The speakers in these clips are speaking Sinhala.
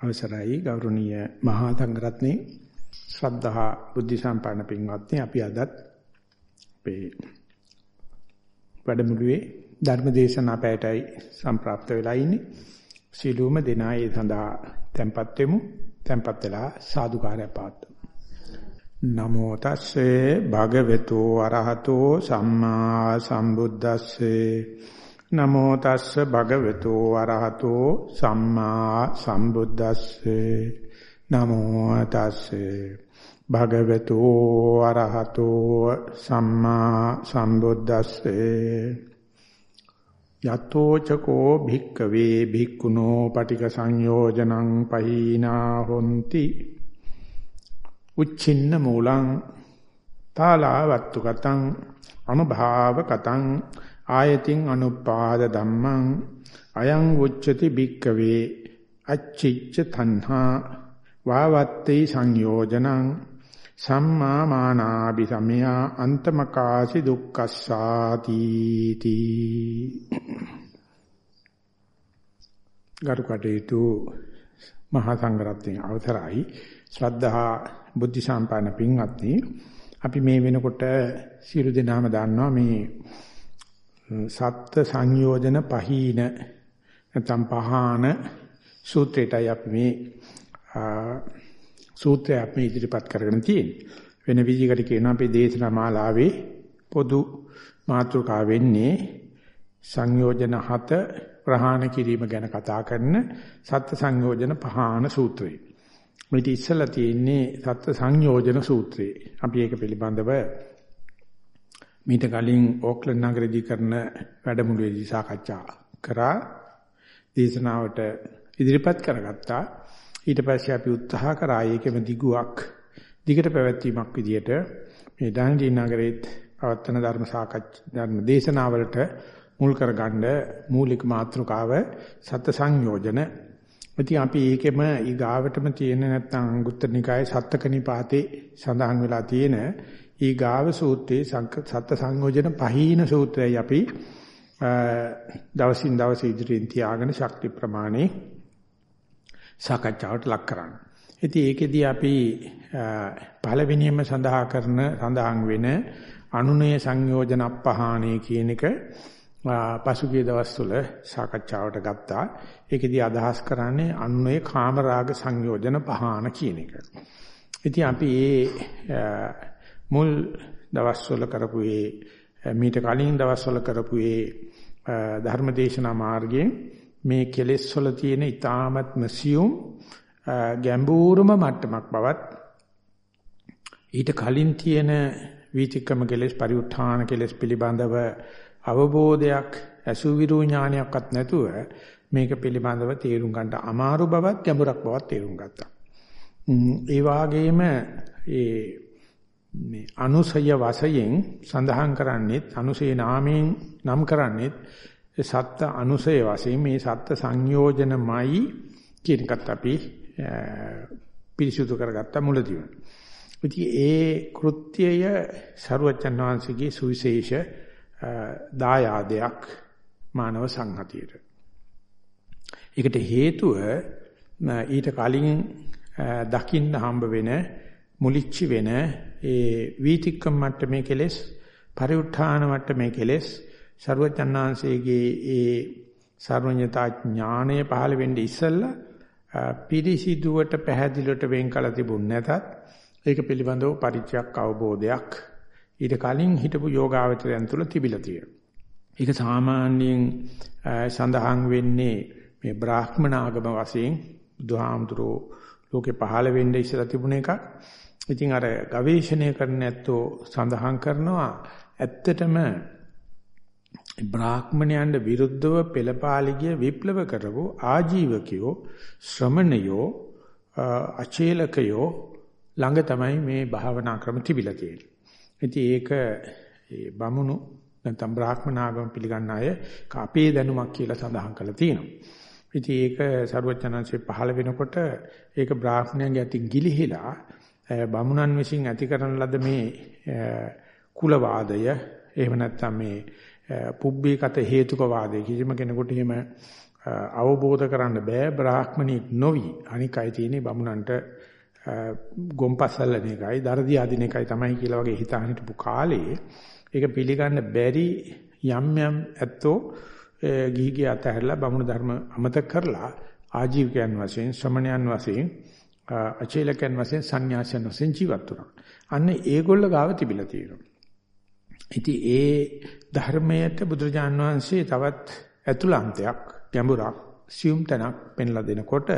අවසරයි ගෞරවනීය මහා සංඝරත්නයේ ශ්‍රද්ධා බුද්ධ සම්පන්න පින්වත්නි අපි අදත් අපේ වැඩමුළුවේ ධර්ම දේශනා පැයටයි සම්ප්‍රාප්ත වෙලා ඉන්නේ. සීලුම දෙනා ඒ සඳහා tempත් වෙමු. tempත් වෙලා සාදුකාරය පාත්තු නමෝ තස්සේ භගවතු අරහතෝ සම්මා සම්බුද්දස්සේ. නමෝ තස්ස භගවතු වරහතෝ සම්මා සම්බුද්දස්සේ. නමෝ තස්සේ භගවතු වරහතෝ සම්මා සම්බුද්දස්සේ. යතෝ චකෝ භික්කවේ භික්ඛුනෝ පටික සංයෝජනං පහීනා හොಂತಿ උච්චින්න මූලං තාලාවත්තු කතං අනුභාව කතං ආයතින් අනුපාද ධම්මං අයං උච්චති භික්කවේ අච්චිච්ච තණ්හා වාවත්තේ සංයෝජනං සම්මා මානාභි සමයා අන්තමකාසි දුක්ඛස්සාති තී ගරුකටේතු මහා සංඝරත්නයේ අවසරයි. ශ්‍රද්ධා බුද්ධ සම්පන්න පින්වත්නි අපි මේ වෙනකොට සියලු දෙනාම දන්නවා මේ සත්ත්ව සංයෝජන පහීන නැත්නම් පහාන සූත්‍රයටයි අපි මේ සූත්‍රය අපි ඉදිරිපත් කරගෙන තියෙන්නේ. වෙන විදිහකට කියනවා අපි දේශනා මාලාවේ පොදු මාතෘකාව වෙන්නේ සංයෝජන හත ප්‍රහාණ කිරීම ගැන කතා කරන සත්ත්ව සංයෝජන පහාන සූත්‍රය. මේක ඉස්සලා තියෙන්නේ සත්ත්ව සංයෝජන සූත්‍රය. අපි ඒක පිළිබඳව මීට කලින් ඕක්ලන්ඩ් නගරයේදී කරන වැඩමුළුවේදී සාකච්ඡා කරා. දේශනාවට ඉදිරිපත් කරගත්තා. ඊට පස්සේ අපි උත්සාහ කරා ඒකෙම දිගුවක් දිගට පැවැත්වීමක් විදියට මේ ඩාන්ඩි නගරයේ පවත්වන ධර්ම සාකච්ඡා ධර්ම දේශනාවලට මුල් කරගන්න මූලික මාතෘකාව සත්‍ය සංයෝජන. ඉතින් අපි ඒකෙම ඊගාවටම තියෙන නැත්නම් අංගුත්තර නිකායේ සත්තක නිපාතේ සඳහන් වෙලා තියෙන ඊ ගාව සූත්‍රයේ සත්ත්ව සංයෝජන පහීන සූත්‍රයයි අපි දවසින් දවස ඉදිරියෙන් තියාගෙන ශක්ති ප්‍රමාණේ සාකච්ඡාවට ලක් කරන්නේ. ඉතින් ඒකෙදී අපි පළවෙනියම සඳහා කරන සඳහන් වෙන අනුනය සංයෝජන අපහාණේ කියන එක පසුගිය දවස්වල සාකච්ඡාවට ගත්තා. ඒකෙදී අදහස් කරන්නේ අනුනය කාමරාග සංයෝජන පහාන කියන එක. ඉතින් අපි ඒ මුල් දවස්වල කරපු ඒ මීට කලින් දවස්වල කරපු ඒ ධර්මදේශනා මාර්ගයේ මේ කෙලෙස් වල තියෙන ඊ타මත්ම සියුම් ගැඹුරුම මට්ටමක් බවත් ඊට කලින් තියෙන වීතික්‍රම කෙලෙස් පරිඋත්ථාන කෙලෙස් පිළිබඳව අවබෝධයක් අසුවිරු ඥානයක්වත් නැතුව මේක පිළිබඳව තේරුම් ගන්නට අමාරු බවත් ගැඹුරක් බවත් තේරුම් ගත්තා. ඒ වාගේම ඒ මේ අනුසය වශයෙන් සඳහන් කරන්නේත් අනුසේ නාමයෙන් නම් කරන්නේත් සත්ත අනුසය වශයෙන් මේ සත්ත සංයෝජනමයි කියන එකත් අපි පිරිසුදු කරගත්ත මුලදී. ඉතින් ඒ කෘත්‍යය ਸਰුවචන් වහන්සේගේ සුවිශේෂ දායාදයක් මානව සංහතියට. ඒකට හේතුව ඊට කලින් දකින්න හම්බ වෙන මුලිච්ච වෙන ඒ වීතික්කම් මට්ටමේ කෙලෙස් පරිඋත්ථාන මට්ටමේ කෙලෙස් ਸਰවඥාන්සේගේ ඒ සර්වඥතා ඥාණය පහළ වෙන්නේ ඉස්සෙල්ලා පිරිසිදුවට පැහැදිලිවට වෙන් කළ තිබුණ නැතත් ඒක පිළිබඳව පරිචයක් අවබෝධයක් ඊට කලින් හිටපු යෝගාවචරයන් තුළ තිබිලා තියෙනවා. ඒක සාමාන්‍යයෙන් සඳහන් වෙන්නේ මේ බ්‍රාහ්මණ ආගම වශයෙන් බුදුහාමුදුරෝ ලෝකේ පහළ වෙන්න ඉස්සලා තිබුණ එකක්. ඉතින් අර ගවේෂණය කරන්න ඇත්තෝ සඳහන් කරනවා ඇත්තටම බ්‍රාහ්මණයන්ට විරුද්ධව පෙළපාලිගිය විප්ලව කරපු ආජීවකයෝ ශ්‍රමණයෝ අචේලකයෝ ළඟ තමයි මේ භාවනා ක්‍රම තිබිලා තියෙන්නේ. ඉතින් ඒක ඒ බමුණු නැත්නම් බ්‍රාහ්මණ ආගම පිළිගන්න අය අපේ දැනුමක් කියලා සඳහන් කරලා තියෙනවා. ඉතින් ඒක සරුවචනංශේ පහළ වෙනකොට ඒක බ්‍රාහ්මණයන්ගේ අතින් ගිලිහිලා බමුණන් විසින් ඇති කරන ලද මේ කුලවාදය එහෙම නැත්නම් මේ පුබ්බේකත හේතුක වාදය කිසිම කෙනෙකුට එහෙම අවබෝධ කරන්න බෑ. බ්‍රාහ්මණෙක් නොවි. අනික අය තියෙන්නේ බමුණන්ට ගොම්පස්සල්ලන එකයි දරදී ආදින එකයි තමයි කියලා වගේ හිතාන හිටපු කාලේ. ඒක පිළිගන්න බැරි යම් යම් ඇත්තෝ ගිහිගේ අතහැරලා බමුණු ධර්ම අමතක කරලා ආජීවකයන් වශයෙන් ශ්‍රමණයන් වශයෙන් අචේලකයන් වශයෙන් සන්‍යාසයන් වශයෙන් ජීවත් වුණා. අන්න ඒගොල්ල ගාව තිබිලා තියෙනවා. ඉතින් ඒ ධර්මයට බුදුරජාන් වහන්සේ තවත් ඇතුළාන්තයක් ගැඹුරක් සියුම් තැනක් පෙන්ලා දෙනකොට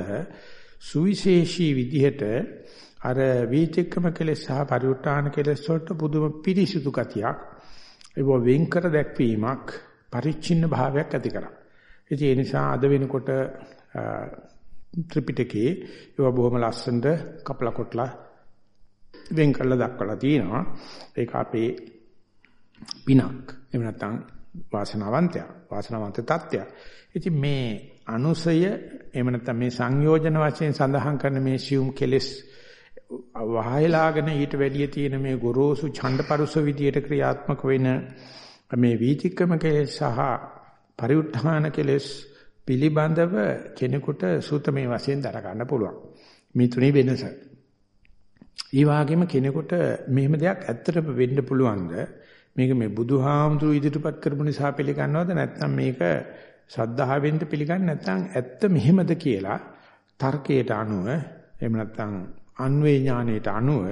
සුවිශේෂී විදිහට අර වීතික්කම කෙලෙස් සහ පරිඋත්තාන කෙලෙස් වලට පුදුම පිරිසිදු ගතියක් ඒව වෙන්කර දැක්වීමක් පරිච්ඡින්න භාවයක් ඇති කරා. ඉතින් ඒ නිසා අද වෙනකොට ත්‍රිපිටකේ ඒව බොහොම ලස්සනට කපලා කොටලා වෙන් කරලා දක්වලා තියෙනවා. ඒක අපේ පිනක්. එහෙම නැත්නම් වාසනාවන්තය. වාසනාවන්ත තත්ත්වය. ඉතින් මේ අනුසය එහෙම නැත්නම් මේ සංයෝජන වශයෙන් සඳහන් කරන මේ සියුම් කෙලෙස් වහයලාගෙන ඊට වැඩිය තියෙන මේ ගොරෝසු ඡණ්ඩපරුස විදියට ක්‍රියාත්මක වෙන මේ වීතික්‍රම කෙලෙස් සහ පරිඋත්ථාන කෙලෙස් පිළිබඳව කෙනෙකුට සූතමේ වශයෙන් දර ගන්න පුළුවන්. මේ තුනේ වෙනස. ඒ වගේම කෙනෙකුට මෙහෙම දෙයක් ඇත්තටම වෙන්න පුළුවන්ද? මේක මේ බුදුහාමුදුරු ඉදිරිපත් කරපු නිසා පිළිගන්නවද නැත්නම් මේක සද්ධාවෙන්ද පිළිගන්නේ නැත්නම් ඇත්ත මෙහෙමද කියලා තර්කයට අනුව එහෙම නැත්නම් අන්වේ ඥානයට අනුව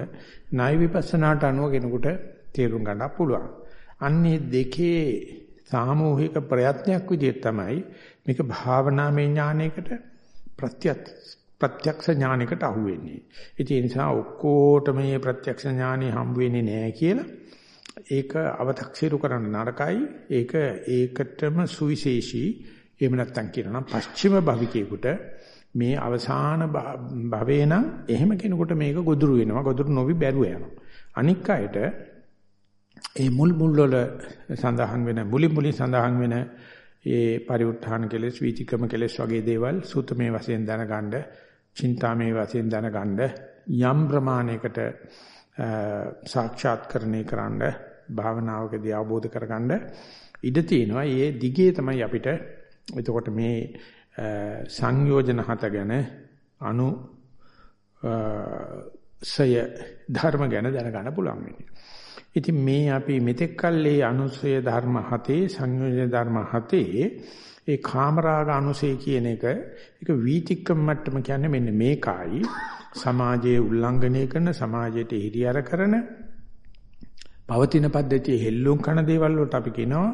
ණය විපස්සනාට අනුව කෙනෙකුට තේරුම් ගන්න පුළුවන්. අන්නේ දෙකේ සාමූහික ප්‍රයත්නයක් විදිහට තමයි මේක භාවනාමය ඥානයකට ප්‍රත්‍යක්ෂ ඥානයකට අහු වෙන්නේ. ඒ නිසා ඔක්කොටම මේ ප්‍රත්‍යක්ෂ ඥානෙ හම්බ වෙන්නේ නැහැ කියලා ඒක අව탁සිරු කරන්න නරකයි. ඒක ඒකටම සුවිශේෂී. එහෙම නැත්නම් කියනවා නම් පස්චිම භවිකේකට මේ අවසාන භවේ නම් එහෙම කෙනෙකුට මේක ගොදුරු වෙනවා. ගොදුරු නොවි බැරුව යනවා. අනික් අයට ඒ මුල් මුල් වල සඳහන් වෙන මුලි මුලි සඳහන් වෙන ඒ පරිඋත්ථාන කෙලෙස් වීතිකම කෙලෙස් වගේ දේවල් සූතමේ වශයෙන් දැනගන්න, චින්තාමේ වශයෙන් දැනගන්න යම් ප්‍රමාණයකට සාක්ෂාත්කරණය කරන්න භාවනාවකදී අවබෝධ කරගන්න ඉඩ තියෙනවා. ඒ දිගේ තමයි අපිට එතකොට මේ සංයෝජන හත ගැන අනු සය ධර්ම ගැන දැනගන්න පුළුවන් වෙන්නේ. ඉතින් මේ අපි මෙතෙක් කල්ලේ අනුසය ධර්ම හතේ සංයෝජන ධර්ම හතේ ඒ කාමරාග අනුසය කියන එක ඒක වීතික්කම මට්ටම කියන්නේ මෙන්න මේකයි සමාජයේ උල්ලංඝනය කරන සමාජයට හිරියර කරන පවතින පද්ධතිය හෙල්ලුම් කරන දේවල් වලට අපි කියනවා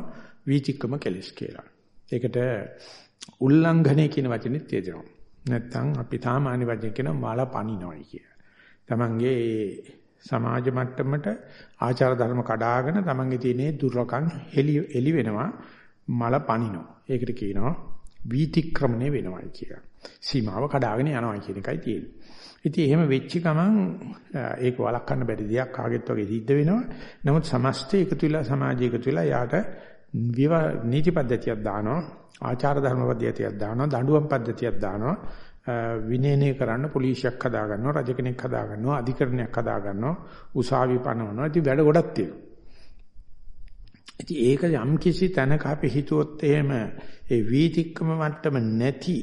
වීතික්කම කෙලස් කියලා. ඒකට උල්ලංඝනය කියන වචනේත් තියෙනවා. නැත්තම් අපි සාමාන්‍ය වචන කියන මාළ පනිනොයි කිය. තමන්ගේ සමාජ මට්ටමට ආචාර ධර්ම කඩාගෙන තමන්ගේ තියෙන දුර්ලකම් එලි එලි වෙනවා මල පනිනෝ. ඒකට කියනවා වීතික්‍රමණය වෙනවයි කියලා. සීමාව කඩාගෙන යනවා කියන එකයි තියෙන්නේ. ඉතින් එහෙම වෙච්ච ගමන් ඒක වළක්වන්න බැරි දෙයක් කාගෙත් වගේ සිද්ධ වෙනවා. නමුත් සමස්තය එකතු වෙලා සමාජය එකතු වෙලා යාට නීති පද්ධතියක් දානවා, ආචාර ධර්ම පද්ධතියක් දානවා, දඬුවම් පද්ධතියක් දානවා. විනයනය කරන්න පොලිසියක් හදා ගන්නවා, රජ කෙනෙක් හදා ගන්නවා, අධිකරණයක් හදා ගන්නවා, උසාවි පනවනවා. ඉතින් වැඩ ගොඩක් තියෙනවා. ඉතින් ඒක යම් කිසි තැනක අපි හිතුවොත් එහෙම ඒ වීතික්කම මට්ටම නැති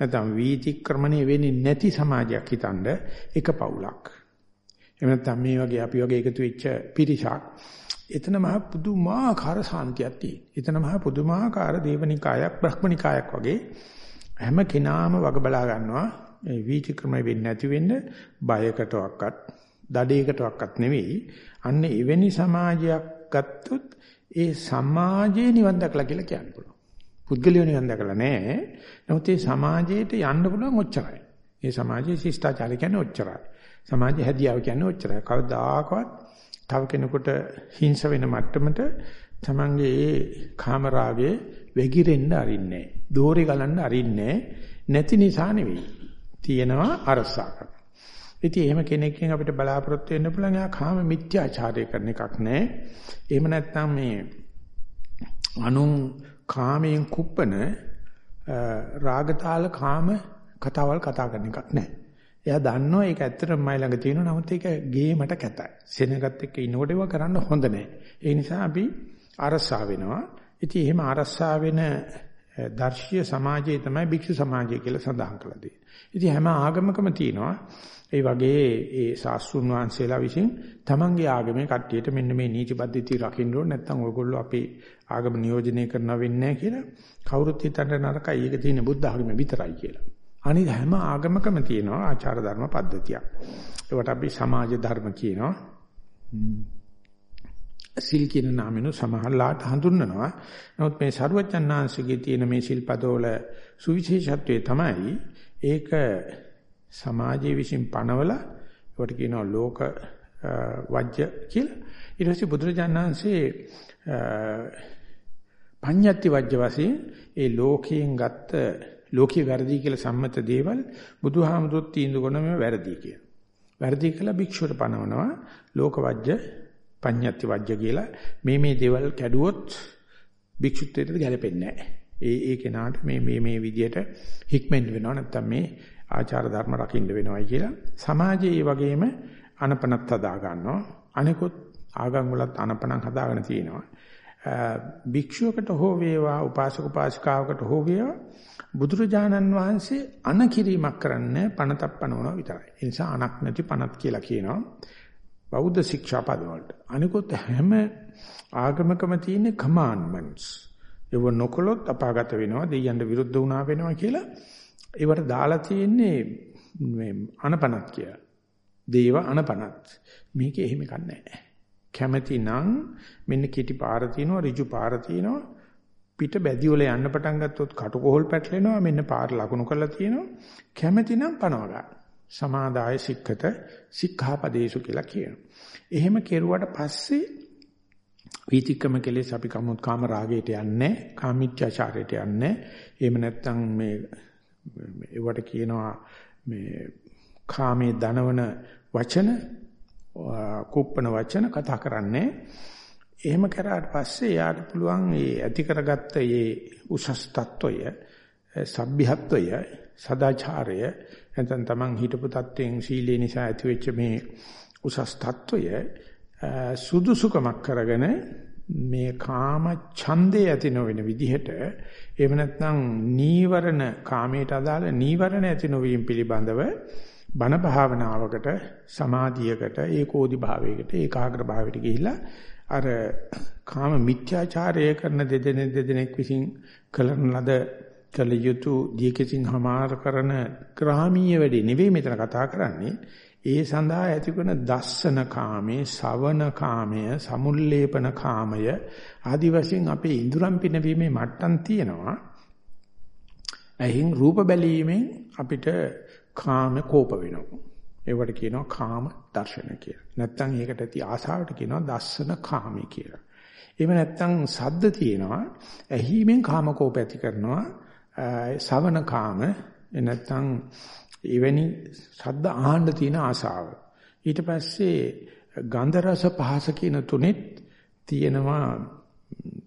නැත්නම් වීතික්‍රමණය වෙන්නේ නැති සමාජයක් හිතනද එක පවුලක්. එහෙම නැත්නම් මේ වගේ අපි වගේ එකතු වෙච්ච පිරිසක් එතන මහ පුදුමාකාර සාන්තියක් තියෙන. එතන මහ පුදුමාකාර දේවනිකායක් බ්‍රහ්මනිකායක් වගේ හැම කෙනාම වග බලා ගන්නවා මේ වීතික්‍රමණය වෙන්නේ නැති වෙන්න බයකටවත් දඩේකටවත් නෙවෙයි. අන්න එවැනි සමාජයක් ගත්තොත් ඒ සමාජයේ නිවන් දක්ලා කියලා කියන්න පුළුවන්. පුද්ගලයෝ නිවන් දැකලා නැහැ. නමුත් මේ සමාජයට යන්න පුළුවන් ඔච්චරයි. මේ සමාජයේ ශිෂ්ටාචාරය කියන්නේ ඔච්චරයි. සමාජයේ හැදියාව කියන්නේ ඔච්චරයි. කවදාකවත් තව කෙනෙකුට හිංස වෙන මට්ටමට තමන්ගේ ඒ කාමරාගේ වෙගිරෙන්න අරින්නේ දෝරේ ගලන්න අරින්නේ නැති නිසා නෙවෙයි. තියෙනවා අරසා කරන. ඉතින් එහෙම කෙනෙක්ගෙන් අපිට බලාපොරොත්තු වෙන්න පුළුවන් යා කාම මිත්‍යාචාරය කරන එකක් නෑ. එහෙම නැත්නම් මේ අනුන් කාමයෙන් කුප්පන රාගතාල කාම කතාවල් කතා කරන එකක් නැහැ. එයා දන්නවා ඒක ඇත්තටම මයි ළඟ තියෙනවා නමුත් ඒක ගේමට කැතයි. සෙනගත් එක්ක ඉන්නකොට ඒවා කරන්න හොඳ නැහැ. ඒ නිසා අපි අරසා වෙනවා. ඉතින් එහෙම අරසා වෙන දර්ශීය සමාජය තමයි භික්ෂු සමාජය කියලා සඳහන් කරලා තියෙන්නේ. ඉතින් හැම ආගමකම තියෙනවා ඒ වගේ ඒ ශාස්ත්‍රුන් වහන්සේලා විසින් තමන්ගේ ආගමේ කට්ටියට මෙන්න මේ නීති පද්ධති රකින්න ඕනේ නැත්නම් ඔයගොල්ලෝ අපේ ආගම නියෝජනය කරනව වෙන්නේ නැහැ කියලා කවුරුත් හිතන්න නරකයි ඒක තියෙන බුද්ධ ආගමේ විතරයි කියලා. අනිත් හැම ආගමකම තියෙනවා ආචාර ධර්ම පද්ධතියක්. ඒවට අපි සමාජ ධර්ම කියනවා. සිල් කියන නාමෙනු සමහරලාට හඳුන්වනවා. නමුත් මේ සරුවචන්නාංශයේ තියෙන මේ සිල්පදවල සුවිශේෂත්වය තමයි ඒක සමාජයේ විසින් පනවලා ඒකට කියනවා ලෝක වජ්‍ය කියලා. ඊට පස්සේ බුදුරජාණන්සේ පඤ්ඤත්ති වජ්‍ය වශයෙන් ඒ ලෝකයෙන් ගත්ත ලෝකේ වැරදි කියලා සම්මත දේවල් බුදුහාමුදුරුවෝ තීන්දුව කරන මේ වැරදි කියලා. වැරදි කියලා භික්ෂුවට පනවනවා ලෝක වජ්‍ය පඤ්ඤත්ති වජ්‍ය කියලා මේ මේ දේවල් කැඩුවොත් භික්ෂුත්වයට ගැලපෙන්නේ නැහැ. ඒ ඒ කෙනාට මේ මේ මේ විදියට හික්මෙන්න වෙනවා නැත්තම් මේ ආචාර ධර්ම රකින්න වෙනවයි කියලා සමාජයේ ඒ වගේම අනපනත් හදා ගන්නවා අනිකුත් ආගම් වලත් අනපනක් හදාගෙන තියෙනවා භික්ෂුවකට හෝ වේවා උපාසක උපාසිකාවකට හෝ වේවා බුදුරජාණන් වහන්සේ අනකිරීමක් කරන්නේ පණතක් පනවනවා විතරයි. ඒ නිසා අනක් නැති පණත් කියලා කියනවා. බෞද්ධ ශික්ෂා පද වලට. අනිකුත් හැම ආගමකම තියෙන කමාන්ඩ්මන්ට්ස්. ඒව නොකළොත් අපාගත වෙනවා, දෙයයන්ට විරුද්ධ වුණා වෙනවා කියලා ඒවට දාලා තියෙන්නේ මේ අනපනත් කියලා. දේව අනපනත්. මේකේ එහෙම එකක් නැහැ. කැමැති නම් මෙන්න කිටි පාර තියෙනවා, ඍජු පාර තියෙනවා. පිට බැදි වල යන්න පටන් ගත්තොත් කටුකොහල් පැටලෙනවා. මෙන්න පාර ලකුණු කරලා තියෙනවා. කැමැති නම් පනව ගන්න. සමාදාය සික්කත සික්ඛාපදේශු කියලා කියනවා. එහෙම කෙරුවට පස්සේ වීතික්‍රම කෙලෙස් අපි කමුත් කාම රාගයට යන්නේ, කාමීච්ඡාචාරයට යන්නේ. එහෙම නැත්නම් මේ ඒවට කියනවා මේ කාමයේ දනවන වචන කුප්පන වචන කතා කරන්නේ. එහෙම කරාට පස්සේ යාට පුළුවන් මේ ඇති කරගත්ත මේ උසස් తত্ত্বය, සભ્યත්වය, සදාචාරය නැත්නම් Taman හිටපු தත්වෙන් සීලය නිසා ඇතිවෙච්ච මේ උසස් తত্ত্বය සුදුසුකමක් කරගෙන මේ කාම ඡන්දේ ඇති නොවන විදිහට එහෙම නැත්නම් නීවරණ කාමයට අදාළ නීවරණ ඇති නොවීම පිළිබඳව බණ භාවනාවකට සමාධියකට ඒකෝදි භාවයකට ඒකාග්‍ර භාවයට ගිහිලා අර කාම මිත්‍යාචාරය කරන දෙදෙනෙක් දෙදෙනෙක් විසින් කලන ලද කල යුතු දීකසින් හමාර කරන ග්‍රාමීය වැඩේ නෙවෙයි මෙතන කතා කරන්නේ ඒ සඳහා ඇතිවන දස්සන කාමයේ, සවන කාමය, සමුල්ලේපන කාමය ආදි වශයෙන් අපේ ඉඳුරම් පිනවීමේ මට්ටම් තියෙනවා. ඇහින් රූප බැලීමෙන් අපිට කාම කෝප වෙනවා. ඒවට කියනවා කාම දර්ශන කියලා. නැත්තම් ඒකට ඇති ආසාවට කියනවා දස්සන කාමී කියලා. එහෙම නැත්තම් සද්ද තියෙනවා. ඇහිමෙන් කාම කෝප ඇති කරනවා. සවන කාම නැත්තම් එවැනි ශබ්ද ආහන්න තියෙන ආසාව. ඊට පස්සේ ගන්ධ රස පහස කියන තුනෙත් තියෙනවා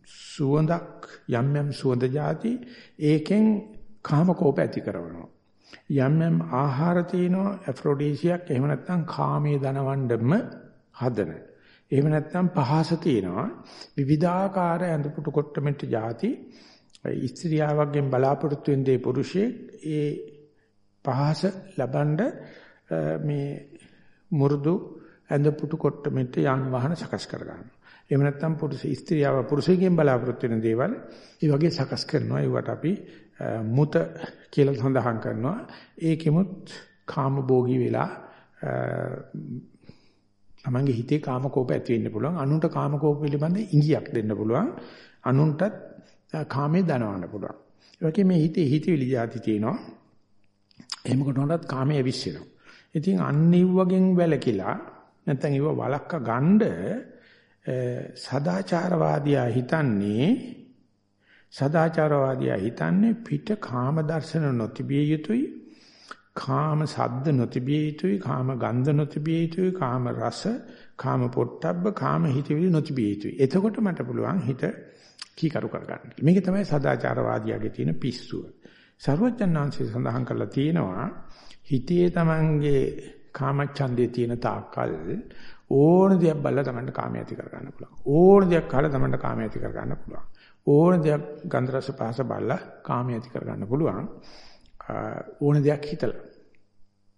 සුවඳක් යම් යම් සුවඳ જાති ඒකෙන් කාම කෝප ඇති කරනවා. යම් යම් ආහාර තියෙනවා ඇෆ්‍රොඩීසියක් එහෙම නැත්නම් කාමයේ දනවන්නම හදන. එහෙම නැත්නම් පහස තියෙනවා විවිධාකාර ඇඳපුටු කොට්ටමෙට જાති ස්ත්‍රියාවක්ගෙන් බලාපොරොත්තු වෙන දේ පුරුෂයෙක් ඒ පහස ලබනද මේ මුරුදු ඇඳ පුටු කොට්ට මෙට්ට යාන වාහන සකස් කර ගන්නවා. එහෙම නැත්නම් පුරුෂ ස්ත්‍රියව පුරුෂයෙක්ගෙන් බලාපොරොත්තු වෙන දේවල් ඒ වගේ සකස් කරනවා. ඒවට අපි මුත කියලා සඳහන් කරනවා. ඒකෙමුත් කාම භෝගී වෙලා තමන්ගේ හිතේ කාම කෝප ඇති වෙන්න පුළුවන්. අනුන්ට කාම කෝප පිළිබඳ ඉඟියක් දෙන්න පුළුවන්. අනුන්ටත් කාමේ දනවන්න පුළුවන්. ඒ වගේ මේ හිතේ හිතවිලි જાති තියෙනවා. එහෙම කරනකොටත් කාමයේ විශ්සෙනවා. ඉතින් අන්නිව්වගෙන් වැළකීලා නැත්නම් ඒව වලක්ක ගන්න සදාචාරවාදියා හිතන්නේ සදාචාරවාදියා හිතන්නේ පිට කාම දර්ශන නොතිබිය යුතුයි කාම සද්ද නොතිබිය යුතුයි කාම ගන්ධ නොතිබිය යුතුයි කාම රස කාම පොට්ටබ්බ කාම හිතවිලි නොතිබිය යුතුයි එතකොට මට පුළුවන් හිත කීකරු කරගන්න. මේක තමයි සදාචාරවාදියාගේ තියෙන පිස්සුව. සර්වඥාන්සේ සඳහන් කරලා තියෙනවා හිතේ Tamange කාමච්ඡන්දේ තියෙන තාක්කල් ඕන දෙයක් බලලා Tamanට කාමය ඇති කර ගන්න පුළුවන්. ඕන දෙයක් කාලා Tamanට කාමය ඇති කර ගන්න පුළුවන්. ඕන දෙයක් ගන්ධ රස පහස බලලා කාමයේ ඇති කරගන්න පුළුවන්. ඕන දෙයක් හිතලා.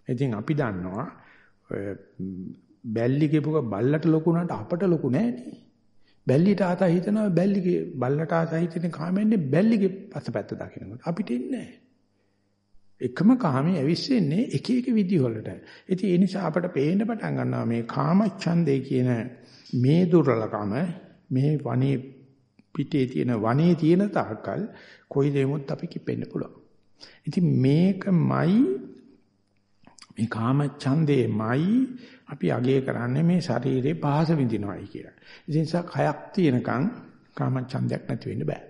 ඉතින් අපි දන්නවා බැල්ලි කියපුව බල්ලට ලොකු උනාට අපට ලොකු නෑනේ. බැල්ලිට ආතා හිතනවා බැල්ලිගේ බල්ලට ආතා හිතෙන කාමෙන්නේ බැල්ලිගේ පස්සපැත්ත දකින්නකොට අපිට ඉන්නේ එකම කාමයේ ඇවිස්සෙන්නේ එක එක විදි වලට. ඉතින් ඒ නිසා අපට පේන්න පටන් ගන්නවා මේ කාමච්ඡන්දේ කියන මේ දුර්වලකම මේ වනේ පිටේ තියෙන වනේ තියෙන තාක්කල් කොයි දෙමුත් අපි කිපෙන්න පුළුවන්. ඉතින් මේකමයි මේ කාම ඡන්දේමයි අපි අගය කරන්නේ මේ ශරීරේ පහස විඳිනවයි කියලා. ඒ නිසා කයක් තියෙනකන් කාම ඡන්දයක් නැති වෙන්න බෑ.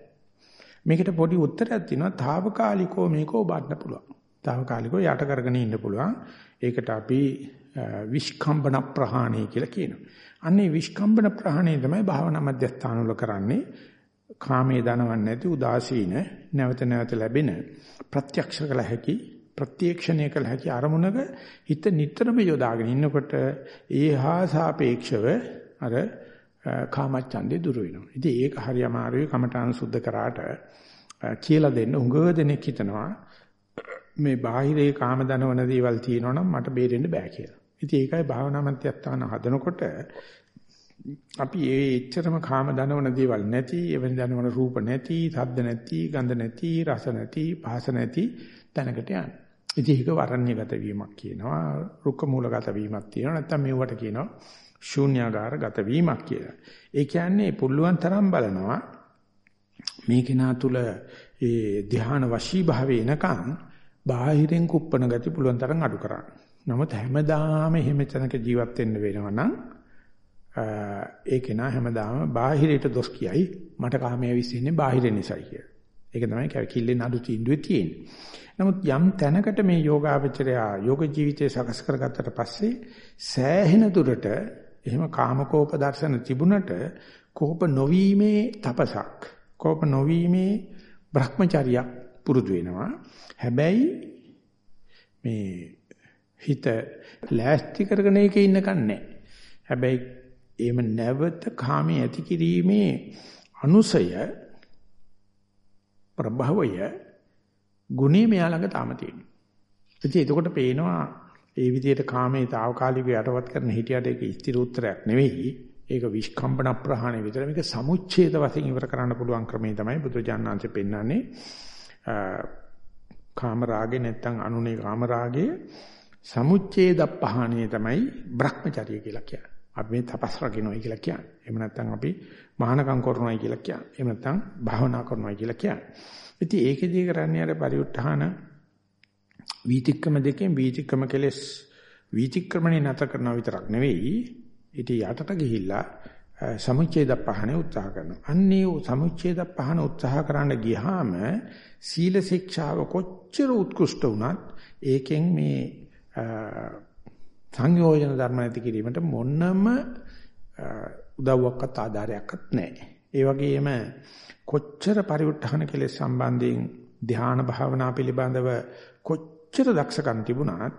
මේකට පොඩි උත්තරයක් තියෙනවා తాවකාලිකව මේක ඔබන්න පුළුවන්. తాවකාලිකව යට කරගෙන ඉන්න පුළුවන්. ඒකට අපි විස්කම්බන ප්‍රහාණය කියලා කියනවා. අන්නේ විස්කම්බන ප්‍රහාණය තමයි භාවනා මධ්‍යස්ථාන වල කරන්නේ. කාමයේ දනවන්නේ නැති උදාසීන නැවත නැවත ලැබෙන ප්‍රත්‍යක්ෂ කළ හැකි ප්‍රත්‍යක්ෂණය කළ හැකි අරමුණක හිත නිතරම යොදාගෙන ඉන්නකොට ඒහා සාපේක්ෂව අර කාමච්ඡන්දේ දුර වෙනවා. ඉතින් ඒක හරි අමාරුයි කමඨාන සුද්ධ කරාට කියලා දෙන්න උඟ දෙනෙක් හිතනවා මේ බාහිරේ කාම දනවන දේවල් තියෙනවනම් මට බේරෙන්න බෑ කියලා. ඉතින් ඒකයි භාවනා මන්ත්‍යස්ථාන හදනකොට අපි ඒ එච්චරම කාම දනවන දේවල් නැති, එවැනි දනවන රූප නැති, ශබ්ද නැති, ගන්ධ නැති, රස නැති, පහස නැති තැනකට යන්නේ. ඉතින් ඒක වරණ්‍යගත වීමක් කියනවා, රුක්ක මූලගත වීමක් තියෙනවා. නැත්නම් මේවට කියනවා ශූන්‍යාකාරගත වීමක් කියලා. ඒ කියන්නේ පුල්ලුවන් තරම් බලනවා මේ කෙනා තුල ඒ ධ්‍යාන වශී භාවය එනකන් බාහිරෙන් කුප්පන ගති පුළුවන් තරම් අඩු කරන්න. නමුත් හැමදාම එහෙම තැනක ජීවත් වෙන්න වෙනවා නම් ඒ කෙනා හැමදාම බාහිරයට දොස් කියයි මට කාමයේ විශ්ින්නේ බාහිර නිසායි කියලා. ඒක තමයි කිල්ලෙන් අඩු තීන්දුවේ තියෙන්නේ. නමුත් යම් තැනකට මේ යෝගාවචරය යෝග ජීවිතය සකස් කරගත්තට පස්සේ සෑහෙන දුරට එහෙම කාමකෝප දර්ශන තිබුණට කෝප නොවීමේ තපසක් කෝප නොවීමේ භ්‍රමචර්යයක් පුරුදු වෙනවා. හැබැයි මේ හිත ලෑස්ති කරගෙන ඒකේ ඉන්නකන් නැහැ. හැබැයි එහෙම නැවත කාමයේ ඇති කිරීමේ අනුසය ප්‍රභවය ගුණේ මෙයා ළඟ තාම තියෙනවා. ඉතින් එතකොට පේනවා ඒ විදිහට කාමයේ తాවකාලිකව යටවත් කරන හිටියට ඒක ස්ථිර උත්තරයක් නෙවෙයි. ඒක විස්කම්බන ප්‍රහාණය විතර මේක සමුච්ඡේද වශයෙන් ඉවර කරන්න පුළුවන් ක්‍රමය තමයි බුදුජානනාංශ පෙන්වන්නේ. කාම රාගේ නැත්තම් අනුනේ කාම රාගේ සමුච්ඡේද පහණය තමයි Brahmacharya කියලා කියන්නේ. අපි මේ තපස් රකින්නයි කියලා කියන්නේ. එහෙම නැත්නම් අපි මහානකම් කරනවායි කියලා කියන්නේ. එහෙම නැත්නම් භාවනා කරනවායි කියලා කියන්නේ. ඉතින් ඒකෙදී කරන්නේ අර පරිඋත්ථාන වීතික්‍රම දෙකෙන් වීතික්‍රම කෙලස් වීතික්‍රමණේ නැත කරනවා විතරක් නෙවෙයි. ඊට යටට ගිහිල්ලා සමුච්ඡේද පහන උත්සාහ කරනවා. අන්නේ සමුච්ඡේද පහන උත්සාහ කරන්න ගියාම සීල ශික්ෂාව කොච්චර උත්කෘෂ්ට වුණත් ඒකෙන් මේ සංයෝජන ධර්ම නැති කිරීමට මොනම උදව්වක්වත් ආධාරයක්වත් නැහැ. ඒ වගේම කොච්චර පරිඋත්ථාන කෙලෙස් සම්බන්ධයෙන් ධ්‍යාන භාවනා පිළිබඳව කොච්චර දක්ෂකම් තිබුණත්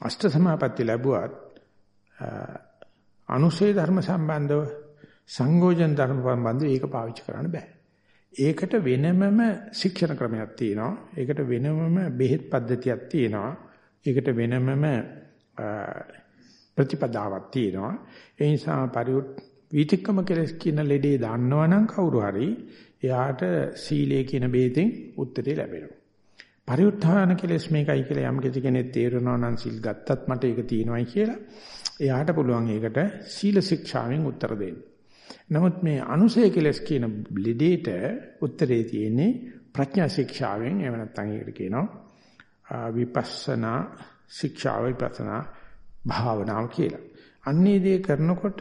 අෂ්ට සමාපatti ලැබුවත් අනුශේ ධර්ම සම්බන්ධව සංයෝජන ධර්ම සම්බන්ධව ඒක පාවිච්චි කරන්න බෑ. ඒකට වෙනමම ශික්ෂණ ක්‍රමයක් තියෙනවා. ඒකට වෙනමම බෙහෙත් පද්ධතියක් තියෙනවා. ඒකට වෙනමම ප්‍රතිපදාවක් තියෙනවා. ඒ නිසා පරිඋත් වීතික්කම කෙලස් කියන ලෙඩේ දන්නවනම් කවුරු හරි එයාට සීලය කියන බේතෙන් උත්තරේ ලැබෙනවා. පරිඋත්ථාන කෙලස් මේකයි කියලා යම් කෙනෙක් තේරෙනවා නම් සිල් ගත්තත් මට ඒක තියෙනවයි කියලා එයාට පුළුවන් ඒකට සීල ශික්ෂාවෙන් උත්තර දෙන්න. නමුත් මේ අනුසය කෙලස් කියන ලෙඩේට උත්තරේ තියෙන්නේ ප්‍රඥා ශික්ෂාවෙන් එහෙම නැත්නම් ඒකට කියනවා විපස්සනා ශික්ෂාව විපස්සනා භාවනාව කියලා. අන්නේ දේ කරනකොට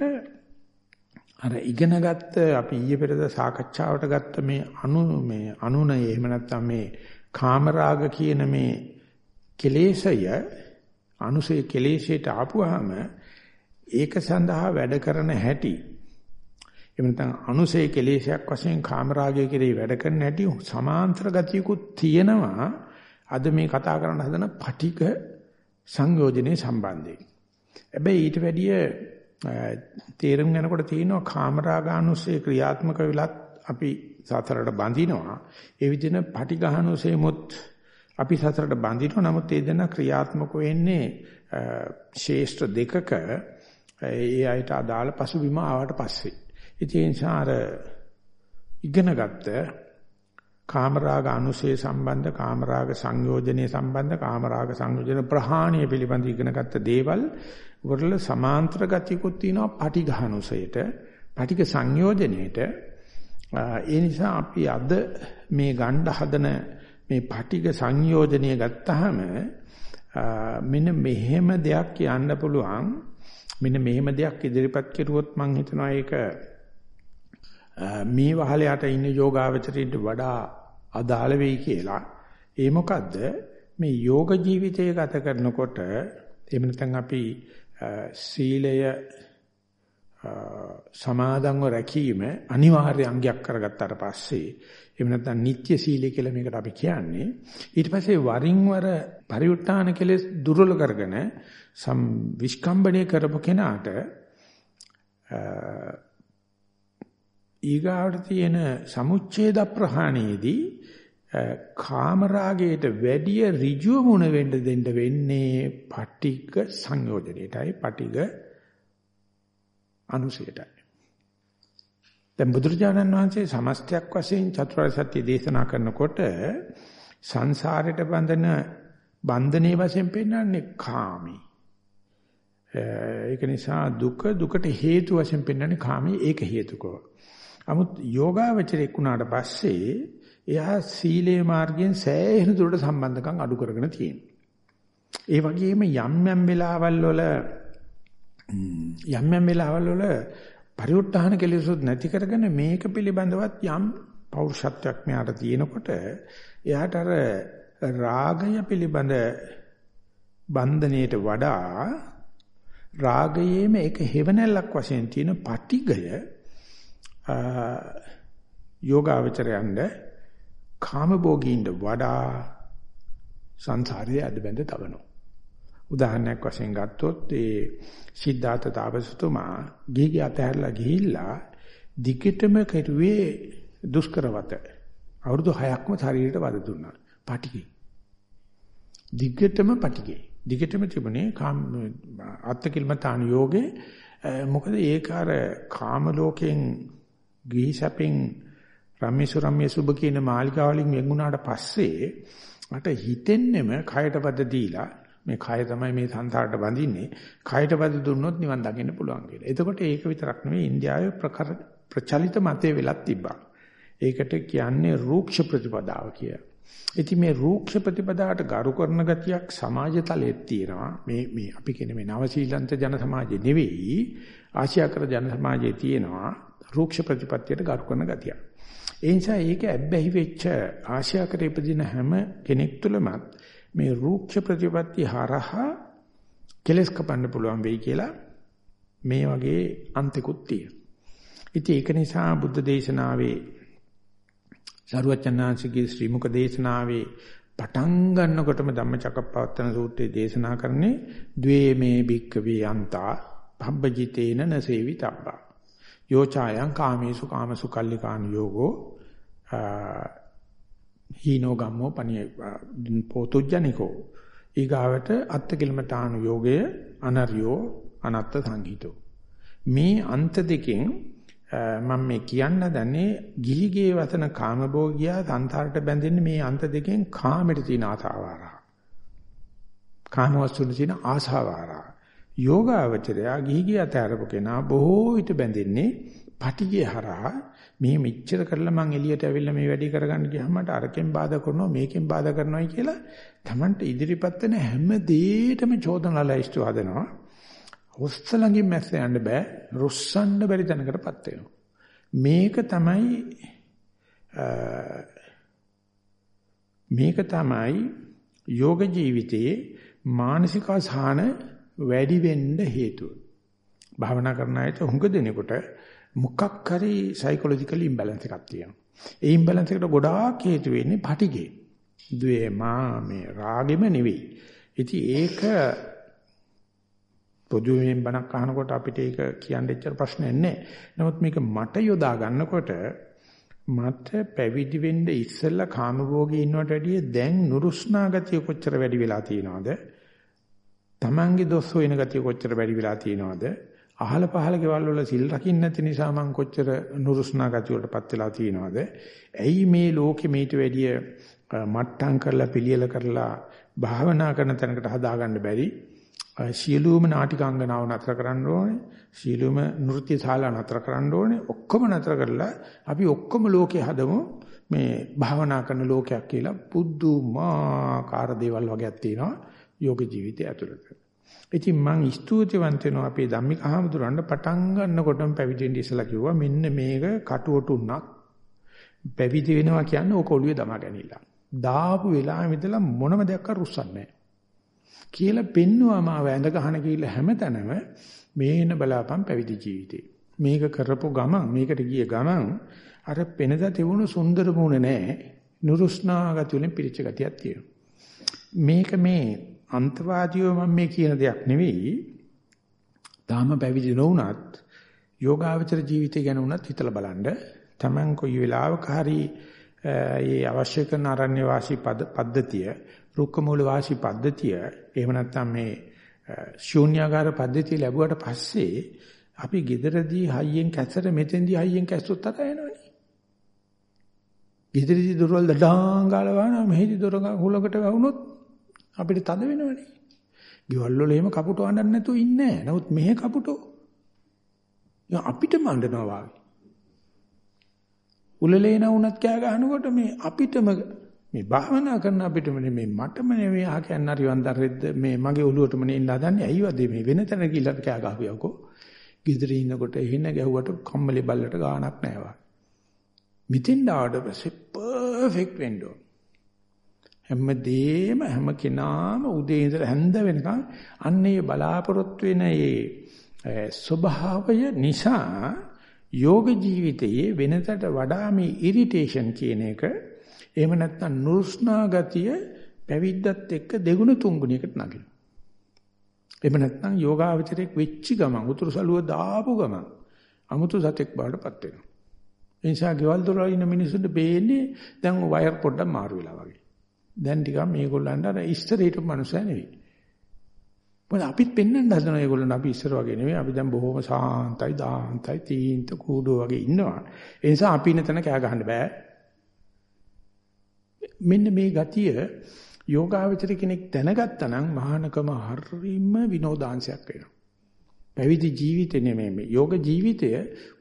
අර ඉගෙනගත්ත අපි ඊයේ පෙරද සාකච්ඡාවට ගත්ත මේ අනු මේ අනුනය එහෙම නැත්නම් මේ කාමරාග කියන මේ කෙලේශය අනුසේ කෙලේශයට ආපුවාම ඒක සඳහා වැඩ කරන හැටි එහෙම නැත්නම් අනුසේ කෙලේශයක් වශයෙන් කාමරාගය කෙරෙහි වැඩ කරන හැටි සමාන්තර ගතියකුත් තියෙනවා අද මේ කතා කරන්න හදන පටික සංයෝජනේ සම්බන්ධයෙන්. හැබැයි ඊට වැඩිය තේරුම් යනකොට තියෙනවා කාමරාගානුස්සය ක්‍රියාත්මක වෙලත් අපි සතරට බඳිනවා. ඒ විදිහට පටිඝානුසෙමුත් අපි සතරට බඳිනවා. නමුත් ඒ දෙන ක්‍රියාත්මක වෙන්නේ ශේෂ්ත්‍ර දෙකක ඒ අයට අදාළ පසුබිම ආවට පස්සේ. ඒ නිසා අර ඉගෙනගත්ත කාමරාග අනුශේ සම්බන්ධ කාමරාග සංයෝජනයේ සම්බන්ධ කාමරාග සංයෝජන ප්‍රහාණය පිළිබඳ ඉගෙනගත්ත දේවල් වල සමාන්තර ගතියකුත් තියෙනවා. පටිඝානුසයට පටිඝ සංයෝජනයේට. ඒ නිසා අපි අද මේ ගණ්ඩ හදන මේ පටිඝ සංයෝජනය ගත්තාම මෙන්න මෙහෙම දෙයක් කියන්න පුළුවන්. මෙන්න මෙහෙම දෙයක් ඉදිරිපත් කෙරුවොත් මම හිතනවා ඒක මේ වහලයට ඉන්න යෝගාවචරින්ට වඩා අදාළ වෙයි කියලා. ඒ මොකද්ද? මේ යෝග ජීවිතය ගත කරනකොට එහෙම නැත්නම් අපි සීලය සමාදන්ව රැකීම අනිවාර්ය අංගයක් කරගත්තාට පස්සේ එහෙම නැත්නම් නිත්‍ය සීලය කියලා මේකට අපි කියන්නේ ඊට පස්සේ වරින් වර පරිඋත් ทาน කෙලෙස් දුර්වල කරගෙන සම් විස්කම්බණය කරපු කෙනාට ඊගාවට තියෙන සමුච්ඡේද ප්‍රහාණයේදී කාමරාගයට වැඩිය ඍජුව මුණ වෙන්න දෙන්න වෙන්නේ පටික සංයෝජනයටයි පටික අනුසයටයි. දැන් බුදුරජාණන් වහන්සේ සමස්තයක් වශයෙන් චතුරාර්ය සත්‍ය දේශනා කරනකොට සංසාරයට බඳින බන්ධනයේ වශයෙන් පෙන්වන්නේ කාමී. ඒක නිසා දුක දුකට හේතු වශයෙන් පෙන්වන්නේ කාමී ඒක 아무ත් යෝගාවචරයක් වුණාට පස්සේ එයා සීලේ මාර්ගයෙන් සෑහෙන දුරට සම්බන්ධකම් අඩු කරගෙන තියෙනවා. ඒ වගේම යම් යම් වෙලාවල් වල යම් යම් වෙලාවල් වල පරිඋත්ථාන කෙලෙසොත් නැති කරගෙන මේක පිළිබඳවත් යම් පෞරුෂත්වයක් මෙයාට තියෙනකොට එයාට අර රාගය පිළිබඳ බන්ධණයට වඩා රාගයේම එක හෙවණැල්ලක් වශයෙන් තියෙන පටිගය යෝගාවචරයන්ද කාමභෝගීන්ට වඩා සංසාරයේ අදබැඳ තවනවා. උදාහරණයක් වශයෙන් ගත්තොත් ඒ සිද්ධාර්ථ තාපසතුමා ගිහිගේ අතහැරලා ගිහිල්ලා දිගටම කෙරුවේ දුෂ්කරවත. අවුරුදු 6ක්ම ශරීරයට වද දුන්නා. පටිගේ. දිගටම පටිගේ. දිගටම තිබුණේ කාම අත්කිලමතාන යෝගේ මොකද ඒක අර කාම ලෝකෙන් ගිහි සැපෙන් රම්‍යසු රම්‍ය සුබ කියන මාලිකාවලින් වෙන්ුණාට පස්සේ මට හිතෙන්නෙම කයට පද දීලා මේ කය තමයි මේ සංසාරට බඳින්නේ කයට පද දුන්නොත් නිවන් දකින්න පුළුවන් කියලා. එතකොට ඒක විතරක් නෙවෙයි ඉන්දියාවේ ප්‍රචලිත මතේ වෙලක් තිබ්බා. ඒකට කියන්නේ රූක්ෂ ප්‍රතිපදාව කියලා. ඉතින් මේ රූක්ෂ ප්‍රතිපදාවට ගරු කරන ගතියක් සමාජ තලයේ තියෙනවා. මේ මේ අපි කියන්නේ මේ නවසීලන්ත ජන සමාජය නෙවෙයි ආසියාකර ජන සමාජයේ තියෙනවා. රූක්ෂ ප්‍රතිපත්තියට ගරු කරන ගතිය. ඒ නිසා ඒක ඇබ්බැහි වෙච්ච ආශාකරේ ඉපදින හැම කෙනෙක් තුළම මේ රූක්ෂ ප්‍රතිපත්ති හරහා කෙලස් කපන්න පුළුවන් වෙයි කියලා මේ වගේ අන්තිකුත් තියෙනවා. ඉතින් ඒක නිසා බුද්ධ දේශනාවේ සරුවචනාංශිකේ ශ්‍රී මුක දේශනාවේ පටන් ගන්නකොටම ධම්මචක්කප්පවත්තන සූත්‍රයේ දේශනා කරන්නේ ද්වේ මේ භික්කවේ අන්තා භබ්බජිතේන නසේවිතබ්බා යෝචායන් කාමේසු කාමසු කල්ලිකාන යෝගෝ හීනෝ ගම්මෝ පණිය පොතුජ්ජනිකෝ. ඊගාවට අත්තිකිලමතාණු යෝගය අනර්යෝ අනත්ත සංගීතෝ මේ අන්ත දෙකෙන් මම මේ කියන්න දන්නේ ගිහිගේ වතන කාමභෝගියා සංසාරට බැඳෙන්නේ මේ අන්ත දෙකෙන් කාමෙට තියෙන ආසාවාරා කාමවස්තුන තියෙන ආසාවාරා යෝගාවචරයා ගිහි ගිය අතරපු කෙනා බොහෝ විට බැඳෙන්නේ පටිගය හරහා මේ මෙච්චර කරලා මං එළියට ඇවිල්ලා මේ වැඩි කරගන්න ගියාම මට අරකින් බාධා කරනවා මේකෙන් බාධා කරනවායි කියලා Tamanට ඉදිරිපත් වෙන හැම දෙයකම චෝදනා ලයිස්තු හදනවා. හොස්ස ළඟින් මැස්ස යන්න බෑ. රුස්සන්න බැරි තැනකටපත් වෙනවා. මේක තමයි මේක තමයි යෝග ජීවිතයේ මානසික අසහන වැඩි වෙන්න හේතුව. භාවනා කරන අයට හුඟ දෙනකොට මොකක් හරි සයිකොලොජිකල් ඉම්බැලන්ස් එකක් තියෙනවා. ඒ ඉම්බැලන්ස් එකට ගොඩාක් හේතු වෙන්නේ පටිගේ. ද්වේමා මේ රාගෙම නෙවෙයි. ඉතින් ඒක පොදුවෙන් බණක් අහනකොට අපිට ඒක කියන්න එච්චර ප්‍රශ්නයක් නැහැ. නමුත් මේක මට යොදා ගන්නකොට මට පැවිදි වෙන්න ඉස්සෙල්ලා කාමභෝගී ඉන්නවට වැඩිය දැන් නුරුස්නා ගතිය කොච්චර වැඩි වෙලා තියෙනවද? Tamange දොස් හොයන ගතිය කොච්චර වැඩි වෙලා තියෙනවද? අහල පහල ගෙවල් වල සිල් රකින්න නැති නිසා මං කොච්චර නුරුස්නා ගතිය වලටපත් වෙලා තියෙනවද? ඇයි මේ ලෝකෙ මේට වැඩිය මට්ටම් කරලා පිළියෙල කරලා භාවනා කරන තැනකට හදාගන්න බැරි? සියලුම නාටිකාංගනාව නතර කරන්න ඕනේ. සියලුම නෘත්‍ය ශාලා නතර කරන්න ඕනේ. ඔක්කොම නතර කරලා අපි ඔක්කොම ලෝකේ හදමු මේ භාවනා කරන ලෝකයක් කියලා පුදුමාකාර දේවල් වගේක් තියෙනවා යෝග ජීවිතය ඇතුළත. ඉතින් මං ස්තුතිවන්ත වෙනවා අපේ ධම්මික හාමුදුරන්ට පටන් ගන්නකොටම පැවිදෙන්න ඉස්සලා කිව්වා මෙන්න මේක කටුවටුන්නක් පැවිදි වෙනවා කියන්නේ ඕක ඔළුවේ දමා ගැනීමලා. දාපු වෙලාවෙ ඉඳලා මොනම දෙයක් අරුස්සන්නේ නැහැ. කියලා පෙන්නවා මාව ඇඳ ගහන කියලා හැමතැනම මේන බලාපන් පැවිදි ජීවිතේ. මේක කරපු ගමන් මේකට ගිය ගමන් අර පෙනදා තිබුණු සුන්දර මුණ නෑ නුරුස්නා ගති වලින් පිරිච්ච ගතියක් තියෙනවා. මේක මේ අන්තවාදීව මම මේ කියන දෙයක් නෙවෙයි. තාම පැවිදි නොවුනත් යෝගාවචර ජීවිතය ගැන උනත් හිතලා බලන්න. Taman කොයි වෙලාවක හරි ඒ අවශ්‍ය කරන අරණ්‍ය වාසී පද්ධතිය රුක්ක මූල වාසී පද්ධතිය එහෙම නැත්නම් මේ ශූන්‍යාකාර පද්ධතිය ලැබුවට පස්සේ අපි gederදී හයියෙන් කැසර මෙතෙන්දී හයියෙන් කැස්සොත් අත යනවනේ. gederදී දොරවල් දඩාං ගාලා වහනවා මෙහෙදි දොර හුලකට වහුනොත් අපිට තද වෙනවනේ. ගෙවල් වල එහෙම කපුටෝ අඬන්නේ නැතුව ඉන්නේ නැහැ. නමුත් මෙහෙ කපුටෝ අපිට මඬනවා වාගේ. උලලේන වුණත් කෑ ගහනකොට මේ අපිටම මේ භාවනා කරන අපිටම මේ මටම නෙවෙයි අහ කියන්න හරි වන්දරෙද්ද මේ මගේ ඔළුවටම නේ ඉන්න හදන්නේ ඇයිවද මේ වෙන තැන ගිහිල්ලා කෑ ගහපියකෝ ගෙදර ඉන්නකොට එහෙන ගැහුවට කම්මලි බල්ලට ගාණක් නැහැ මිතින් ආවට පස්සේ පර්ෆෙක්ට් වෙන්න ඕන හැමදේම හැම කෙනාම උදේ ඉඳලා හැන්ද වෙනකන් අන්නේ බලාපොරොත්තු වෙන ඒ ස්වභාවය නිසා යෝග ජීවිතයේ වෙනතට වඩා මේ ඉරිටේෂන් කියන එක එහෙම නැත්නම් නුරුස්නා ගතිය පැවිද්දත් එක්ක දෙගුණ තුන්ගුණයකට නගිනවා. එහෙම නැත්නම් යෝගාවචරයක් වෙච්ච ගමන් උතුරු සළුව දාපු ගමන් අමුතු සතෙක් බවටපත් වෙනවා. ඒ නිසා ගෙවල් දොරවල් ඉන්න මිනිස්සුන්ට බේන්නේ දැන් වයර් පොඩ්ඩක් මාරු වෙලා වගේ. දැන් ටිකක් මේගොල්ලන්ට අර ඉස්තර හිටපු මනුස්සය නෙවෙයි. මොකද අපිත් පෙන්වන්න හදනවා ඒගොල්ලන් අපි ඉස්සර වගේ නෙවෙයි අපි දැන් බොහොම සාන්තයි දාන්තයි තීන්ත කූඩෝ වගේ ඉන්නවා. ඒ නිසා අපි ඉන්න තැන කෑ ගහන්න බෑ. මෙන්න මේ ගතිය යෝගාවචර කෙනෙක් දැනගත්තා නම් මහානකම හරීම විනෝදාංශයක් වෙනවා. පැවිදි ජීවිතේ නෙමෙයි මේ යෝග ජීවිතය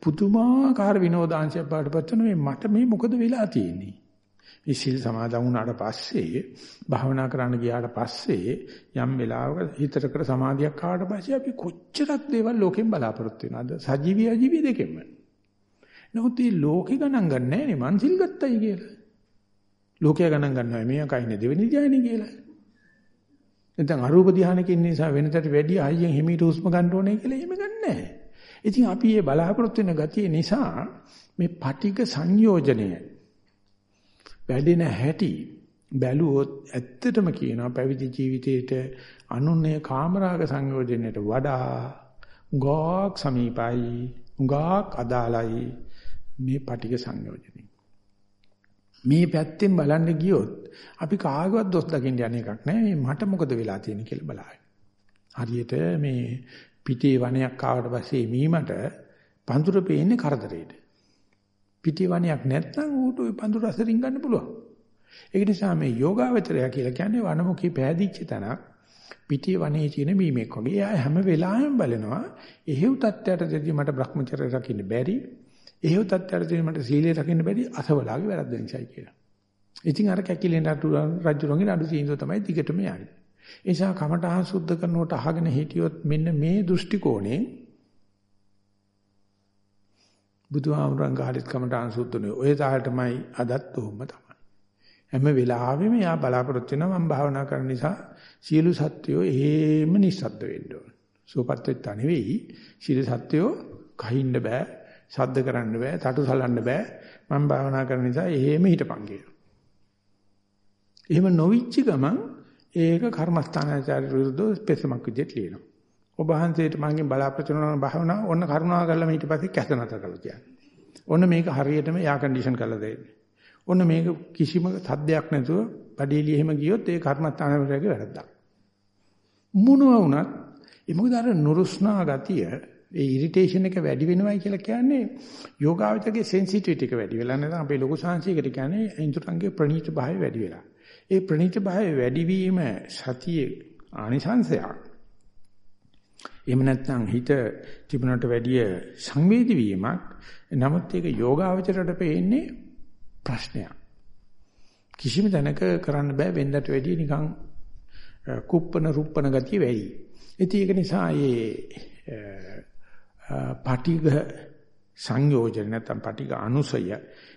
පුදුමාකාර විනෝදාංශයක් බාටපත් වෙන මේ මට මේ මොකද වෙලා තියෙන්නේ? මේ සිල් සමාදන් වුණාට පස්සේ භාවනා කරන්න ගියාට පස්සේ යම් වෙලාවක හිතටකට සමාධියක් ආවට පස්සේ අපි කොච්චරක් දේවල් ලෝකෙන් බලාපොරොත්තු වෙනවද? සජීවී අජීවී දෙකෙන්ම. නමුත් මේ ලෝකේ ගණන් ගන්න නැහැ නේ මං සිල් ගත්තයි කියලා. ලෝකයා ගණන් ගන්නවා මේ කයිනේ දෙවෙනි ධ්‍යානෙ කියලා. නැත්නම් අරූප ධ්‍යානෙක ඉන්න නිසා වෙනතට වැඩි අයියෙන් හිමීට හුස්ම ගන්න ඕනේ කියලා එහෙම ගන්නෑ. ඉතින් අපි මේ බලාපොරොත්තු වෙන ගතිය නිසා මේ පටික සංයෝජනය වැඩෙන හැටි බැලුවොත් ඇත්තටම කියනවා පැවිදි ජීවිතයේට අනුන්‍ය කාමරාග සංයෝජනයට වඩා ගෝක් සමීපයි ගෝක් අදාළයි මේ පටික සංයෝජනය. මේ පැත්තෙන් බලන්න ගියොත් අපි කාගවත් දොස් දකින්න යන එකක් නෑ මේ මට මොකද වෙලා තියෙන්නේ කියලා බලන්න. හරියට මේ පිටේ වණයක් ආවට පස්සේ මීමට පඳුර පේන්නේ කරදරේට. පිටේ වණයක් නැත්නම් ඌට ওই පඳුර රසරින් ගන්න පුළුවන්. ඒක නිසා මේ යෝගාවචරය කියලා කියන්නේ වනමුඛී පෑදිච්ච තැනක් පිටේ වනේ තියෙන මීමෙක් වගේ. එයා හැම වෙලාවෙම බලනවා එහෙව් තත්ත්වයට දෙදී මට Brahmacharya රකින්න බැරි එහෙව තත්ත්වයට තියෙන මට සීලය රකින්න බැරි අසවලාගේ වැරද්ද නිසායි කියලා. ඉතින් අර කැකිලෙන් රජුරන්ගේ නඩු තීන්දුව තමයි දිගටම යන්නේ. ඒ නිසා කමඨහං සුද්ධ කරනකොට අහගෙන හිටියොත් මෙන්න මේ දෘෂ්ටි කෝණයෙන් බුදුහාමුදුරන් ගාලිත් කමඨහං සුද්ධනේ ඔය තාලටමයි අදත් උඹ තමයි. හැම වෙලාවෙම යා බලාපොරොත්තු වෙනවා මම භාවනා කරන නිසා සියලු සත්වයෝ එහෙම නිස්සද්ද වෙන්න ඕන. සුවපත් වෙත්ත නෙවෙයි සියලු සත්වයෝ කහින්න බෑ සද්ද කරන්න බෑ, තටු සලන්න බෑ. මම භාවනා කරන නිසා එහෙම හිටපන් කියනවා. එහෙම නොවිච්ච ගමන් ඒක කර්මස්ථානාචාර්ය විරුද්ධව පෙසමක් විදිහට ලියනවා. ඔබ වහන්සේට මගෙන් බලාපොරොත්තු වෙන භාවනා ඔන්න කරුණා කරලා ඊට පස්සේ කැත නැතර කළා කියන්නේ. ඔන්න මේක හරියටම යා කන්ඩිෂන් කරලා දෙන්නේ. ඔන්න මේක කිසිම සද්දයක් නැතුව බඩේලිය එහෙම ගියොත් ඒ කර්මස්ථානවලගේ වැරද්දක්. මොනවා වුණත් ඒ මොකද අර නුරුස්නා ගතිය ඒ ඉරිටේෂන් එක වැඩි වෙනවයි කියලා කියන්නේ යෝගාවචකගේ සෙන්සිටිවිටි එක වැඩි වෙලා නැත්නම් අපේ ලොකු සංසියකට කියන්නේ ඉන්ද්‍රයන්ගේ ප්‍රණීත භාවය වැඩි වෙලා. ඒ ප්‍රණීත භාවය වැඩි වීම සතියේ ආනිසංශයක්. එහෙම නැත්නම් හිත තිබුණට වැඩිය සංවේදී වීමක්. නමුත් ඒක යෝගාවචරයට පෙන්නේ ප්‍රශ්නයක්. කිසිම තැනක කරන්න බෑ වෙන්දට වැඩිය නිකන් කුප්පන රුප්පන ගතිය වැඩි. ඉතින් ඒක නිසා මේ පටිඝ සංයෝජන නැත්නම් පටිඝ අනුසය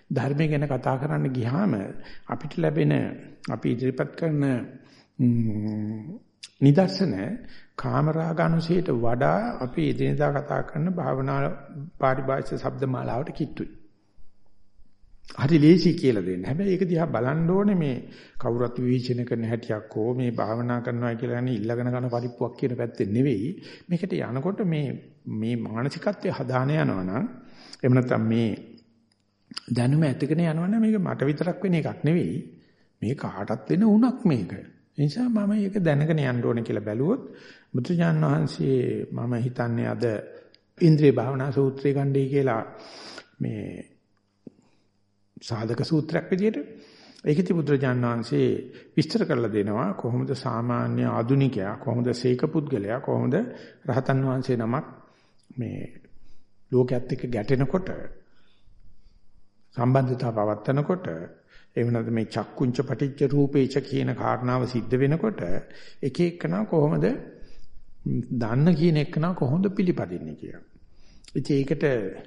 ධර්මය ගැන කතා කරන්න ගියාම අපිට ලැබෙන අපි ඉදිරිපත් කරන නිදර්ශන කාමරාගනුසයට වඩා අපි එදිනදා කතා කරන භාවනා පාරිභාෂික શબ્ද මාලාවට කිට්ටුයි. හරි ලේසි කියලා දෙන්න. හැබැයි ඒක දිහා බලන්න ඕනේ මේ කවුරුත් විවේචන කරන හැටියක් හෝ මේ භාවනා කරනවා කියලා යන්නේ ඉල්ලගෙන කරන පරිප්පුවක් කියන පැත්තේ නෙවෙයි. මේකට යනකොට මේ මේ මානසිකත්වය හදාන යනවා නම් එහෙම නැත්නම් මේ දැනුම ඇතිගෙන යනවනම් මේක මට විතරක් වෙන එකක් නෙවෙයි. මේ කාටත් වෙන උණක් මේක. ඒ නිසා මම මේක දැනගෙන යන්න ඕනේ කියලා බැලුවොත් බුදුජාන් වහන්සේ මම හිතන්නේ අද ඉන්ද්‍රිය භාවනා සූත්‍රය ගන්නයි කියලා මේ සාධක සූත්‍රයක් විදියට ඒකෙති බුදුරජාන් වහන්සේ විස්තර කරලා දෙනවා. කොහොමද සාමාන්‍ය ආදුනිකයා කොහොමද සීක පුද්ගලයා කොහොමද රහතන් වහන්සේ නමක් මේ ලෝකයේත් එක්ක ගැටෙනකොට සම්බන්ධතාව පවත්නකොට එහෙම නැත්නම් මේ චක්කුංච පටිච්ච රූපේච කියන කාරණාව සිද්ධ වෙනකොට එක එකනා කොහොමද දන්න කියන එකනා කොහොමද පිළිපදින්නේ කියලා. ඉතින් ඒකට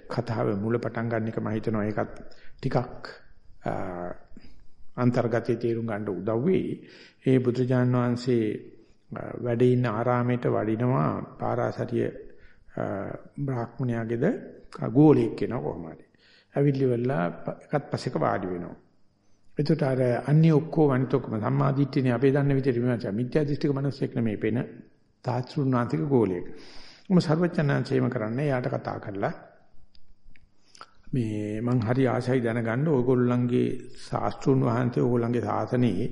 කතාවේ මුල පටන් ගන්න එක මම හිතනවා ඒකත් ටිකක් අන්තර්ගතයේ තේරුම් ගන්න උදව් වෙයි. ඒ බුදුජාන් වහන්සේ වැඩ ඉන්න ආරාමයට වඩිනවා පාරාසරිය බ්‍රාහ්මණයාගේද ගෝලයක් කෙනා කොහොමද. ඇවිල්ලි වෙලා එකත් පස්සෙක වාඩි වෙනවා. එතකොට අර අන්‍ය ඔක්කොම අනිත් ඔක්කොම සම්මාදිට්ඨියනේ අපේ දන්න විදිහට මෙයා මිත්‍යා දෘෂ්ටික මිනිස්සෙක් නෙමෙයි පෙන තාත්සුණාතික ගෝලයක්. මොම සර්වඥාන්සේම කරන්නේ යාට කතා කරලා මේ මං හරි ආශයි දැනගන්න ඕගොල්ලන්ගේ ශාස්ත්‍රුන් වහන්සේ ඕගොල්ලන්ගේ සාසනයේ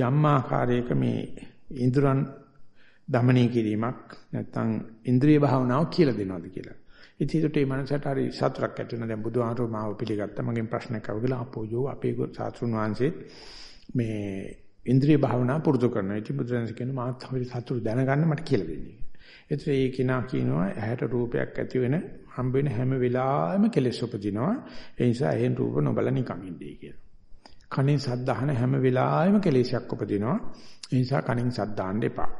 යම් ආකාරයක මේ ඉන්ද්‍රයන් දමනය කිරීමක් නැත්නම් ඉන්ද්‍රිය භාවනාව කියලා දෙනවද කියලා. ඉතින් ඒකට මේ මනසට හරි සතුටක් ඇති වෙනවා. දැන් බුදුහාමර මාව පිළිගත්තා. මගෙන් ප්‍රශ්නයක් අහුවලා අපෝයෝ අපේ ශාස්ත්‍රුන් වහන්සේ මේ ඉන්ද්‍රිය භාවනාව පුරුදු කරනවා. ඉතින් බුදුරජාණන් කියනවා මාත් හරි සතුට දැනගන්න මට කියලා දෙන්නේ. ඒතර ඒ කෙනා කියනවා ඇහැට රූපයක් ඇති වෙන හම්බ වෙන හැම වෙලාවෙම කෙලෙස් උපදිනවා. ඒ නිසා එහෙන් රූප නොබල නිකන් ඉන්නේ කියලා. කණෙන් සද්ද අහන හැම වෙලාවෙම කෙලෙසයක් උපදිනවා. ඒ නිසා කණෙන් සද්ද දාන්න එපා.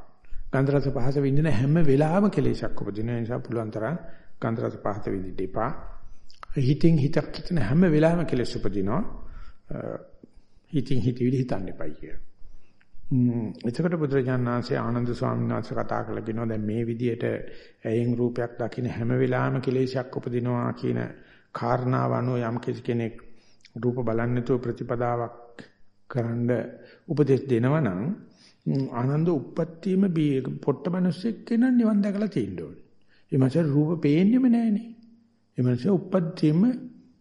ගන්ධ රස පහස විඳින හැම වෙලාවෙම කෙලෙසයක් උපදිනවා. ඒ නිසා පුළුවන් තරම් ගන්ධ රස පහස විඳින්න එපා. හිතින් හිතක් හිතන හැම වෙලාවෙම කෙලෙස් උපදිනවා. හිතින් හිතවිලි හිතන්න එපයි කියලා. එතකොට බුදුරජාණන් වහන්සේ ආනන්ද ස්වාමීන් වහන්සේ කතා කරලා කියනවා දැන් මේ විදියට ඇයෙන් රූපයක් දකින්න හැම වෙලාවෙම කෙලෙසයක් උපදිනවා කියන කාරණාව අනුව යම් කෙනෙක් රූප බලන්නේ නැතුව ප්‍රතිපදාවක් කරන්න උපදෙස් දෙනවා නම් ආනන්ද උප්පත්තියම පොට්ටමනස්සෙක් කෙනා නිවන් දැකලා තියෙන්න ඕනේ. ඒ මාසේ රූප පේන්නේම නැහනේ. ඒ මාසේ උප්පත්තියම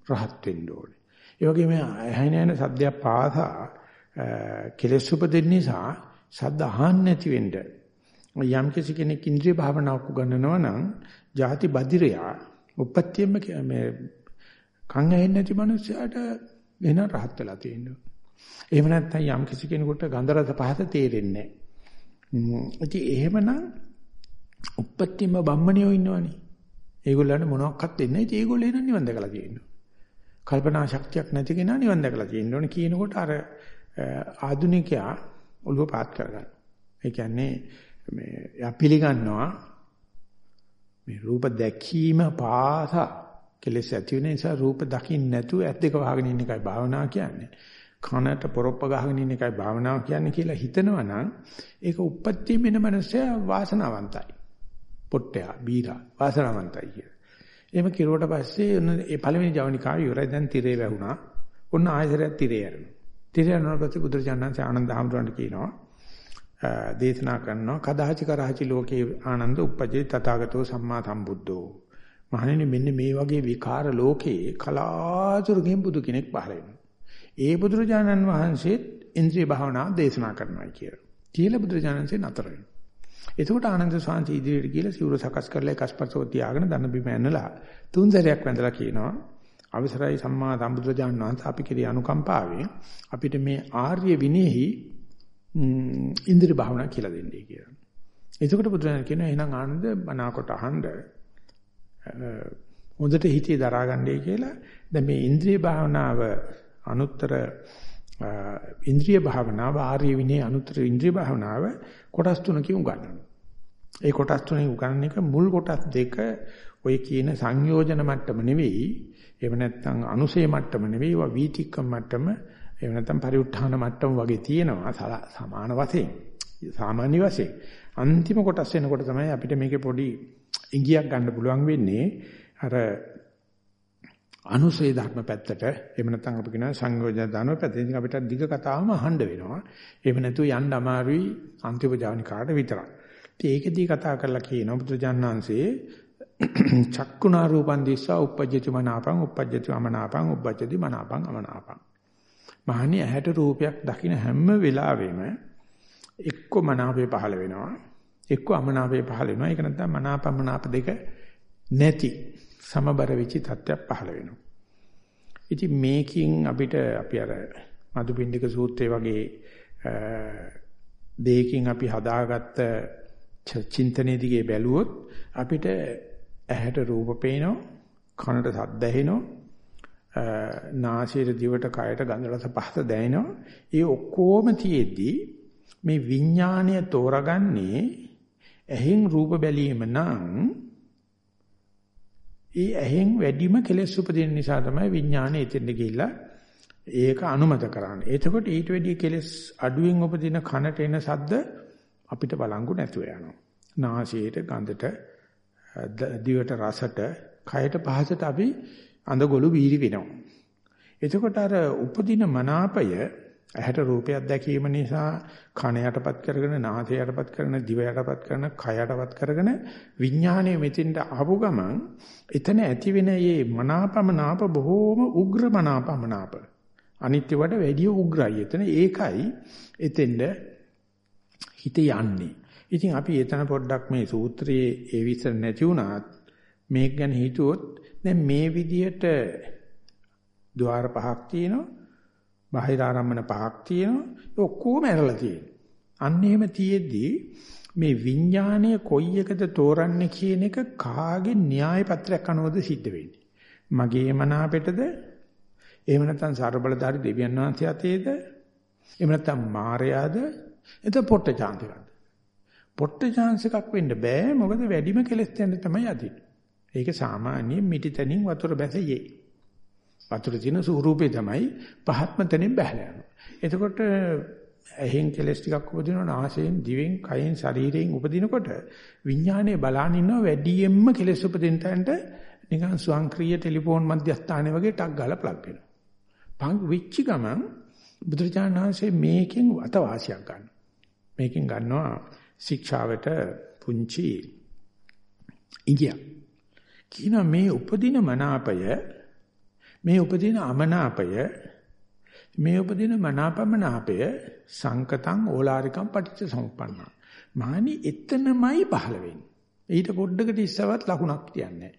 රහත් වෙන්න ඕනේ. ඒ වගේම ඇහැ නැන සද්දයක් පාසා කෙලෙස් උපදින්න නිසා සද්ද අහන්න නැති වෙන්න යම් කිසි කෙනෙක් ඉන්ද්‍රිය භාවනාවක් උගන්වනවා නම් ಜಾති බදිරයා උපත්තියම මේ කන් ඇහෙන්නේ නැති මනුස්සයාට වෙන රහත් වෙලා තියෙනවා. එහෙම නැත්නම් යම් කිසි කෙනෙකුට ගන්ධ රස පහත තේරෙන්නේ නැහැ. ඉතින් එහෙමනම් උපත්තියම බම්මණියෝ ඉන්නවනේ. ඒගොල්ලන්ට මොනවත් දෙන්නේ නැහැ. ඉතින් ඒගොල්ලෝ එනන් නිවන් දැකලා තියෙනවා. කල්පනා ශක්තියක් නැති කෙනා නිවන් දැකලා තියෙන්න ඕනේ කියනකොට අර ආධුනිකයා ඔළුව පාත් කරගන්න. ඒ කියන්නේ මේ යා පිළිගන්නවා මේ රූප දැකීම පාස කෙලෙස් ඇති වෙන නිසා රූප දකින්න නැතුව ඇස් දෙක වහගෙන ඉන්න එකයි භාවනාව කියන්නේ. කනට පොරොප්ප ගහගෙන ඉන්න එකයි භාවනාව කියන්නේ කියලා හිතනවා නම් ඒක උප්පත්ති වෙන මනුස්සයා වාසනාවන්තයි. පොට්ටයා බීරා වාසනාවන්තයි කියලා. එහෙම කිරුවට පස්සේ ඒ පළවෙනි ජවනිකාව ඉවරයි දැන් tire වැහුණා. ඔන්න ආයතරයක් tire යනවා. තිරයන්වලපති බුදුරජාණන් ආනන්ද හැමතුරන්ට කියනවා දේශනා කරනවා කදාචි කරාචි ලෝකේ ආනන්ද උපජේ තථාගතෝ සම්මා සම්බුද්ධෝ මහණෙනි මෙන්න මේ වගේ විකාර ලෝකේ කලාතුරකින් බුදු කෙනෙක් පහළ වෙනවා. ඒ බුදුරජාණන් වහන්සේත් ඉන්ද්‍රිය භාවනාව දේශනා කරනවා කියලා. කියලා බුදුරජාණන්සේ නතර වෙනවා. එතකොට ආනන්ද සාන්ති ඉදිරියට ගිහලා සිවුර සකස් කරලා එකස්පර්ශව තියාගෙන දන බිම ඇනලා තුන් සැරයක් වැඳලා කියනවා අවසරයි සම්මා සම්බුදුරජාණන් වහන්සේ අපි කෙරේ අනුකම්පාවෙන් අපිට මේ ආර්ය විනයෙහි ඉන්ද්‍රිය භාවනා කියලා දෙන්නේ කියලා. එතකොට බුදුරජාණන් කියනවා එහෙනම් ආනන්ද බණාකොට අහන්න හොඳට හිතේ දරාගන්නයි කියලා. දැන් මේ ඉන්ද්‍රිය භාවනාව අනුත්තර ඉන්ද්‍රිය භාවනාව ආර්ය විනය අනුත්තර ඉන්ද්‍රිය භාවනාව කොටස් තුනකින් උගන්වනවා. ඒ කොටස් තුනෙන් උගන්වන එක මුල් කොටස් දෙක ඔය කියන සංයෝජන මට්ටම නෙවෙයි. එහෙම නැත්නම් අනුසේ මට්ටම නෙවෙයි ඒවා වීතික්කම් මට්ටම එහෙම නැත්නම් පරිඋත්ථාන මට්ටම වගේ තියෙනවා සමාන වශයෙන්. සාමාන්‍ය වශයෙන්. අන්තිම කොටස් වෙනකොට තමයි අපිට මේකේ පොඩි ඉඟියක් ගන්න පුළුවන් වෙන්නේ. අර අනුසේ ධර්ම පැත්තට එහෙම නැත්නම් අපි කියනවා සංයෝජන ධර්ම පැත්තට ඉතින් අපිට දිග කතාවම අහන්න වෙනවා. එහෙම නැතුව යන්න අමාරුයි අන්තිම ජවනිකාට විතරයි ඉතින් ඒකෙදී කතා කරලා කියනවා බුදුජානනාංශයේ චක්කුණා රූපං දිස්සා uppajjati මනාපං uppajjati අමනාපං uppajjati මනාපං අමනාපං. මහණි ඇහැට රූපයක් දකින හැම වෙලාවෙම එක්ක මනාපේ පහළ වෙනවා. එක්ක අමනාපේ පහළ වෙනවා. ඒක නැත්නම් මනාපමනාප දෙක නැති සමබර වෙච්ච තත්ත්වයක් පහළ වෙනවා. ඉතින් මේකින් අපිට අපි අර මදුපිණ්ඩික සූත්‍රයේ වගේ දෙයකින් අපි හදාගත්ත චින්තනයේ දිගේ බැලුවොත් අපිට ඇහැට රූප පේනවා කනට ශබ්ද ඇහෙනවා නාසයට දිවට කයට ගඳ රස පහස දැනෙනවා ඒ ඔක්කොම තියෙද්දි මේ විඥාණය තෝරගන්නේ ඇහෙන් රූප බැලීම නම් ඒ ඇහෙන් වැඩිම කෙලෙස් උපදින නිසා තමයි විඥානය එතෙන්ද ගිහිල්ලා ඒක අනුමත කරන්නේ. එතකොට ඊට වැඩිය කෙලෙස් අඩුවෙන් උපදින කනට එන සද්ද අපිට බලංගු නැතුව යනවා. නාසයට ගඳට දිවට රසට කයට පහසට අපි අඳගොළු වීරි වෙනවා. එතකොට අර උපදින මනාපය ඇහැට රූපයක් දැකීම නිසා කන යටපත් කරගෙන නාසය යටපත් කරන දිව යටපත් කරන කය යටපත් කරගෙන විඥානය මෙතෙන්ට ආපු ගමන් එතන ඇති වෙන මේ මනාපමනාප බොහෝම උග්‍ර මනාපමනාප. අනිත්‍ය වඩ වැඩි උග්‍රයි. එතන ඒකයි එතෙන්ද හිත යන්නේ. ඉතින් අපි එතන පොඩ්ඩක් මේ සූත්‍රයේ ඒ විස්තර නැති වුණාත් මේක ගැන හිතුවොත් දැන් මේ විදියට ద్వාර පහක් තියෙනවා. බාහිර ආරම්මන පහක් තියෙනවා. ඒ ඔක්කොම ඇරලා තියෙනවා. අන්න එහෙම තියෙද්දී මේ විඥානය කොයි එකද තෝරන්නේ කියන එක කාගේ න්‍යාය පත්‍රයක් අනුවද සිද්ධ වෙන්නේ. මගේ මනාපෙටද එහෙම නැත්නම් ਸਰබලධාරී දෙවියන් වහන්සේ අතේද එහෙම නැත්නම් මායාද එතකොට පොට්ට chance ගන්න. පොට්ට chance එකක් වෙන්න බෑ. මොකද වැඩිම කෙලස් යන තමයි අදින්නේ. ඒක සාමාන්‍ය මිටි තනින් වතුර බැසෙයි. වතුර තියෙන ස්වරූපේ තමයි පහත්ම තැනින් බහලා යනවා. එතකොට ඇහෙන් කෙලස් ටිකක් උපදිනවා නාසයෙන් දිවෙන් කයෙන් ශරීරයෙන් උපදිනකොට විඥානයේ බලාන ඉන්නවා වැඩියෙන්ම කෙලස් උපදින තැනට නිකන් ස්වංක්‍රීය ටෙලිෆෝන් මධ්‍යස්ථානයේ වගේ ටක් ගාලා ප්ලග් වෙනවා. පං විච්ච ගමන් බුදුරජාණන් වහන්සේ මේකෙන් අතවාසියක් ගන්නවා. මේකෙන් ගන්නවා ශික්ෂාවට පුංචි ඉගිය. කියන මේ උපදින මනාපය මේ උපදින අමනාපය මේ උපදින මනාපමනාපය සංකතං ඕලාරිකම් පටිච්ච සමුප්පන්න. මහණි එතනමයි පහළ වෙන්නේ. ඊට පොඩ්ඩකට ඉස්සවත් ලකුණක් තියන්නේ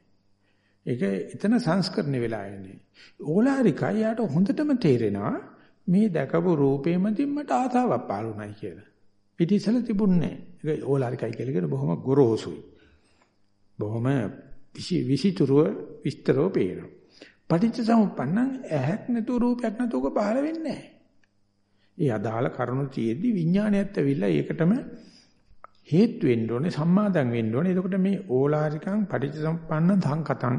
ඒක එතන සංස්කරණය වෙලා යන්නේ. ඕලාරිකයි යාට හොඳටම තේරෙනවා මේ දැකපු රූපේමදින් මට ආතාවක් පාලුණයි කියලා. පිටිසල තිබුණේ නැහැ. ඒක ඕලාරිකයි කියලා කියන බොහොම ගොරෝසුයි. බොහොම විසිතුරුව විස්තරව පේනවා. පටිච්ච සමුප්පන්නං ඇහක් නැතුව රූපයක් නැතුව පහළ වෙන්නේ නැහැ. ඒ අදාළ කරුණු තියෙද්දි විඥානයත් ඇවිල්ලා ඒකටම හේතු වෙන්න ඕනේ සම්මාදම් වෙන්න ඕනේ. එතකොට මේ ඕලාරිකං පටිච්ච සමුප්පන්න සංකතං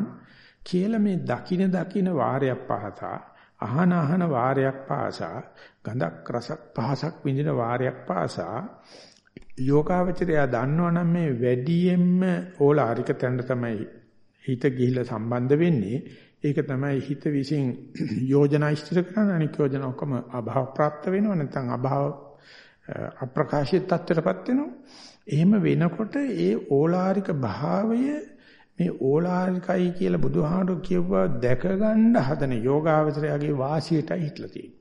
කියලා මේ දකින දකින වාරයක් පහසා අහන අහන වාරයක් පාසා ගඳක් රසක් පහසක් විඳින වාරයක් පාසා යෝගාවචරය දන්නවනම් මේ වැඩියෙන්ම ඕලාරික තැන්න තමයි හිත ගිහිලා සම්බන්ධ වෙන්නේ ඒක තමයි හිත විසින් යෝජනා ඉස්තර කරන අනික යෝජනා ඔක්කොම අභාව ප්‍රාප්ත වෙනවා නැත්නම් අභාව අප්‍රකාශිත තත්ත්වයටපත් වෙනවා. එහෙම වෙනකොට ඒ ඕලාරික භාවය මේ ඕලාරිකයි කියලා බුදුහාමුදුරු කියපුවා දැක ගන්න හදන යෝගාවචරයාගේ වාසියටයි හිටලා තියෙන්නේ.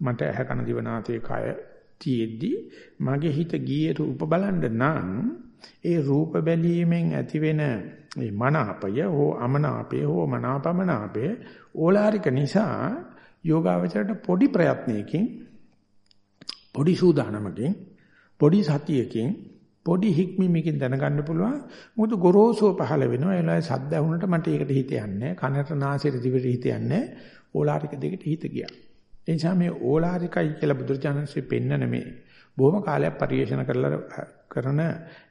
මට ඇහ කන දිවනාතේ කය තියෙද්දි මගේ හිත ගියේ රූප බලන්න නම් ඒ රූප බැලීමෙන් ඇතිවෙන මේ මනාපය හෝ අමනාපය හෝ මනාපමනාපය ඕලාරික නිසා යෝගාවචරයට පොඩි ප්‍රයත්නයකින් පොඩි සූදානමකින් පොඩි සතියකින් පොඩි හික්මීමකින් දැනගන්න පුළුවන්. මොකද ගොරෝසුව පහළ වෙනවා. ඒ වෙලාවේ සද්ද ඇහුනට මට ඒකට හිත යන්නේ කනට නාසයට දිවට හිත යන්නේ ඕලාරික දෙකට හිත ගියා. ඒ නිසා මේ ඕලාරිකයි කියලා බුදුරජාණන්සේ පෙන්නන මේ බොහොම කාලයක් පරිශන කරලා කරන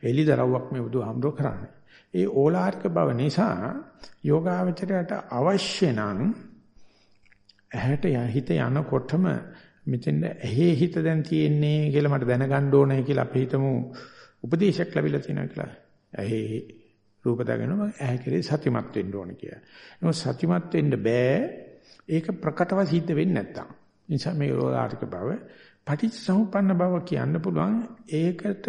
එලිදරව්වක් මේ බුදුහාමුදුර කරන්නේ. ඒ ඕලාරික බව නිසා යෝගාවචරයට අවශ්‍ය නම් ඇහැට හිත යනකොටම මෙතෙන් ඇහි හිත දැන් තියෙන්නේ කියලා මට දැනගන්න ඕනේ කියලා අපි හිතමු. උපදේශයක් ලැබිලා තියෙනවා කියලා. ඇහි රූප දාගෙනම ඇහැ කෙරේ සතිමත් වෙන්න ඕනේ කියලා. නමුත් සතිමත් වෙන්න බෑ. ඒක ප්‍රකටව සිද්ධ වෙන්නේ නැත්තම්. නිසා මේ ඕලාරික බව පටිච්චසමුප්පන්න බව කියන්න පුළුවන් ඒකට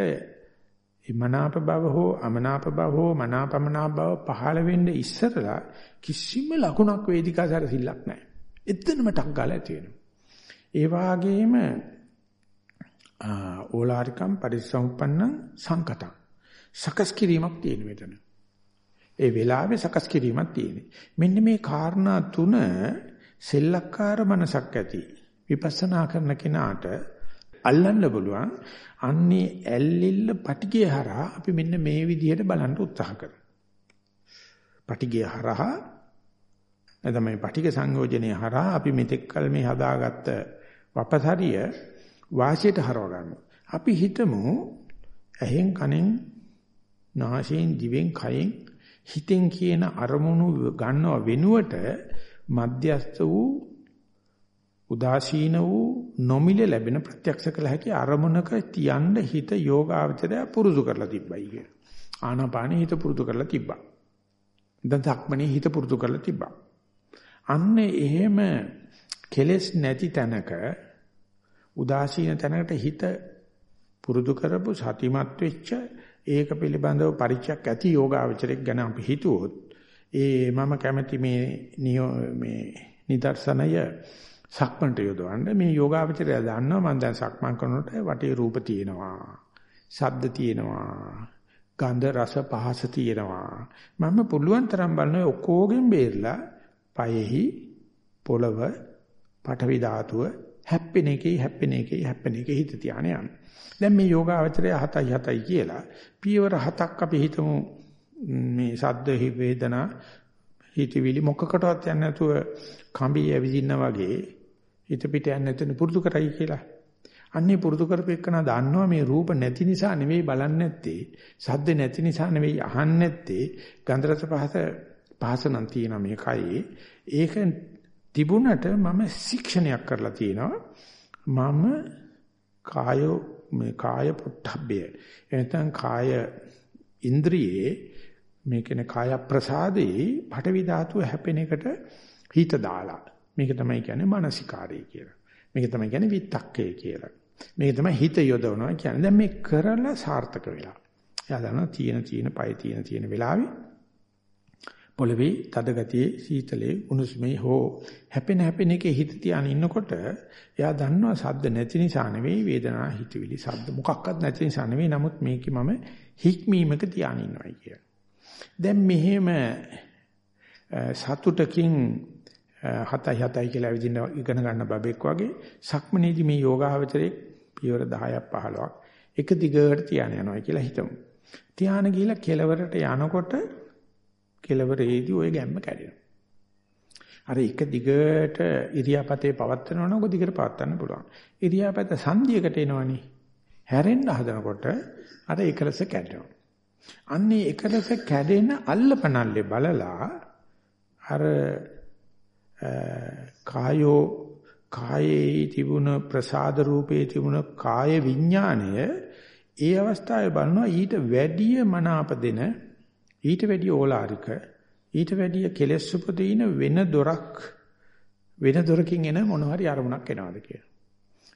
මනාප බව හෝ අමනාප බව හෝ මනාපමනාප බව පහළ වෙන්න ඉස්සරලා කිසිම ලකුණක් වේදිකාසාර සිල්ලක් නැහැ. එතනම ටක් ගාලා ඇති වෙනවා. ඒ වාගේම ඕලාරිකම් පරිසම්පන්නං සංකතං සකස් කිරීමක් තියෙන මෙතන. ඒ වෙලාවේ සකස් කිරීමක් තියෙන්නේ. මෙන්න මේ කාරණා තුන සෙල්ලක්කාර මනසක් ඇති. විපස්සනා කරන කෙනාට අල්ලන්න පුළුවන්. අන්නේ ඇල්ලිල්ල පටිගය හරහා අපි මෙන්න මේ විදිහට බලන්න උත්සාහ කරනවා. පටිගය හරහා නැත්නම් මේ පටිග සංයෝජනයේ හරහා අපි මෙතෙක් කල මේ හදාගත්ත වපසරිය වාසියට හරව ගන්නවා. අපි හිතමු ඇහෙන් කනෙන් නාසයෙන් දිවෙන් කයෙන් හිතෙන් කියන අරමුණු ගන්නව වෙනුවට මධ්‍යස්ත වූ උදාසීන වූ නොමිල ලැබෙන ප්‍රත්‍යක්ෂ කළ හැකි අරමුණක තියන්න හිත යෝගාවචරය පුරුදු කරලා තිබ්බයි කිය. ආනාපානෙ හිත පුරුදු කරලා තිබ්බා. දැන් ධක්මනේ හිත පුරුදු කරලා තිබ්බා. අන්න එහෙම කෙලෙස් නැති තැනක උදාසීන තැනකට හිත පුරුදු කරපු සතිමත් වෙච්ච ඒක පිළිබඳව පරිචයක් ඇති යෝගාවචරයක් ගැන අපි හිතුවොත් ඒ මම කැමති මේ මේ නිදර්ශනය සක්මන්ට යොදවන්න මේ යෝගාවචරය දන්නවා මම දැන් සක්මන් කරනකොට වටේ රූප තියෙනවා ශබ්ද තියෙනවා ගන්ධ රස පහස තියෙනවා. මම පුළුවන් තරම් බලන ඔක්කොගෙන් බේරලා පයෙහි පොළව පඨවි ධාතුව හැප්පෙන එකේ හැප්පෙන එකේ හැප්පෙන එකේ හිත තියාන යන. දැන් මේ යෝගාවචරය 7යි 7යි කියලා පියවර හතක් අපි හිතමු මේ සද්ද වේදනා හිතවිලි මොකකටවත් යන්නේ නැතුව කඹේ ඇවිදින්න වගේ හිත පිට යන්නේ නැතුව පුරුදු කරයි කියලා. අන්නේ පුරුදු කරපෙන්නන දන්නවා මේ රූප නැති නිසා නෙවෙයි බලන්නේ නැත්තේ සද්ද නැති නිසා නෙවෙයි අහන්නේ නැත්තේ ගන්ධ රස පහස පහස නම් තියෙන මේ කයේ ඒක තිබුණට මම ශික්ෂණයක් කරලා තියෙනවා. මම කාය මේ කාය පුට්ඨබ්බය එනතන් කාය ඉන්ද්‍රියේ මේ කියන කාය ප්‍රසාදේ පටවි ධාතුව හැපෙන එකට හිත දාලා. මේක තමයි කියන්නේ මානසිකාරය කියලා. මේක තමයි කියන්නේ විත්තක්කය කියලා. මේක තමයි හිත යොදවනවා කියන්නේ. දැන් මේ කරලා සාර්ථක වෙලා. එයා දන්නවා තියෙන තියෙන පය තියෙන තියෙන වෙලාවේ පොළවේ තද ගතියේ සීතලේ උණුසුමේ හෝ හැපෙන හැපෙන එකේ හිත තියාන ඉන්නකොට එයා දන්නවා සද්ද නැති නිසා නෙවෙයි වේදනා හිතවිලි සද්ද මොකක්වත් නැති නිසා නෙවෙයි නමුත් මේකේ මම හික්මීමක තියාන ඉන්නවයි කියලා. දැන් මෙහෙම සතුටකින් හතයි හතයි කියලා විදින්න ඉගෙන ගන්න බබෙක් වගේ සක්මනේදී මේ යෝගාවචරයේ පියවර 10ක් 15ක් එක දිගට තියාන යනවා කියලා හිතමු. තියාන ගිහිලා කෙලවරට යනකොට කෙලවරේදී ওই ගැම්ම කැඩෙනවා. අර එක දිගට ඉරියාපතේ පවත්වනවා නම් ඔක දිගට පවත්වන්න පුළුවන්. ඉරියාපත සංධියකට එනවනේ. හැරෙන්න හදනකොට අර එකලස කැඩෙනවා. අන්නේ එකලස කැඩෙන අල්ලපනල්ලේ බලලා අර කායෝ කායේ තිබුණ ප්‍රසාද රූපේ තිබුණ කාය විඥාණය ඒ අවස්ථාවේ බලනවා ඊට වැඩිය මනාප දෙන ඊට වැඩිය ඕලාරික ඊට වැඩිය කෙලෙස් උපදින වෙන දොරක් වෙන දොරකින් එන මොන හරි අරමුණක් එනවාද කියලා.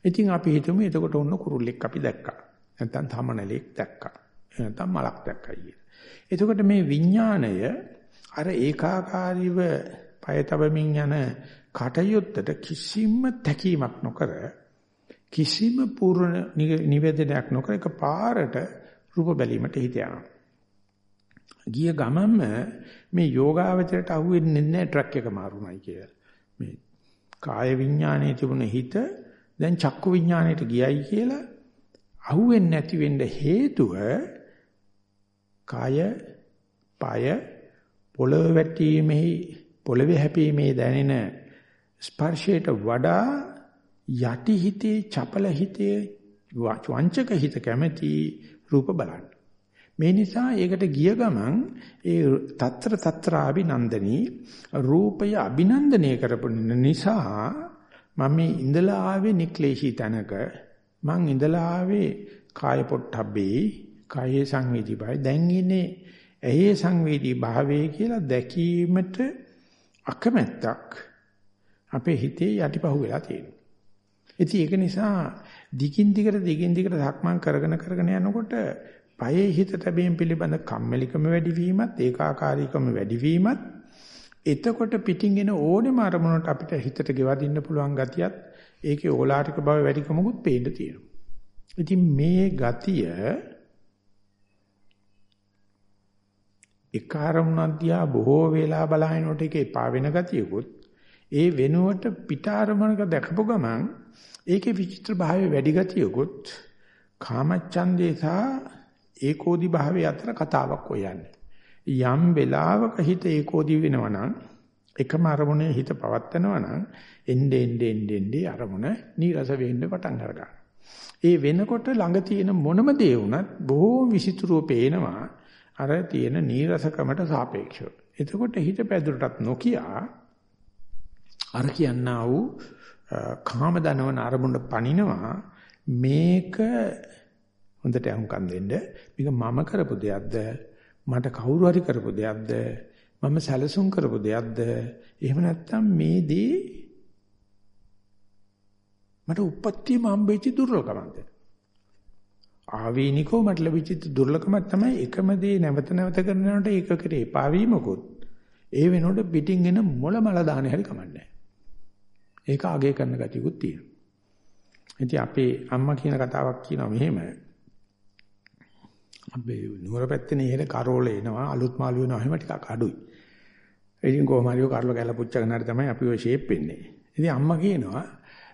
ඉතින් අපි හිතමු එතකොට ඔන්න කුරුල්ලෙක් අපි දැක්කා. නැත්නම් තමනලෙක් දැක්කා. නැත්නම් මලක් දැක්කයි කියලා. එතකොට මේ විඥාණය අර ඒකාකාරීව පය තබමින් යන කටයුත්තට කිසිම තැකීමක් නොකර කිසිම පූර්ණ නිවේදනයක් නොකර එක පාරට රූප බැලීමට හිත යනවා. ගිය ගමන්ම මේ යෝගාවචරයට අහුවෙන්නේ නැහැ ට්‍රක් එක මාරුණයි කියලා. මේ කාය විඥානයේ තිබුණ හිත දැන් චක්කු විඥාණයට ගියයි කියලා අහුවෙන්නේ නැති වෙන්න හේතුව කාය পায় පොළව වැටීමේ පොළවේ හැපීමේ දැනෙන ස්පර්ශයට වඩා යටි හිතේ චපල හිතේ වංචක හිත කැමැති රූප බලන්න. මේ නිසා ඒකට ගිය ගමන් ඒ తත්‍ර తත්‍ර අභිනන්දනී රූපය අභිනන්දනය කරපු නිසා මම මේ ඉඳලා ආවේ නික්ලේශී තැනක මං ඉඳලා ආවේ කාය පොට්ටබ්බේ කායේ සංවේදී භාවය දැන් ඉන්නේ ඇහි සංවේදී භාවයේ කියලා දැකීමට අකමැත්තක් අපේ හිතේ යටිපහුව වෙලා තියෙනවා. ඉතින් ඒක නිසා දිගින් දිගට දිගින් දිගට ධක්මං කරගෙන කරගෙන යනකොට පයේ හිත තැබීම පිළිබඳ කම්මැලිකම වැඩිවීමත් ඒකාකාරීකම වැඩිවීමත් එතකොට පිටින් එන ඕනෙම අරමුණට අපිට හිතට ගෙවදින්න පුළුවන් ගතියත් ඒකේ ඕලාරික බව වැඩිකමකුත් පේන්න තියෙනවා. ඉතින් මේ ගතිය එක අරමුණක් දිහා බොහෝ වෙලා බලහිනකොට ඒක එපා වෙන ගතියකුත් ඒ වෙනුවට පිට අරමුණක දැකපු ගමන් ඒකේ විචිත්‍ර භාවය වැඩි ගතියකුත් කාමච්ඡන්දේ සහ ඒකෝදි භාවය අතර කතාවක් හොයන්නේ. යම් වෙලාවක හිත ඒකෝදි වෙනවා එකම අරමුණේ හිත පවත්නවා නම් එnde ende ende ende අරමුණ නීරස වෙන්න පටන් ගන්නවා. ඒ වෙනකොට ළඟ තියෙන මොනම දේ වුණත් බොහෝ විසිතුරුව පේනවා අර තියෙන නීරසකමට සාපේක්ෂව. එතකොට හිත පැදුරටත් නොකිය අර කියන්නා වූ කාම දනවන අරමුණ පනිනවා මේක හොඳට අහුම්කම් දෙන්න. මේක මම කරපු දෙයක්ද? මට කවුරු හරි කරපු දෙයක්ද? මම සැලසුම් කරපු දෙයක්ද? එහෙම නැත්නම් මේ දේ මට උපත්තියම හම්බෙච්ච දුර්ලභකමක්ද ආවේනිකව මට ලැබිච්ච දුර්ලභකමක් තමයි එකම දේ නැවත නැවත කරනකොට ඒකකට එපා වීමකුත්. ඒ වෙනකොට පිටින් එන මොළ මල දාන හැරි කමන්නේ ඒක අගය කරන ගතියකුත් තියෙනවා. ඉතින් අපේ අම්මා කියන කතාවක් කියනවා මෙහෙම. අපේ නුවර පැත්තේ නේද කරෝල එනවා අලුත් මාළු වෙනවා එහෙම ටිකක් අඩුයි. ඉතින් කොහොම හරි කරලා ගැල පුච්චගෙන හරි තමයි අපි ඔය ෂේප් වෙන්නේ. ඉතින් අම්මා කියනවා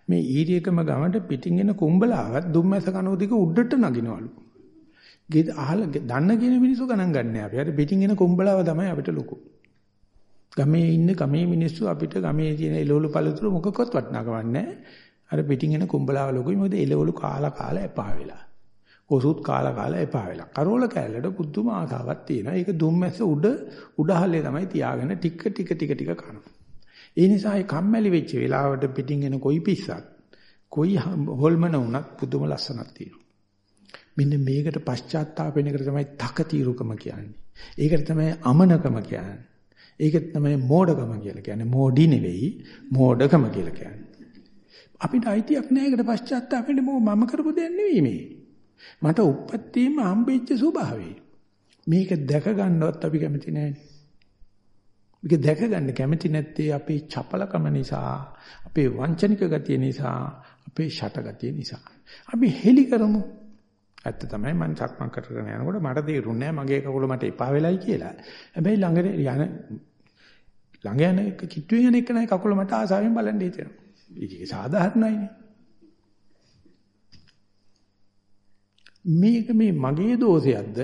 මේ ඊරියකම ගමට පිටින් එන කුඹලාවත් දුම්මැස කනෝදික උඩට නගිනවලු. ගෙද අහල දන්න කියන මිනිස්සු ගණන් ගන්නෑ අපි. අර පිටින් එන කුඹලාව තමයි අපිට ලොකු. ගමේ ඉන්න ගමේ මිනිස්සු අපිට ගමේ තියෙන එළවලු පළතුරු මොකක්වත් වටනකවක් නැහැ. අර පිටින් එන කුඹලාව ලොකුයි. මොකද එළවලු කාලා කාලා එපා වෙලා. කොසුත් කාලා කාලා එපා වෙලා. කරෝල කැලලට පුදුම ආසාවක් තියෙනවා. ඒක දුම්මැස්ස උඩ උඩහල්ලේ තමයි තියාගෙන ටික ටික ටික ටික කනවා. ඒ නිසා ඒ කම්මැලි වෙච්ච වෙලාවට පිටින් එන කොයි පිස්සක් කොයි හොල්මන වුණත් පුදුම ලස්සනක් තියෙනවා. මෙන්න මේකට පශ්චාත්තාප වෙන එකට තමයි තකතිරුකම කියන්නේ. ඒකට තමයි අමනකම කියන්නේ. ඒක තමයි මෝඩකම කියලා කියන්නේ. මෝඩි නෙවෙයි මෝඩකම කියලා කියන්නේ. අපිට අයිතියක් නැහැ ඒකට පශ්චාත්තාප වෙන්න මම කරපු දෙයක් නෙවෙයි මේ. මට උප්පත්තියම හම්බෙච්ච ස්වභාවය. මේක දැක ගන්නවත් අපි කැමති නැහැ. මේක දැක ගන්න කැමති නැත්තේ අපේ චපලකම නිසා, අපේ වංචනික ගතිය නිසා, අපේ ෂට ගතිය නිසා. අපි හෙලි කරමු. ඇත්ත තමයි මම සක්මන් කරගෙන යනකොට මට තේරුන්නේ මගේ කකුල මට එපා වෙලයි කියලා. හැබැයි ළඟ යන ළඟ යන කිට්ටුවේ යන එක නයි කකුල මට ආසාවෙන් බලන්න හිතෙනවා. ඒක සාධාරණයිනේ. මේක මේ මගේ දෝෂයක්ද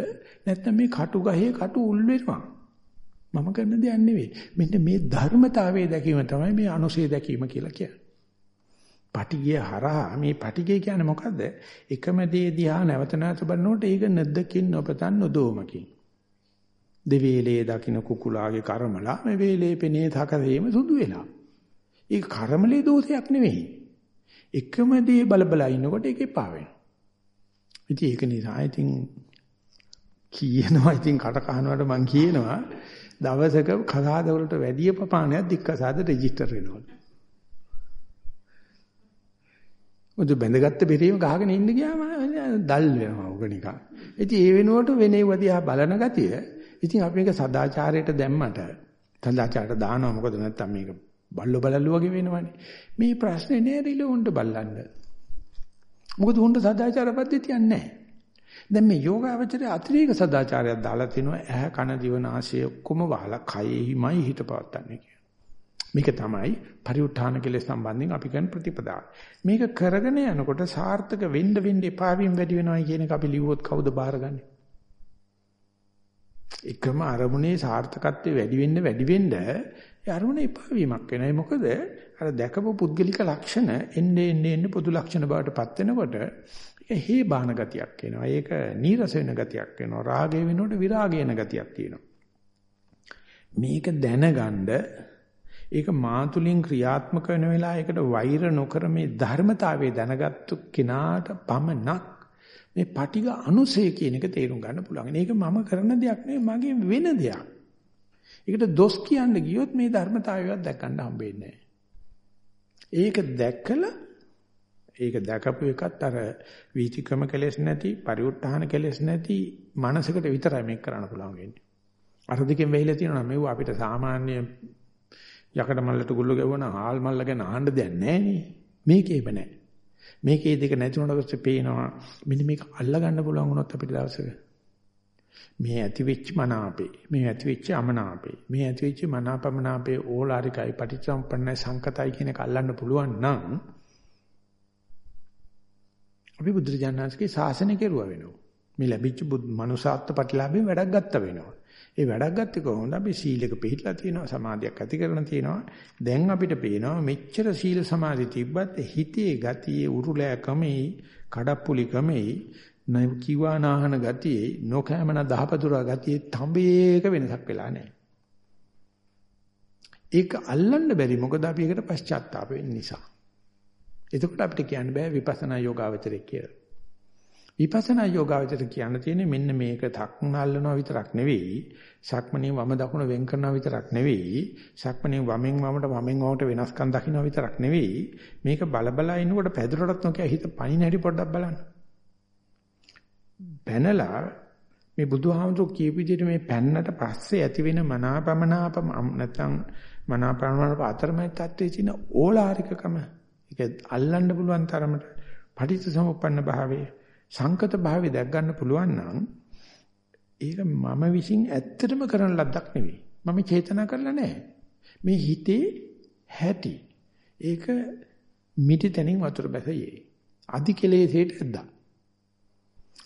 නැත්නම් මේ කටු ගහේ කටු උල් වෙනවා. මම කරන දෙයක් නෙවෙයි. මෙන්න මේ ධර්මතාවයේ දැකීම තමයි මේ අනුසය දැකීම කියලා කියන්නේ. පටිගය හරහා මේ පටිගය කියන්නේ මොකද්ද? එකම දේ දිහා නැවත නැවත බලනකොට ඒක නැද්දකින් නොපතන් නොදෝමකින්. දෙවේලේ දකින්න කුකුලාගේ කර්මලා මේ වේලේ පෙනේ තකරේම සුදු වෙලා. ඒක කර්මලේ දෝෂයක් නෙවෙයි. එකම දේ බලබලා ඉන්නකොට ඒක එපා වෙනවා. ඉතින් ඒක නිසා ඉතින් කියනවා ඉතින් කට කහනවට මං කියනවා දවසක කසාද වලට වැඩි ප්‍රමාණයක් දික්කසාද රෙජිස්ටර් වෙනවලු. මොකද බැඳගත්ත බෙරීම ගහගෙන ඉන්න ගියාම දල් වෙනවා උග නිකන්. ඉතින් ඒ වෙනුවට වෙනේව දිහා බලන ගතිය. ඉතින් අපි මේක සදාචාරයට දැම්මට සදාචාරයට දානවා මොකද නැත්තම් මේක බල්ලෝ බලල්ලු වගේ වෙනවනේ. මේ ප්‍රශ්නේ නෑ රිලොන්ට බල්ලන්න. මොකද උන්ට සදාචාර පද්ධතියක් නැහැ. දැන් මේ යෝගාවචරයේ අතිරේක සදාචාරයක් දාලා තිනවා ඇහ කන දිව නාසය ඔක්කොම වහලා කයෙහිමයි හිත පවත්න්නේ කියන. මේක තමයි පරිඋත්ථාන කෙලෙස් සම්බන්ධයෙන් අපි කරන ප්‍රතිපදාව. මේක කරගෙන යනකොට සාර්ථක වෙන්න වෙන්න එපා වීම වැඩි වෙනවයි කියන එක අපි ලිව්වොත් කවුද බාරගන්නේ? එකම අරමුණේ සාර්ථකත්වය වැඩි වෙන්න වැඩි වෙන්න ඒ අරමුණ එපා වීමක් වෙනවා. ඒ මොකද අර දැකපු පුද්ගලික ලක්ෂණ එන්නේ එන්නේ එන්නේ පොදු ලක්ෂණ බවට පත් වෙනකොට ඒක හේ බාන ගතියක් එනවා. ඒක නීරස වෙන ගතියක් එනවා. රාගය වෙනකොට විරාගය වෙන ගතියක් තියෙනවා. මේක දැනගන්න ඒක මාතුලින් ක්‍රියාත්මක වෙන වෙලාව ඒකට වෛර නොකර මේ ධර්මතාවය දැනගත්තු කෙනාට පමණක් මේ පටිඝ අනුසය කියන එක තේරුම් ගන්න පුළුවන්. ඒක මම කරන දෙයක් නෙවෙයි මගේ වෙන දෙයක්. ඒකට දොස් කියන්න ගියොත් මේ ධර්මතාවයවත් දැක්කන්න හම්බෙන්නේ ඒක දැකලා ඒක දැකපු එකත් අර වීතික්‍රම කෙලෙස් නැති, පරිඋත්ථාන කෙලෙස් නැති මනසකට විතරයි මේක කරන්න පුළුවන් වෙන්නේ. අර දෙකෙන් වෙහිලා තියෙනවා මේව අපිට සාමාන්‍ය යකඩ මල්ලට ගුල්ල ගැවුවා නම් හාල් මල්ල ගැන අහන්න දෙයක් නැහැ නේ. මේකේම නැහැ. මේකේ දෙක නැති වුණාට පස්සේ පේනවා මෙන්න මේක අල්ල ගන්න පුළුවන් වුණොත් අපිට දවසක මේ ඇති වෙච්ච මනාපේ මේ ඇති වෙච්ච අමනාපේ මේ ඇති වෙච්ච මනාපමනාපේ ඕලාරිකයි පටිච්චසමුප්පන්නයි සංකතයි කියන එක අල්ලන්න පුළුවන් නම් අපි බුදුරජාණන්සේගේ ශාසනය කෙරුවා වෙනවා. මේ ලැබිච්ච මනුසාත්ත්ව ප්‍රතිලාභයෙන් වැඩක් ගත්ත වෙනවා. ඒ වැඩක් ගත්තේ කොහොමද? අපි සීලයක පිළිපලා තියෙනවා සමාධියක් ඇති කරගෙන තියෙනවා. දැන් අපිට පේනවා මෙච්චර සීල සමාධි තිබ්බත් හිතේ ගතියේ උරුලෑකමේ කඩප්පුලිකමේ කිවා නාහන ගතියේ නොකෑමන දහපතුරා ගතියේ තඹේක වෙනසක් වෙලා නැහැ. ඒක අල්ලන්න බැරි මොකද අපි ඒකට පශ්චාත්තාප වෙන්න නිසා. එතකොට අපිට කියන්න බෑ විපස්සනා යෝගාවචරය කියලා. විපස්සනා යෝගාවචර කියන්න තියෙන්නේ මෙන්න මේක තක්නල්ලනවා විතරක් නෙවෙයි සක්මණේ වම දකුණ වෙන් කරනවා විතරක් නෙවෙයි සක්මණේ වමෙන් වමට වමෙන් වමට වෙනස්කම් දකින්නවා විතරක් නෙවෙයි මේක බලබලා ඉන්නකොට පැදුරටත් නොකිය හිත පණින හැටි පොඩ්ඩක් බලන්න පැනලා මේ බුදුහාමුදුරු කියපු විදිහට මේ පැන්නට පස්සේ ඇති වෙන මනාපමනාප නැත්නම් මනාපමනාප අතරමැද තත්ත්වයේ තියෙන ඕලාරිකකම ඒක අල්ලන්න පුළුවන් තරමට පටිච්ච සමුප්පන්න භාවයේ සංකත භාවය දැක් ගන්න පුළුවන් නම් ඒක මම විසින් ඇත්තටම කරන ලද්දක් නෙවෙයි. මම චේතනා කරලා නැහැ. මේ හිතේ හැටි. ඒක මිටි තැනින් වතුර බැසයේ. අධි කෙලෙසේට ඇද්දා.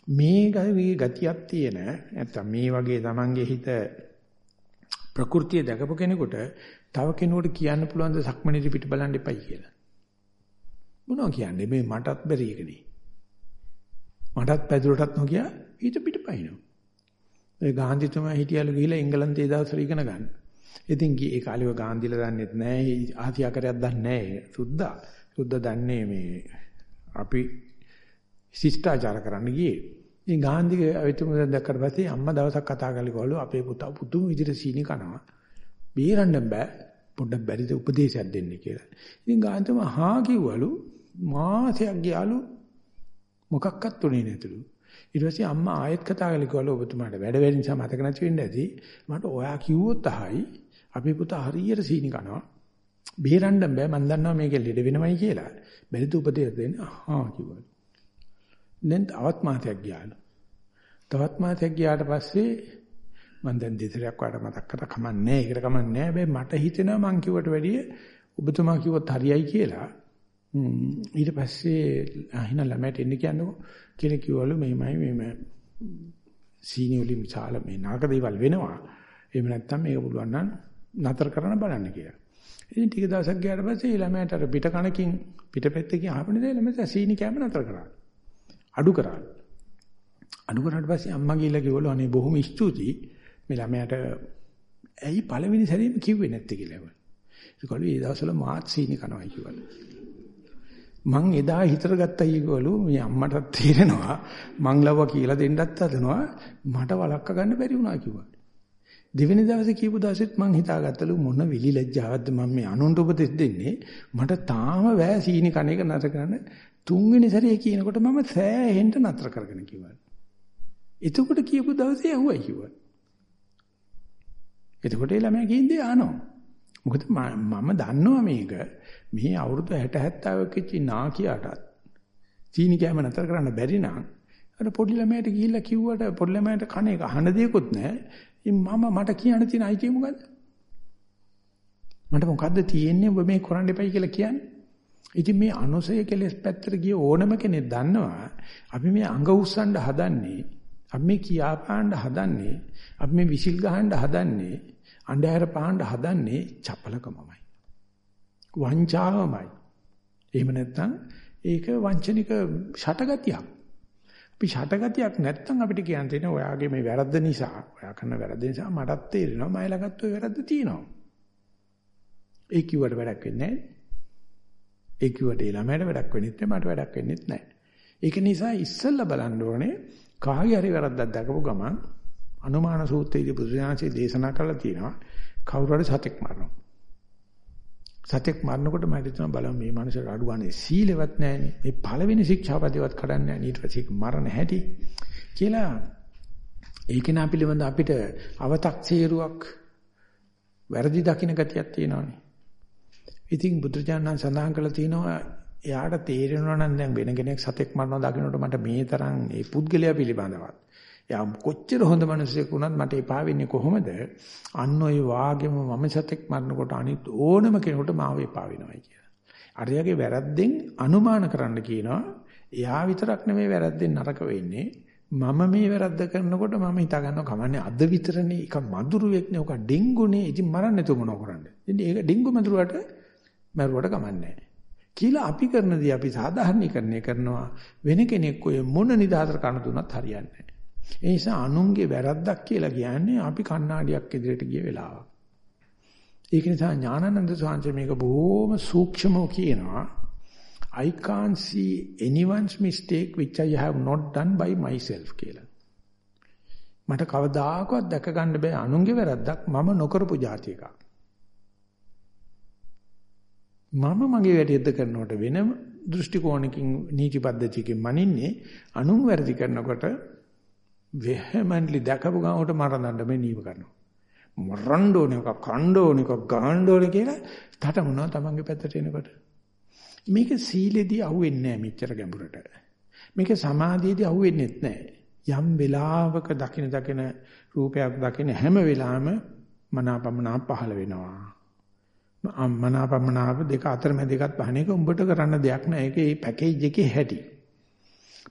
මේ ගතියක් තියෙන නැත්තම් මේ වගේ Tamange හිත ප්‍රകൃතිය දැකපු කෙනෙකුට තව කෙනෙකුට කියන්න පුළුවන් ද සක්මණේරි පිට බලන්න එපයි කියලා. මොනවා කියන්නේ මේ මටත් බැරි එකනේ. මටත් පැදුරටත් නොකිය ඊට පිටපයින්නවා. ඒ ගාන්ධිතුමා හිටියලු ගිහිලා එංගලන්තේ දවස්වල ඉගෙන ගන්න. ඉතින් ඒ කාලේව ගාන්ධිලා දන්නෙත් නැහැ, ආතියාකරයක් දන්නේ නැහැ. සුද්දා. සුද්දා දන්නේ මේ අපි ශිෂ්ටාචාර කරන්න ගියේ. ඉතින් ගාන්ධිගේ අවිතුම දැක්කට පස්සේ අම්මා දවසක් කතා කරලා කිව්වලු අපේ පුතා පුදුම විදිහට සීනි කනවා. බේරන්න බෑ. පොඩ්ඩක් බැරිද උපදේශයක් දෙන්න කියලා. ඉතින් ගාන්ධිතුමා හා කිව්වලු මාසයක් ගියාලු මොකක්වත් උනේ නැතුළු. ඊට පස්සේ අම්මා ආයෙත් කතා කරලා කිව්වලු ඔබතුමාට වැඩ වැඩි නිසා මතක නැති වෙන්න ඇති. මට ඔයා කිව්වොත් අහයි අපේ පුතා හරියට සීනි කනවා. බේරන්න බෑ මම දන්නවා මේක ලෙඩ වෙනවයි කියලා. බැරිද උපදේශ දෙන්න? ආ කිව්වලු. දැන් තවත් මාසයක් ගියාලු. තවත් මාසයක් ගියාට පස්සේ මම දැන් දෙතරයක් වාට මතක් කරලා කමන්නේ. ඒකට කමන්නේ නෑ. මට හිතෙනවා මං කිව්වට වැඩිය ඔබතුමා කිව්වොත් හරියයි කියලා. ඊට පස්සේ අහින ළමයට එන්න කියන්නකෝ කියලා කිව්වලු මෙහෙමයි මෙහෙම සීනි වලින් විශාල මේ නාක දේවල් වෙනවා. එහෙම නැත්නම් මේක පුළුවන් නම් නතර කරන්න බලන්න කියලා. ඉතින් ටික දවසක් ගියාට පස්සේ ළමයට අර පිට කනකින් පිටපැත්තකින් ආපනේ දේ ළමයට සීනි කැම නතර කරා. අඩු කරා. අඩු කරාට පස්සේ අම්මා ගිහලා කිව්වලු අනේ බොහොම ස්තුතියි මේ ළමයට ඇයි පළවෙනි සැරේම කිව්වේ නැත්තේ කියලා. ඒකවලු ඒ දවස්වල මාත් සීනි කනවා කිව්වලු. මං එදා හිතට ගත්තා ඊගොල්ලෝ මේ අම්මටත් තේරෙනවා මං ලව්ව කියලා දෙන්නත් හදනවා මට වළක්ව ගන්න බැරි වුණා කිව්වා. දෙවෙනි දවසේ කියපු දවසෙත් මං හිතාගත්තලු මොන විලි ලැජ්ජාවක්ද මම මේ අනුන්ට උපදෙස් දෙන්නේ මට තාම වැය සීනි කණ එක නැත කරන්න තුන්වෙනි සැරේ කියනකොට මම සෑහෙන්න නතර කරගෙන කිව්වා. එතකොට කියපු දවසේ ඇහුවයි කිව්වා. එතකොට ඒ ළමයා කියන්නේ ආනෝ. මොකද මම දන්නවා මේක මේ අවුරුදු 60 70 කිච්චි නාකියටත් චීනි කැම නතර කරන්න බැරි නම් අර පොඩි ළමයාට ගිහිල්ලා කිව්වට පොඩි ළමයාට කන එක අහන්න දෙයක්වත් නැහැ. ඉතින් මම මට කියන්න තියෙන අයිතිය මොකද්ද? මට මොකද්ද තියෙන්නේ ඔබ මේ කරන්න එපයි කියලා කියන්නේ? ඉතින් මේ අනුසය කෙලස් පැත්තට ගිය ඕනම කෙනෙක් දන්නවා අපි මේ අඟ උස්සන්න හදන්නේ අපි මේ කියාපාන්න හදන්නේ අපි මේ විසිල් ගහන්න හදන්නේ අන්ධහැර පාන්න හදන්නේ චපලකමමයි. වංචාවමයි. එහෙම නැත්නම් ඒක වංචනික ෂටගතියක්. අපි ෂටගතියක් නැත්නම් අපිට කියන්න තියෙන ඔයාගේ මේ වැරද්ද නිසා ඔයා කරන වැරද්ද නිසා මටත් තේරෙනවා මම ළඟත් ඔය වැරද්ද තියෙනවා. ඒ කිව්වට වැඩක් වෙන්නේ නැහැ. ඒ කිව්වට ඒ ළමයට වැඩක් වෙන්නේ නැහැ මට වැඩක් වෙන්නේ නැහැ ඒක නිසා ඉස්සෙල්ලා බලන්න ඕනේ කාගේ හරි වැරද්දක් දැකපු ගමන් අනුමාන සූත්‍රයේදී බුදුසසුනේ දේශනා කළා තියෙනවා කවුරු හරි සතෙක් මරනවා. සතෙක් මරනකොට මම හිතනවා බලමු මේ මනුස්සයාට අඩුවන්නේ සීලෙවත් නැහැනේ. මේ පළවෙනි ශික්ෂාපදේවත් කඩන්නේ නැහැ. ඊට පස්සේ මරණ හැටි කියලා ඒක නා පිළිබඳ අපිට අව탁සීරුවක් වැරදි දකින්න ගතියක් තියෙනවානේ. ඉතින් බුදුචානන් සඳහන් කළා තියෙනවා එයාට තේරෙනවා නම් දැන් වෙන කෙනෙක් සතෙක් මරනවා දකින්නට මට මේ තරම් ඒ පුද්ගලයා පිළිබඳවත්. එයා කොච්චර හොඳ මිනිසෙක් වුණත් මට එපා වෙන්නේ කොහොමද? අන්න ওই වාගෙම මම සතෙක් මරනකොට අනිත් ඕනම කෙනෙකුට මාව එපා වෙනවයි කියලා. අරයාගේ වැරද්දෙන් අනුමාන කරන්න කියනවා. එයා විතරක් නෙමෙයි වැරද්දෙන් නරක වෙන්නේ. මම මේ වැරද්ද කරනකොට මම හිතා ගන්නවා කමන්නේ අද විතරනේ එක මදුරුවෙක්නේ ඔක ඩෙන්ගුනේ ඉතින් මරන්න තු මොනව කරන්නේ. ඉතින් ඒක ඩෙන්ගු මදුරුවට මරුවට කමන්නේ කියලා අපි කරන දේ අපි සාධාරණීකරණය කරනවා වෙන කෙනෙක් ඔය මොන නිදහතර කන දුනත් හරියන්නේ නැහැ. ඒ නිසා අනුන්ගේ වැරද්දක් කියලා කියන්නේ අපි කණ්ණාඩියක් ඉදිරියට ගිය වෙලාවක්. ඒක නිසා ඥානানন্দ සාංශ මේක බොහොම සූක්ෂමව කියනවා. I can't see anyone's mistake which I have not done by myself කියලා. මට කවදාකවත් දැක ගන්න බෑ අනුන්ගේ වැරද්දක් මම නොකරපු જાති එකක්. මම මගේ වැඩේද කරනකොට වෙන දෘෂ්ටි කෝණකින් නීති පද්ධතියකින් මනින්නේ අනුන් වැරදි කරනකොට වෙහමන්ලි දැකපු ගමන්ට මරන්න මේ නීව කරනවා. මරන්න ඕනේ එකක් කණ්ඩ ඕනේ එකක් ගහන්න ඕනේ කියලා තටමනවා තමන්ගේ පැත්තට එනකොට. මේක සීලෙදී අහුවෙන්නේ නැහැ මෙච්චර ගැඹුරට. මේක සමාධියේදී අහුවෙන්නේ නැහැ. යම් වෙලාවක දකින දකින රූපයක් දකින හැම වෙලාවෙම මනාපමනා පහළ වෙනවා. මනාපමනාප දෙක අතර මැද එකක් පහන එක උඹට කරන්න දෙයක් නෑ. ඒක ඒ පැකේජ් එකේ හැටි.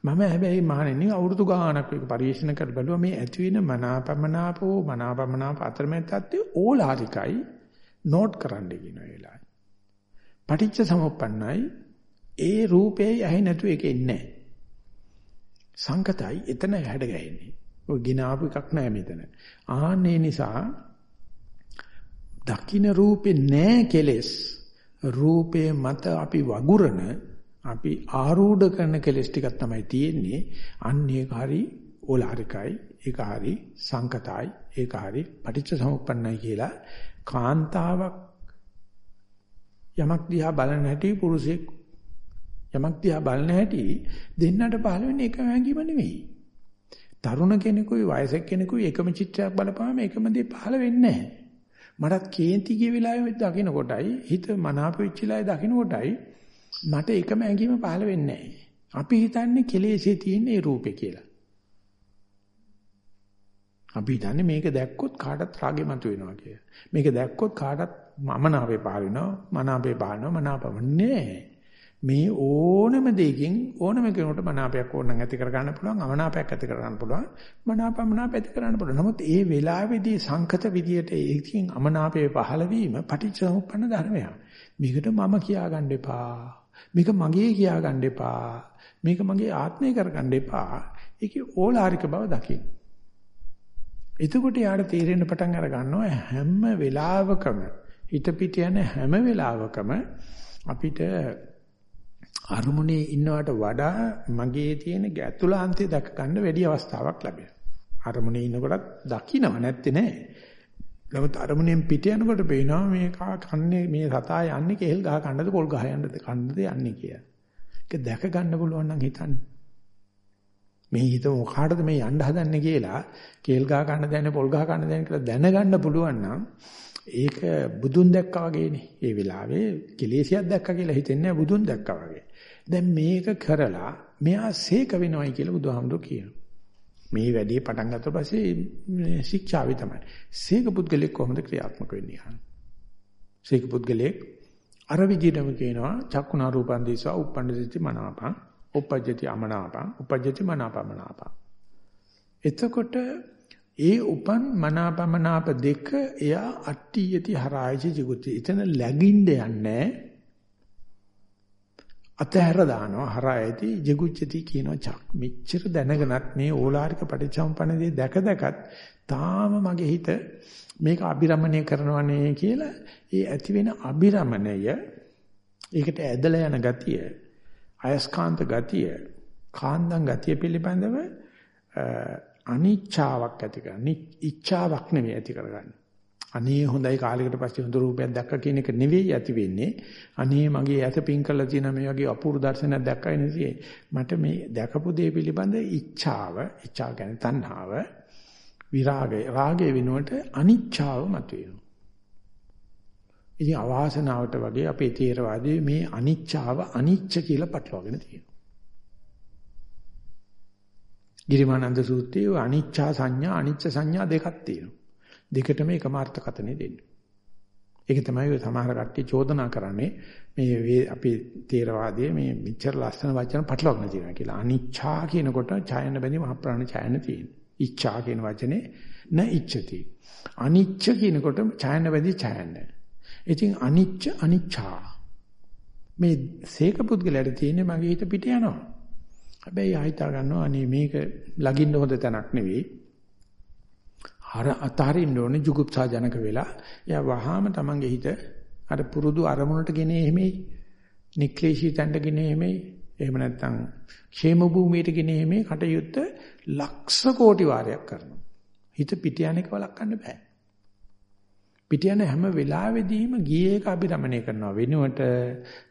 මම හැබැයි මහණෙනි අවුරුදු ගාණක් ඒක පරිශන කර බලුවා මේ ඇති වෙන මනාපමනාපෝ මනාපමනාප අතර මැද තත්ත්වය ඕලාරිකයි නෝට් කරන්න කියන වෙලාවයි. පටිච්ච සමුප්පන්නයි ඒ රූපේ ඇහි නැතු එක එන්නේ සංකතයි එතන හැඩ ගැහෙන්නේ. ඔය ගිනාපු එකක් නෑ මෙතන. ආන්නේ නිසා දකින්න රූපේ නෑ කෙලෙස්. රූපේ මත අපි වගුරන අපි ආරූඪ කරන කෙලෙස් ටිකක් තමයි තියෙන්නේ. අන්න ඒක හරි ඕලාරිකයි ඒක හරි සංකතයි ඒක හරි පටිච්ච සමුප්පන්නයි කියලා කාන්තාවක් යමක් දිහා බලන හැටි පුරුෂයෙක් යමක් දිහා බලන හැටි දෙන්නට පහළ වෙන්නේ එකම හැඟීම නෙවෙයි. තරුණ කෙනෙකුයි වයසක කෙනෙකුයි එකම චිත්‍රයක් බලපුවාම එකම දේ පහළ වෙන්නේ නැහැ. මටත් කේන්ති ගිය වෙලාවෙ දකින්න කොටයි හිත මනාප වෙච්ච වෙලාවේ දකින්න කොටයි මට එකම ඇඟීම පහළ වෙන්නේ නැහැ. අපි හිතන්නේ කෙලෙසේ තියෙන ඒ රූපේ කියලා. අපි හිතන්නේ මේක දැක්කොත් කාටත් රාගෙ මතුවෙනවා කියලා. මේක දැක්කොත් කාටත් මමනාපේ පහළ වෙනවා, මනාපේ පහළ වෙනවා, මනාපව නෑ. මේ ඕනම දෙයකින් ඕනම කෙනෙකුට මනාපයක් ඕනනම් ඇති කර ගන්න පුළුවන් අමනාපයක් ඇති කර ගන්න පුළුවන් මනාපමනාප ඇති කර ගන්න පුළුවන්. නමුත් ඒ වෙලාවේදී සංකත විදියට ඒකින් අමනාපයේ පහළ වීම පටිච්චසමුප්පන්න ධර්මයක්. මේකට මම කියා ගන්න එපා. මේක මගේ කියා ගන්න එපා. මේක මගේ ආත්මය කර ගන්න එපා. ඒකේ ඕලාරික බව දකින්න. එතකොට යාට තීරෙන්න පටන් අර ගන්නවා හැම වෙලාවකම හිත පිට යන හැම වෙලාවකම අපිට අරමුණේ ඉන්නවට වඩා මගේ තියෙන ගැතුලාන්තය දැක ගන්න වැඩි අවස්ථාවක් ලැබෙනවා. අරමුණේ ඉන්නකොටත් දකින්නව නැත්තේ නෑ. නමුත් අරමුණෙන් පිට යනකොට පේනවා මේ කන්නේ මේ සතා යන්නේ කෙල් ගහ කන්නද පොල් ගහ යන්නද කන්නද යන්නේ කියලා. ඒක දැක ගන්න පුළුවන් නම් හිතන්න. මේ හිත මොකාටද මේ යන්න හදන්නේ කියලා කේල් ගහ ගන්න දැන පොල් ගහ ගන්න දැන කියලා දැනගන්න පුළුවන් නම් ඒක බුදුන් දැක්කා වගේනේ. ඒ වෙලාවේ කෙලෙසියක් දැක්කා කියලා හිතෙන්නේ බුදුන් දැක්කා වගේ. දැන් මේක කරලා මෙයා සීක වෙනවයි කියලා බුදුහාමුදුරු කියනවා. මේ වැඩේ පටන් ගත්ත පස්සේ ශික්ෂාවේ තමයි. සීක පුද්ගලෙක් කොහොමද ක්‍රියාත්මක වෙන්නේ? සීක පුද්ගලෙක් අර විදිහටම කියනවා චක්කුණා රූපං දිස්වා uppannati මනාපං uppajjati අමනාපං uppajjati මනාපමනාපං. එතකොට ඒ උපන් මනාපමනාප දෙක එයා අට්ටි යති හරායචි ජිගුති. එතන läගින්න යන්නේ අතහැර දානවා හරායති ජිගුච්චති කියනවා චක්. මෙච්චර දැනගෙනත් මේ ඕලාරික පටිච්චසමුප්පන්නදී දැක දැකත් තාම මගේ හිත මේක අබිරමණය කරනවනේ කියලා ඒ ඇති වෙන අබිරමණය ඒකට ඇදලා යන ගතිය අයස්කාන්ත ගතිය කාන්දම් ගතිය පිළිබඳව අනිච්චාවක් ඇති කරගන්න. ඉච්ඡාවක් නෙවෙයි ඇති කරගන්න. අනේ හොඳයි කාලයකට පස්සේ හොඳ රූපයක් දැක්ක කියන එක නෙවෙයි ඇති වෙන්නේ. අනේ මගේ ඇස පින් කරලා තියෙන මේ වගේ අපූර්ව දර්ශනයක් දැක්කයි නෙවෙයි. මට මේ දැකපු දේ පිළිබඳ ඉච්ඡාව, ඉච්ඡා කියන්නේ තණ්හාව, විරාගය, රාගය වෙනුවට අනිච්ඡාව මතුවෙනවා. ඉතින් අවාසනාවට වගේ අපේ තේරවාදී මේ අනිච්චාව අනිච්ච කියලා පටලවාගෙන තියෙනවා. ගිරිමානන්ද සූත්‍රයේ අනිච්චා සංඥා අනිච්ච සංඥා දෙකක් තියෙනවා. දෙකටම එකම අර්ථකථනය දෙන්නේ. ඒක තමයි ඔය සමහර කට්ටිය චෝදනා කරන්නේ මේ අපි තේරවාදයේ මේ මෙච්චර ලස්සන වචන පටලවාගෙන තියෙනවා කියලා. අනිච්චා කියනකොට ඡායන බැඳි මහ ප්‍රාණ ඡායන තියෙනවා. ඉච්ඡා කියන වචනේ න ඉච්ඡති. අනිච්ච කියනකොට ඡායන බැඳි ඡායන. ඉතින් අනිච්ච අනිච්චා මේ සීක පුද්ගලයාට තියෙන්නේ මගේ හිත පිට යනවා. හැබැයි ආයිතා ගන්නවා අනේ මේක ලගින්න හොඳ තැනක් නෙවෙයි. අර අතහරින්න ඕනේ ජුගුප්සා ජනක වෙලා. එයා වහාම තමන්ගේ හිත අර පුරුදු අරමුණට ගෙන එහෙමයි. නික්ලේශී තැන්ට ගෙන එහෙමයි. එහෙම නැත්නම් ക്ഷേම භූමියට ගෙන එහෙමයි කටයුත්ත ලක්ෂ කෝටි වාරයක් කරනවා. හිත පිට යන එක වළක්වන්න බෑ. පිට යන හැම වෙලාවෙදීම ගියේ එක අභිරමණය කරනවා වෙනුවට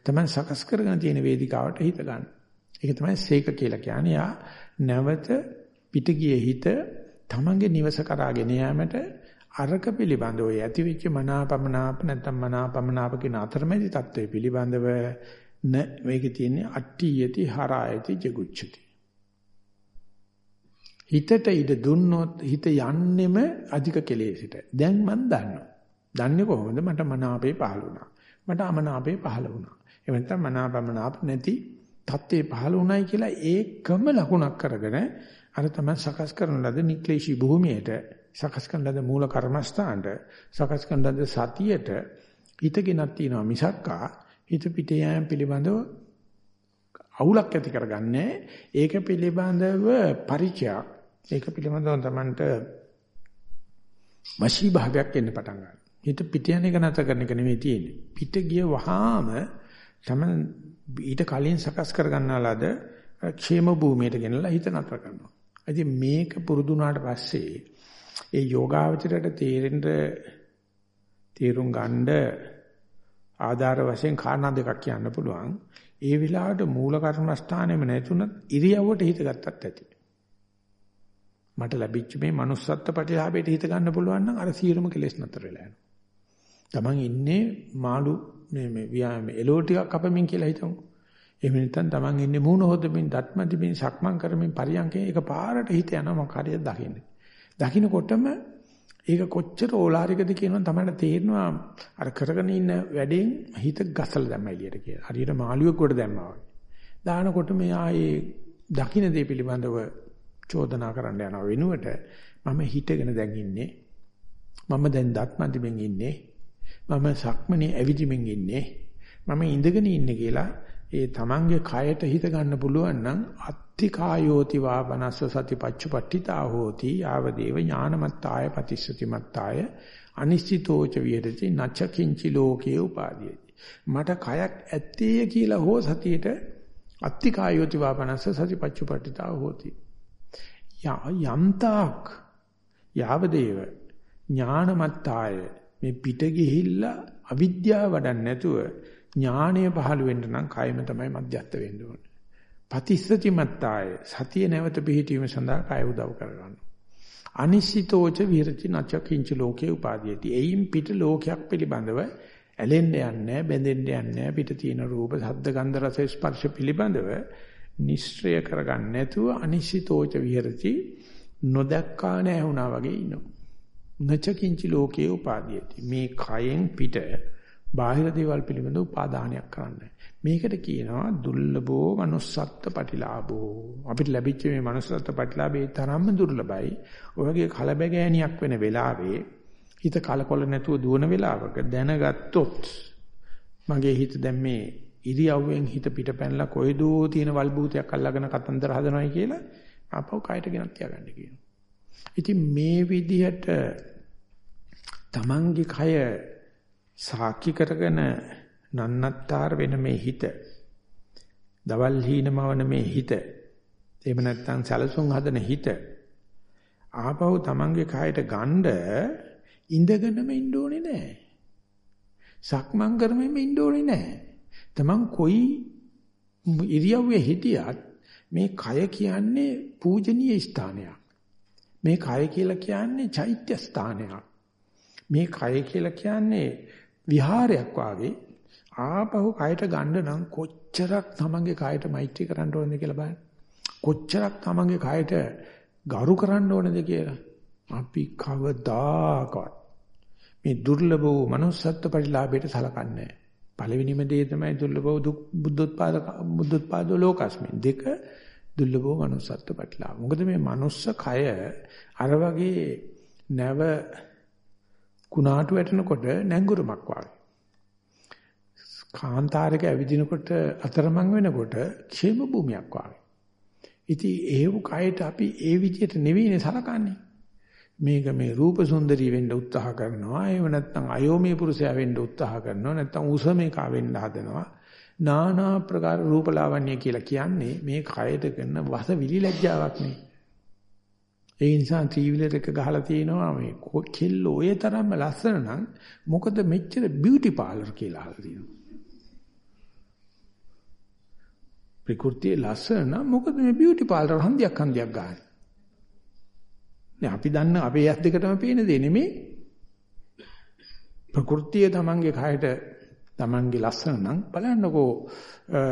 තමයි සකස් කරගෙන තියෙන වේදිකාවට හිත ගන්න. ඒක තමයි සීක කියලා කියන්නේ. යා නැවත පිට ගියේ හිත තමන්ගේ නිවස කරා ගෙන යාමට අරක පිළිබඳව ඇති වෙච්ච මනාපමනාප නැත්නම් මනාපමනාප කියන අතරමැදි தત્ත්වය පිළිබඳව න මේකේ තියෙන්නේ අට්ටි යති හරායති ජගුච්ඡති. හිතට ඉඩ දුන්නොත් හිත යන්නෙම අධික කෙලෙසට. දැන් මන් දන්නවා. දන්නේ කොහොමද? මට මනාපේ පහළ වුණා. මට අමනාපේ පහළ වුණා. එහෙම නැත්නම් මනාපමනාප නැති தત્ත්වේ පහළ වුණයි කියලා ඒකම ලකුණක් කරගෙන අර තමයි සකස් කරන ලද නික්ලේශී භූමියට සකස් කරන ලද මූල කර්මස්ථානට සකස් කරන ලද සතියට හිතගෙනක් තියෙනවා මිසක්කා හිත පිට යෑම පිළිබඳව අවුලක් ඇති කරගන්නේ ඒක පිළිබඳව පරිචයක් ඒක පිළිබඳව තමන්ට වශී භාවයක් එන්න පටන් ගන්නවා හිත පිට යන එක නැතර කරන එක නෙමෙයි තියෙන්නේ. පිට ගිය වහාම තම ඊට කලින් සකස් කර ගන්නාලාද ക്ഷേම භූමියට ගෙනලා හිත නතර කරනවා. ඉතින් මේක පුරුදු වුණාට පස්සේ ඒ යෝගාවචරයට තේරෙන්න තේරුම් ගන්න ආධාර වශයෙන් කාරණා දෙකක් කියන්න පුළුවන්. ඒ විලාවට මූල කර්මස්ථානෙම නැතුණත් ඉරියව්වට හිත ගත්තත් ඇති. මට ලැබිච්ච මේ manussත්ත්ව ප්‍රතිලාභයට හිත ගන්න පුළුවන් නම් අර සියලුම කෙලෙස් නතර වෙලා යනවා. Taman ඉන්නේ මාළු මේ මේ ව්‍යායාම එලෝ ටිකක් අපමින් කියලා හිතමු. එහෙම නැත්නම් Taman ඉන්නේ මූණ හොදමින් දත්මදිමින් සක්මන් කරමින් පරියන්කේ එක පාරට හිත යනවා මොක හරියද දකින්න. දකින්නකොටම ඒක කොච්චර ඕලාරිකද කියනවා තමයි තේරෙනවා අර කරගෙන ඉන්න වැඩෙන් හිත ගසලා දැම්ම එළියට කියලා. හරියට මාළුවෙක් කොට දැම්මා වගේ. දානකොට මෙයා ඒ දකින්න දේ පිළිබඳව චෝදනා කරන්න යනවා වෙනුවට මම හිතගෙන දැන් ඉන්නේ. මම දැන් දත්මදිමින් ඉන්නේ. මම සක්මනේ ඇවිදිමින් ඉන්නේ මම ඉඳගෙන ඉන්නේ කියලා ඒ තමන්ගේ කයට හිත ගන්න පුළුවන් නම් අත්ති කායෝති වාපනස්ස සතිපච්චුපට්ඨිතා හෝති. ආවදේව ඥානමත්තාය පතිස්සතිමත්තාය අනිශ්චිතෝච විහෙරති නච්ච කිංචි ලෝකේ උපාදීයති. මට කයක් ඇත්තේ කියලා හෝ සතියේට අත්ති කායෝති වාපනස්ස සතිපච්චුපට්ඨිතා හෝති. යම්තාක් යාවදේව ඥානමත්තාය මේ පිට ගිහිල්ලා අවිද්‍යාව වඩන්න නැතුව ඥානය පහළ වෙන්න නම් කයම තමයි මධ්‍යස්ත වෙන්න ඕනේ. පතිස්සති මත්තාය සතිය නැවත පිහිටීම සඳහා කය උදව් කරගන්න. අනිශ්චිතෝච විරති නච කිංච ලෝකේ උපාදීයති. එයින් පිට ලෝකයක් පිළිබඳව ඇලෙන්න යන්නේ බැඳෙන්න යන්නේ පිට තියෙන රූප, ශබ්ද, ගන්ධ, රස, ස්පර්ශ පිළිබඳව නිශ්චය කරගන්න නැතුව අනිශ්චිතෝච විහෙරති නොදක්කා නැහුණා වගේ ඉන්නවා. නච කිංච ලෝකේ උපාදීයති. මේ කයෙන් පිට බාහිර දේවල් පිළිබඳව උපාදානයක් කරන්නේ. මේකට කියනවා දුර්ලභෝ manussත්ත්ව ප්‍රතිලාභෝ. අපිට ලැබිච්ච මේ manussත්ත්ව ප්‍රතිලාභේ තරම්ම දුර්ලභයි. ඔය වගේ කලබගෑනියක් වෙන වෙලාවේ හිත කලකොල නැතුව දුවන වෙලාවක දැනගත්තොත් මගේ හිත දැන් මේ ඉරියව්වෙන් හිත පිට පැනලා කොයිදෝ තියෙන වල්බූතයක් අල්ලගෙන කතන්දර හදනවයි කියලා අපව කයට ගෙනත් තියාගන්න කියනවා. ඉතින් මේ විදිහට තමන්ගේ කය සාක්ෂි කරගෙන නන්නත්තර වෙන මේ හිත දවල් හීනමවන මේ හිත එහෙම නැත්නම් සැලසුම් හදන හිත ආපහු තමන්ගේ කයට ගණ්ඩ ඉඳගෙනම ඉන්න ඕනේ නැහැ. සක්මන් කරමින්ම ඉන්න ඕනේ නැහැ. තමන් කොයි ඉරියව්වේ හිටියත් මේ කය කියන්නේ පූජනීය ස්ථානයක්. මේ කය කියලා කියන්නේ චෛත්‍ය ස්ථානයක්. මේ කය කියලා කියන්නේ විහාරයක් වාගේ ආපහු කයට ගන්න නම් කොච්චරක් තමන්ගේ කයට මෛත්‍රී කරන්න ඕනද කියලා බලන්න. කොච්චරක් තමන්ගේ කයට ගරු කරන්න ඕනද කියලා. අපි කවදාකවත් මේ දුර්ලභ වූ manussත්ත්ව පරිලාභයට සලකන්නේ පළවෙනිම දේ තමයි දුර්ලභ වූ බුද්ධෝත්පාද බුද්ධෝත්පාද ලෝකස්මින් දෙක දුර්ලභ වූ manussත්ත්ව පරිලාභ. මොකද මේ manuss කය අර වගේ නැව කුණාටු වැටෙනකොට නැංගුරමක් වගේ. කාන්තාරයක ඇවිදිනකොට අතරමං වෙනකොට ക്ഷേම භූමියක් වගේ. ඉතින් ඒව කයට අපි ඒ විදිහට නෙවෙයිනේ සලකන්නේ. මේක මේ රූප සුන්දරී වෙන්න උත්සාහ කරනවා. එහෙම නැත්නම් අයෝමී පුරුෂයා වෙන්න උත්සාහ කරනවා. නැත්නම් උසමේකා වෙන්න හදනවා. නානා ප්‍රකාර රූපලාවන්‍ය කියලා කියන්නේ මේ කයට කරන වස විලි ලැජ්ජාවක් නේ. ඒ නිසා ත්‍රිවිලර් එක ගහලා තියෙනවා මේ කෙල්ල ඔය තරම්ම ලස්සන නම් මොකද මෙච්චර බියුටි පාලර් කියලා අහලා තියෙනවා. ප්‍රകൃතියේ ලස්සන නම් මොකද මේ බියුටි පාලර් හන්දියක් හන්දියක් ගන්න. නේ අපි දන්න අපේ ඇස් දෙකටම පේන දේ නෙමෙයි. ප්‍රകൃතිය තමන්ගේ කයට තමන්ගේ ලස්සන නම් බලන්නකෝ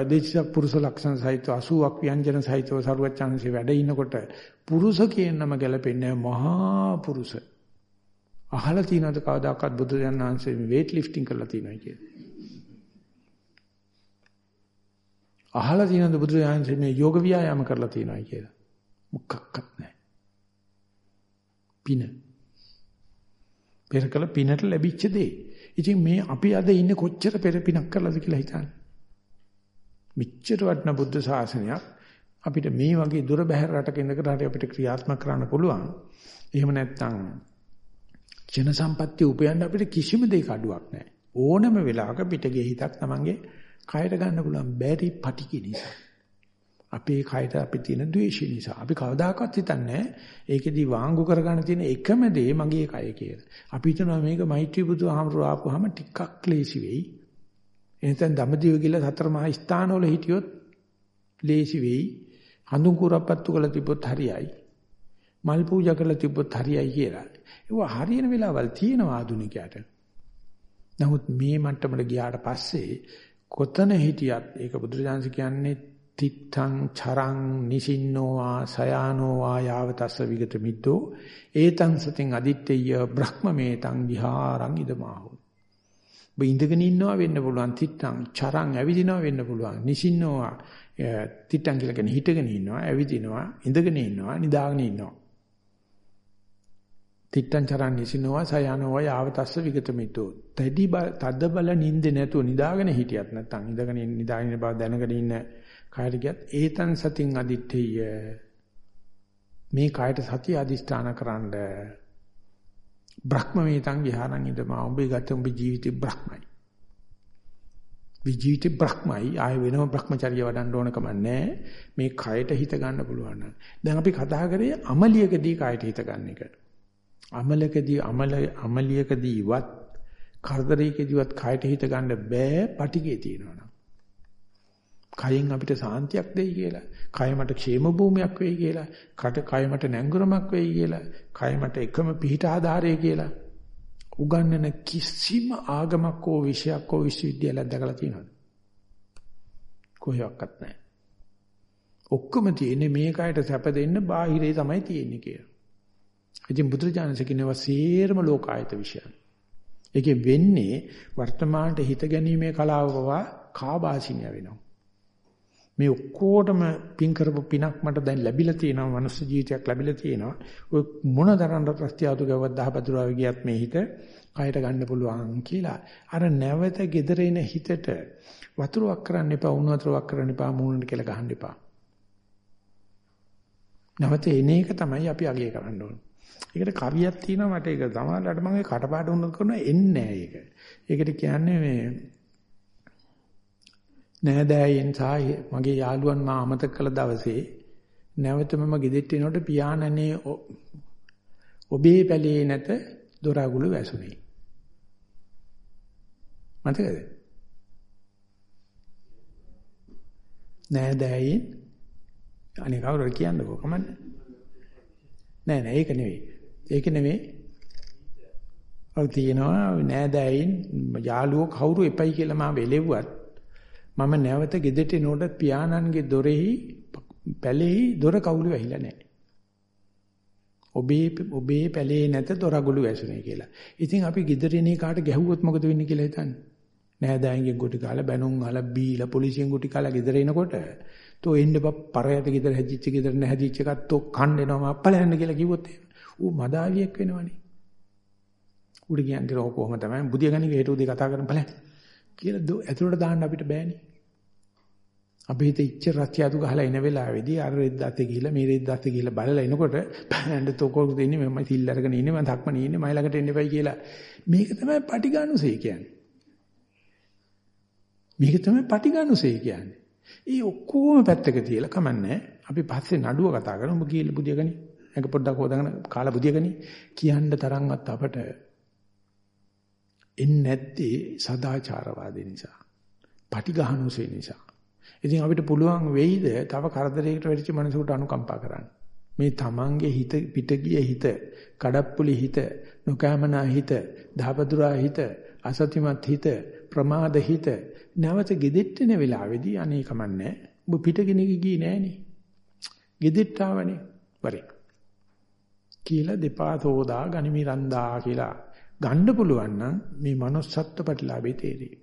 දේශ පුරුෂ ලක්ෂණ සහිත 80ක් ව්‍යංජන සහිතව සරුවච්චාන්සේ වැඩ ඉනකොට පුරුෂ කියන නම ගැලපෙන්නේ මහා පුරුෂ. අහලා තියෙනවද කවදාකවත් බුදු දන්වහන්සේ weight lifting කරලා තියෙනවා කියලා. අහලා තියෙනවද බුදු දන්වහන්සේ මේ යෝග ව්‍යායාම කරලා තියෙනවා කියලා. මොකක්වත් නැහැ. පින. පෙරකල පිනට ලැබිච්ච දේ. ඉතින් මේ අපි අද ඉන්නේ කොච්චර පෙර පිනක් කරලාද කියලා හිතන්න. මෙච්චර වටින බුද්ධ ශාසනයක් අපිට මේ වගේ දුර බැහැර රටක ඉඳගෙන හරි අපිට ක්‍රියාත්මක කරන්න පුළුවන්. එහෙම නැත්නම් ජන සම්පත්‍ය උපයන්න අපිට කිසිම දෙයක අඩුවක් නැහැ. ඕනම වෙලාවක පිටගේ හිතක් Tamange කයට ගන්න පුළුවන් බැරි පටිකි නිසා. අපේ කයට අපි තියෙන ද්වේෂය නිසා. අපි කවදාකවත් හිතන්නේ ඒකෙදි වාංගු කරගන්න තියෙන එකම දේ මගේ කය කියලා. අපි හිතනවා මේක මෛත්‍රී බුදුහාමර ආපුවාම ටිකක් ක්ලේසි වෙයි. එනතෙන් දඹදිව කියලා සතර මහා ස්ථානවල හිටියොත් ලේසි වෙයි. හඳුන් කුරප්පත්තු කළ තිබ්බොත් හරියයි. මල් පූජා කළ තිබ්බොත් හරියයි කියලා. ඒවා හරියන වෙලාවල් තියෙනවා ආදුනිකයට. නමුත් මේ මට්ටමට ගියාට පස්සේ කොතන හිටියත් ඒක බුදුරජාන්ස කියන්නේ තිත්තං චරං නිසින්නෝවා සයානෝවා යාවතස්ස විගත මිද්දෝ ඒතං සතින් අදිත්තේය බ්‍රහ්මමේතං විහාරං ඉදමාහු ඔබ ඉඳගෙන ඉන්නවා වෙන්න පුළුවන් තිත්තං චරං ඇවිදිනවා වෙන්න පුළුවන් නිසින්නෝවා තිත්තං කියලා කියන්නේ හිටගෙන ඉන්නවා ඇවිදිනවා ඉඳගෙන ඉන්නවා නිදාගෙන ඉන්නවා. තිත්තං චරං නිසින්නෝවා සයානෝවා යාවතස්ස විගත මිද්දෝ තැඩි තද බල නිින්ද නැතුව නිදාගෙන හිටියත් නැත්නම් ඉඳගෙන නිදාගෙන බව දැනගෙන ඉන්න කායට ගියත් ඒතන් සතින් අදිත්තේය මේ කායට සතිය අදිෂ්ඨාන කරන්න බ්‍රහ්මමේතං විහාරං ඉදමා. උඹේ ගත උඹේ ජීවිතේ බ්‍රහ්මයි. විජීවිතේ බ්‍රහ්මයි. ආය වෙනම බ්‍රහ්මචර්ය වඩන්න ඕන කමන්නේ මේ කයට හිත ගන්න පුළුවන් දැන් අපි කතා කරේ අමලියකදී කයට හිත ගන්න එක. අමලකදී අමල අමලියකදීවත් කරදරයකදීවත් කයට හිත ගන්න බෑ පටිගේ තියෙනවනම්. කයෙන් අපිට සාන්තියක් දෙයි කියලා, කය මට ക്ഷേම භූමියක් වෙයි කියලා, කට කය මට නැංගුරමක් වෙයි කියලා, කය මට එකම පිහිට ආධාරය කියලා. උගන්වන කිසිම ආගමක් හෝ විෂයක් හෝ විශ්වවිද්‍යාලයක් දැකලා තියෙනවද? කොහෙවත් නැහැ. ඔක්කොම තියෙන්නේ මේ කයට සැප දෙන්න බාහිරේ තමයි තියෙන්නේ කියලා. ඉතින් බුදුරජාණන් කියනවා සේරම ලෝකායත විශ්යන්. ඒකේ වෙන්නේ වර්තමානට හිත ගැනීමේ කලාව පවා කාබාසිනිය වෙනවා. මේ ඔක්කොටම පින් කරපු පිනක් මට දැන් ලැබිලා තියෙනවා මනුස්ස ජීවිතයක් ලැබිලා තියෙනවා. ඔය මොන තරම්ද ප්‍රත්‍යාතු ගවවත් දහපතුරාව ගියත් මේ හිත කයට ගන්න පුළුවන් කියලා. අර නැවත gedere එන හිතට වතුරක් කරන්න එපා උණු වතුරක් කරන්න එපා මූණට කියලා ගහන්න එපා. නැවත එන එක තමයි අපි අගය කරන්න ඕනේ. ඒකට කවියක් තියෙනවා මට ඒක. සමහරවිට මම ඒ කටපාඩම් උනත් කරනවා එන්නේ නැහැ ඒක. ඒකට කියන්නේ මේ නෑදෑයන් සහ මගේ යාළුවන් මා අමතක කළ දවසේ නැවත මම ගෙදෙට්ට එනකොට පියාණනේ ඔබේ පැලේ නැත දොරගුළු වැසුනේ. මතකද? නෑදෑයන් අනේ කවුරු කියන්නකෝ කමන්නේ. නෑ නෑ ඒක නෙවෙයි. ඒක නෙවෙයි. ඔය තියෙනවා නෑදෑයින් යාළුවෝ කවුරු එපයි කියලා මම වෙලෙව්වත් මම නැවත ගෙදරට එනකොට පියාණන්ගේ දොරෙහි පැලෙහි දොර කවුළු වැහිලා නැහැ. ඔබේ ඔබේ පැලේ නැත දොරගුළු වැසුනේ කියලා. ඉතින් අපි ගෙදරිනේ කාට ගැහුවොත් මොකද වෙන්නේ කියලා හිතන්නේ. නෑදෑයන්ගෙන් ගුටි කාලා බැනුම් අහලා බීලා පොලිසියෙන් ගුටි කාලා ගෙදර එනකොට තෝ එන්න බප් පරයට ගෙදර හැදිච්ච ගෙදර නැහැදිච්ච එකත් තෝ කන්න එනවා අප්පලයන් කියලා කිව්වොත් ඌ මදාවියෙක් වෙනවනේ. උඩ කියන්නේ රෝ කොහොම තමයි බුදියගණික හේතු දෙක කතා කරන බලන්න. කියලා ඇතුළට දාන්න අපිට බෑනේ. අපි හිත ඉච්ච රත්යතු ගහලා එන වෙලාවේදී අර රෙද්දාතේ ගිහිල්ලා මේ රෙද්දාතේ ගිහිල්ලා බලලා එනකොට බෑන්ඩ් තෝකෝද ඉන්නේ මම සිල් අරගෙන ඉන්නේ මම ධක්මනේ ඉන්නේ මයි ළඟට එන්න එපයි කියලා. මේක තමයි පටිඝානුසය කියන්නේ. මේක තමයි පටිඝානුසය කියන්නේ. ඒ ඔක්කොම පැත්තක තියලා කමන්නේ අපි පස්සේ නඩුව කතා කරමු ඔබ කියලා බුදියගනි එක පොඩ්ඩක් හොදගෙන කාලා බුදියගනි කියන්න තරම්වත් අපට එන්නේ නැත්තේ සදාචාරවාදී නිසා. පටිඝානුසේ නිසා. ඉතින් අපිට පුළුවන් වෙයිද තව කරදරයකට වෙච්ච මනසකට අනුකම්පා කරන්න. මේ තමන්ගේ හිත පිටගිය හිත, කඩප්පුලි හිත, නොකෑමනා හිත, දහබදුරා හිත, අසතිමත් හිත, ප්‍රමාද හිත නැවත gedෙට්ටෙන වෙලාවේදී අනේ කමන්නේ. ඔබ පිටගෙන ගියේ නෑනේ. gedෙට්ට ආවනේ. වරේ. කියලා දෙපා සෝදා ගනිමි රන්දා කියලා ගන්න පුළුවන් නම් මේ manussත්ව ප්‍රතිලාභේ තේරෙයි.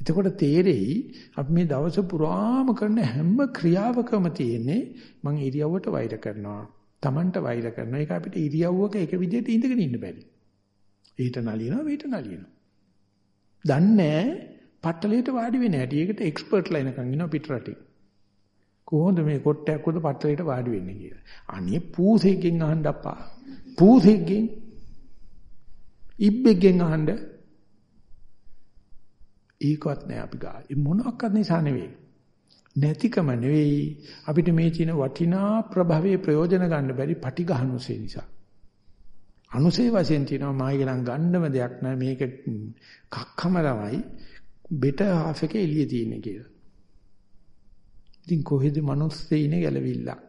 එතකොට තේරෙයි අපි මේ දවස පුරාම කරන හැම ක්‍රියාවකම තියෙන්නේ මං ඉරියව්වට වෛර කරනවා. Tamanට වෛර කරනවා. ඒක අපිට ඉරියව්වක එක විදිහට ඉඳගෙන ඉන්න බැරි. ඊට නලියනවා, ඊට නලියනවා. දන්නේ පට්ටලයට වාඩි වෙන්නේ නැටි. ඒකට එක්ස්පර්ට් ලයිනකන් ඉනවා පිටරටින්. කොහොමද මේ කොට්ටයක් උඩ පට්ටලයට වාඩි වෙන්නේ කියලා. අනේ පූසෙක්ගෙන් අහන්න අප්පා. පූසෙක්ගෙන් ඉබ්බෙක්ගෙන් අහන්න ඒකවත් නෑ අපි ගා. ඒ මොනක්වත් නිසා නෙවෙයි. නැතිකම නෙවෙයි අපිට මේ චින වටිනා ප්‍රභවයේ ප්‍රයෝජන ගන්න බැරි පටිඝහනුසේ නිසා. අනුසේ වශයෙන් තියෙනවා මායි ගණන් ගන්නම දෙයක් නෑ මේක කක්කම තමයි බෙට හාෆ් එකේ එළිය තියෙන්නේ කියලා. ඉතින් කොහෙද මිනිස්සේ ඉන්නේ ගැලවිල්ලක්.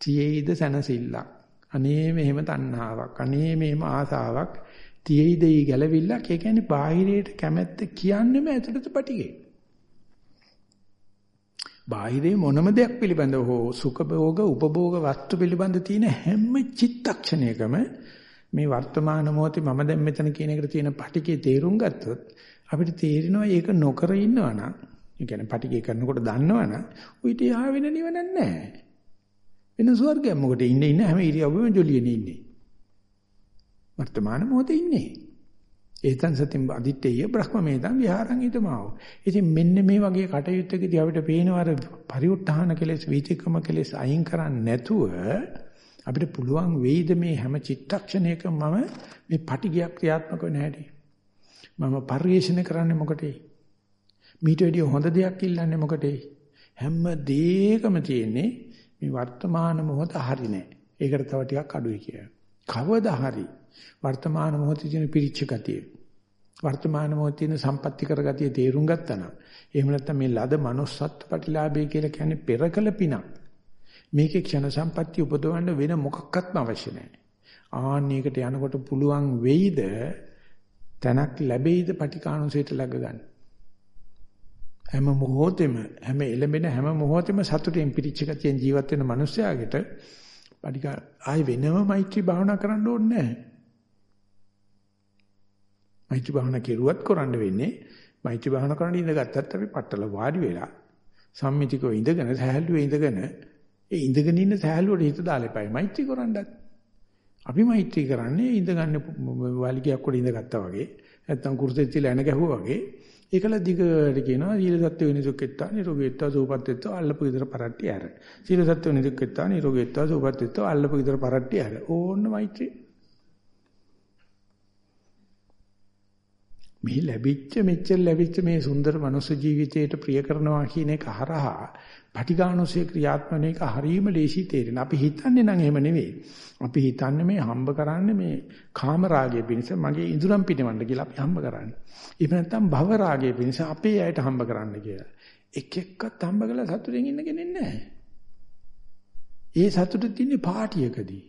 තියේද සනසිල්ලක්. අනේ මෙහෙම තණ්හාවක්. අනේ මෙහෙම ආසාවක්. තියෙයිද ඊ ගැලවිල්ලක් ඒ කියන්නේ බාහිරයට කැමැත්ත කියන්නේම ඇතුළත පිටිගේ. බාහිරේ මොනම දෙයක් පිළිබඳව හෝ සුඛ භෝග උපභෝග වස්තු පිළිබඳ තියෙන හැම චිත්තක්ෂණයකම මේ වර්තමාන මොහොතේ මම දැන් මෙතන කියන එකට තියෙන පිටිකේ තේරුම් ගත්තොත් අපිට තේරෙනවා ඒක නොකර ඉන්නවනම් ඒ කියන්නේ පිටිකේ කරනකොට දන්නවනම් උවිත යහ වෙන නිවනක් නැහැ. වෙන ස්වර්ගයක් මොකටද ඉන්නේ ඉන්නේ හැම ඉරියව්වෙම ජොලියනේ ඉන්නේ. වර්තමාන මොහොතේ ඉන්නේ. ඒතන් සතින් අදිත්තේය බ්‍රහ්මමේතං විහාරං ඊතමාව. ඉතින් මෙන්න මේ වගේ කටයුත්තකදී අපිට පේනවා අර පරිඋත්ථාන කෙලෙස් වීතිකම කෙලෙස් අයින් කරන්නේ නැතුව අපිට පුළුවන් වෙයිද මේ හැම චිත්තක්ෂණයකම මම මේ පටිගයක් ක්‍රියාත්මක වෙන හැටි. මම පරිේශන කරන්නේ මොකටේ? මීට වැඩිය හොඳ දෙයක් ඉල්ලන්නේ මොකටේ? හැම දෙයකම තියෙන්නේ මේ වර්තමාන මොහොත හරි නෑ. ඒකට තව ටිකක් අඩුයි කියලා. කවදා හරි වර්තමාන මොහොතේ තියෙන පිරිච්ච ගතිය වර්තමාන මොහොතේ තියෙන සම්පත්‍ති කරගතිය තේරුම් ගත්තා නම් එහෙම නැත්නම් මේ ලද manussත්ව ප්‍රතිලාභය කියලා කියන්නේ පෙරකල පිනක්. මේකේ ක්ෂණ සම්පත්‍ති උපදවන්න වෙන මොකක්වත්ම අවශ්‍ය නැහැ. ආන්නයකට යනකොට පුළුවන් වෙයිද තැනක් ලැබෙයිද පටිකානුසයට ළඟ ගන්න. හැම මොහොතෙම හැම එළඹෙන හැම මොහොතෙම සතුටෙන් පිරිච්ච ගතියෙන් ජීවත් වෙන මිනිස්යාගෙට පටිකා ආයි වෙනම මෛත්‍රී භාවනා කරන්න ඕනේ නැහැ. මෛත්‍රී භාවනා කෙරුවත් කරන්න වෙන්නේ මෛත්‍රී භාවනා කරන්න ඉඳගත්තත් අපි පట్టල වාඩි වෙලා සම්මිතිකව ඉඳගෙන සහැල්ලුවේ ඉඳගෙන ඒ ඉඳගෙන ඉන්න සහැල්ලුවට හිත දාලා එපයි මෛත්‍රී කරන්නත්. අපි මෛත්‍රී කරන්නේ ඉඳගන්න වාලිකයක් උඩ ඉඳගත්තා වගේ නැත්තම් කුරුසෙත් තියලා එන ගැහුවා වගේ ඒකල දිගට කියනවා සීල සත්‍ය විනිසුක්කෙත්තා නිරෝගීත්වා සූපත්ත්වා අල්ලපු විතර පරට්ටි ඇර. සීල සත්‍ය විනිසුක්කෙත්තා නිරෝගීත්වා සූපත්ත්වා අල්ලපු විතර පරට්ටි ඇර. ඕන්න මෛත්‍රී මේ ලැබිච්ච මෙච්චර ලැබිච්ච මේ සුන්දර මනුස්ස ජීවිතයට ප්‍රිය කරනවා කියන එක හරහා පටිඝානෝසේ ක්‍රියාත්මක එක හරීම ලේසි තේරෙන. අපි හිතන්නේ නම් එහෙම නෙවෙයි. අපි හිතන්නේ මේ හම්බ කරන්නේ මේ කාම රාගය පිණිස මගේ ඉඳුරම් පිටවන්න කියලා අපි හම්බ කරන්නේ. එහෙම නැත්නම් භව රාගය පිණිස අපේ ඇයට හම්බ කරන්න කියලා. එක එක්කත් හම්බ කරලා සතුටින් ඉන්න කෙනෙක් නැහැ. ඒ සතුට තින්නේ පාටියකදී.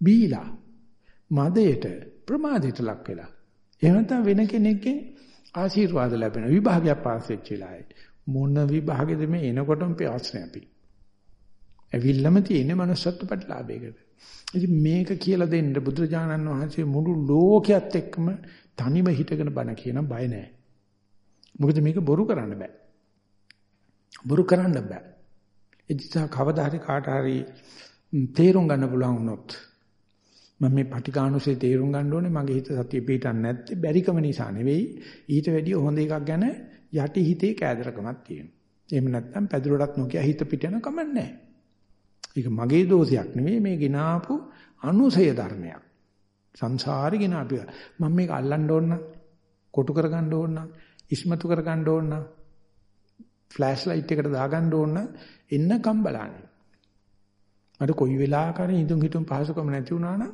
බීලා මදයට ප්‍රමාදයට ලක් වෙලා එහෙම නැත්නම් වෙන කෙනෙක්ගෙන් ආශිර්වාද ලැබෙන විභාගයක් පාස් වෙච්ච වෙලාවේ මොන විභාගෙද මේ එනකොටම ප්‍රශ්නේ අපි. ඇවිල්ලාම තියෙන manussත්ව ප්‍රතිලාභයකට. ඉතින් මේක කියලා දෙන්න බුදුරජාණන් වහන්සේ මුළු ලෝකයේත් එක්කම තනිව හිටගෙන බණ කියන බය නැහැ. මොකද මේක බොරු කරන්න බෑ. බොරු කරන්න බෑ. ඒ නිසා කවදා හරි කාට හරි තේරුම් ගන්න පුළුවන් වුණොත් මම මේ පටිඝානුසේ තේරුම් ගන්න ඕනේ මගේ හිත සතිය පිටන්නේ නැත්තේ බැරිකම නිසා නෙවෙයි ඊට වැඩිය හොඳ එකක් ගැන යටි හිතේ කෑදරකමක් තියෙනවා. එහෙම නැත්නම් පැදුරටත් නොකිය හිත පිට යන කම නැහැ. ඒක මගේ දෝෂයක් නෙවෙයි මේ ගినాපු අනුසය ධර්මයක්. සංසාරේ ගినాපු. මම මේක අල්ලන්න ඕන නම් කොටු කරගන්න ඕන නම් ඉස්මතු කරගන්න ඕන නම් ෆ්ලෑෂ් ලයිට් එකට දාගන්න ඕන නම් එන්නකම් බලන්නේ. මට කොයි වෙලාවකරි ඉදුම් හිතුම් පහසුකම නැති වුණා නම්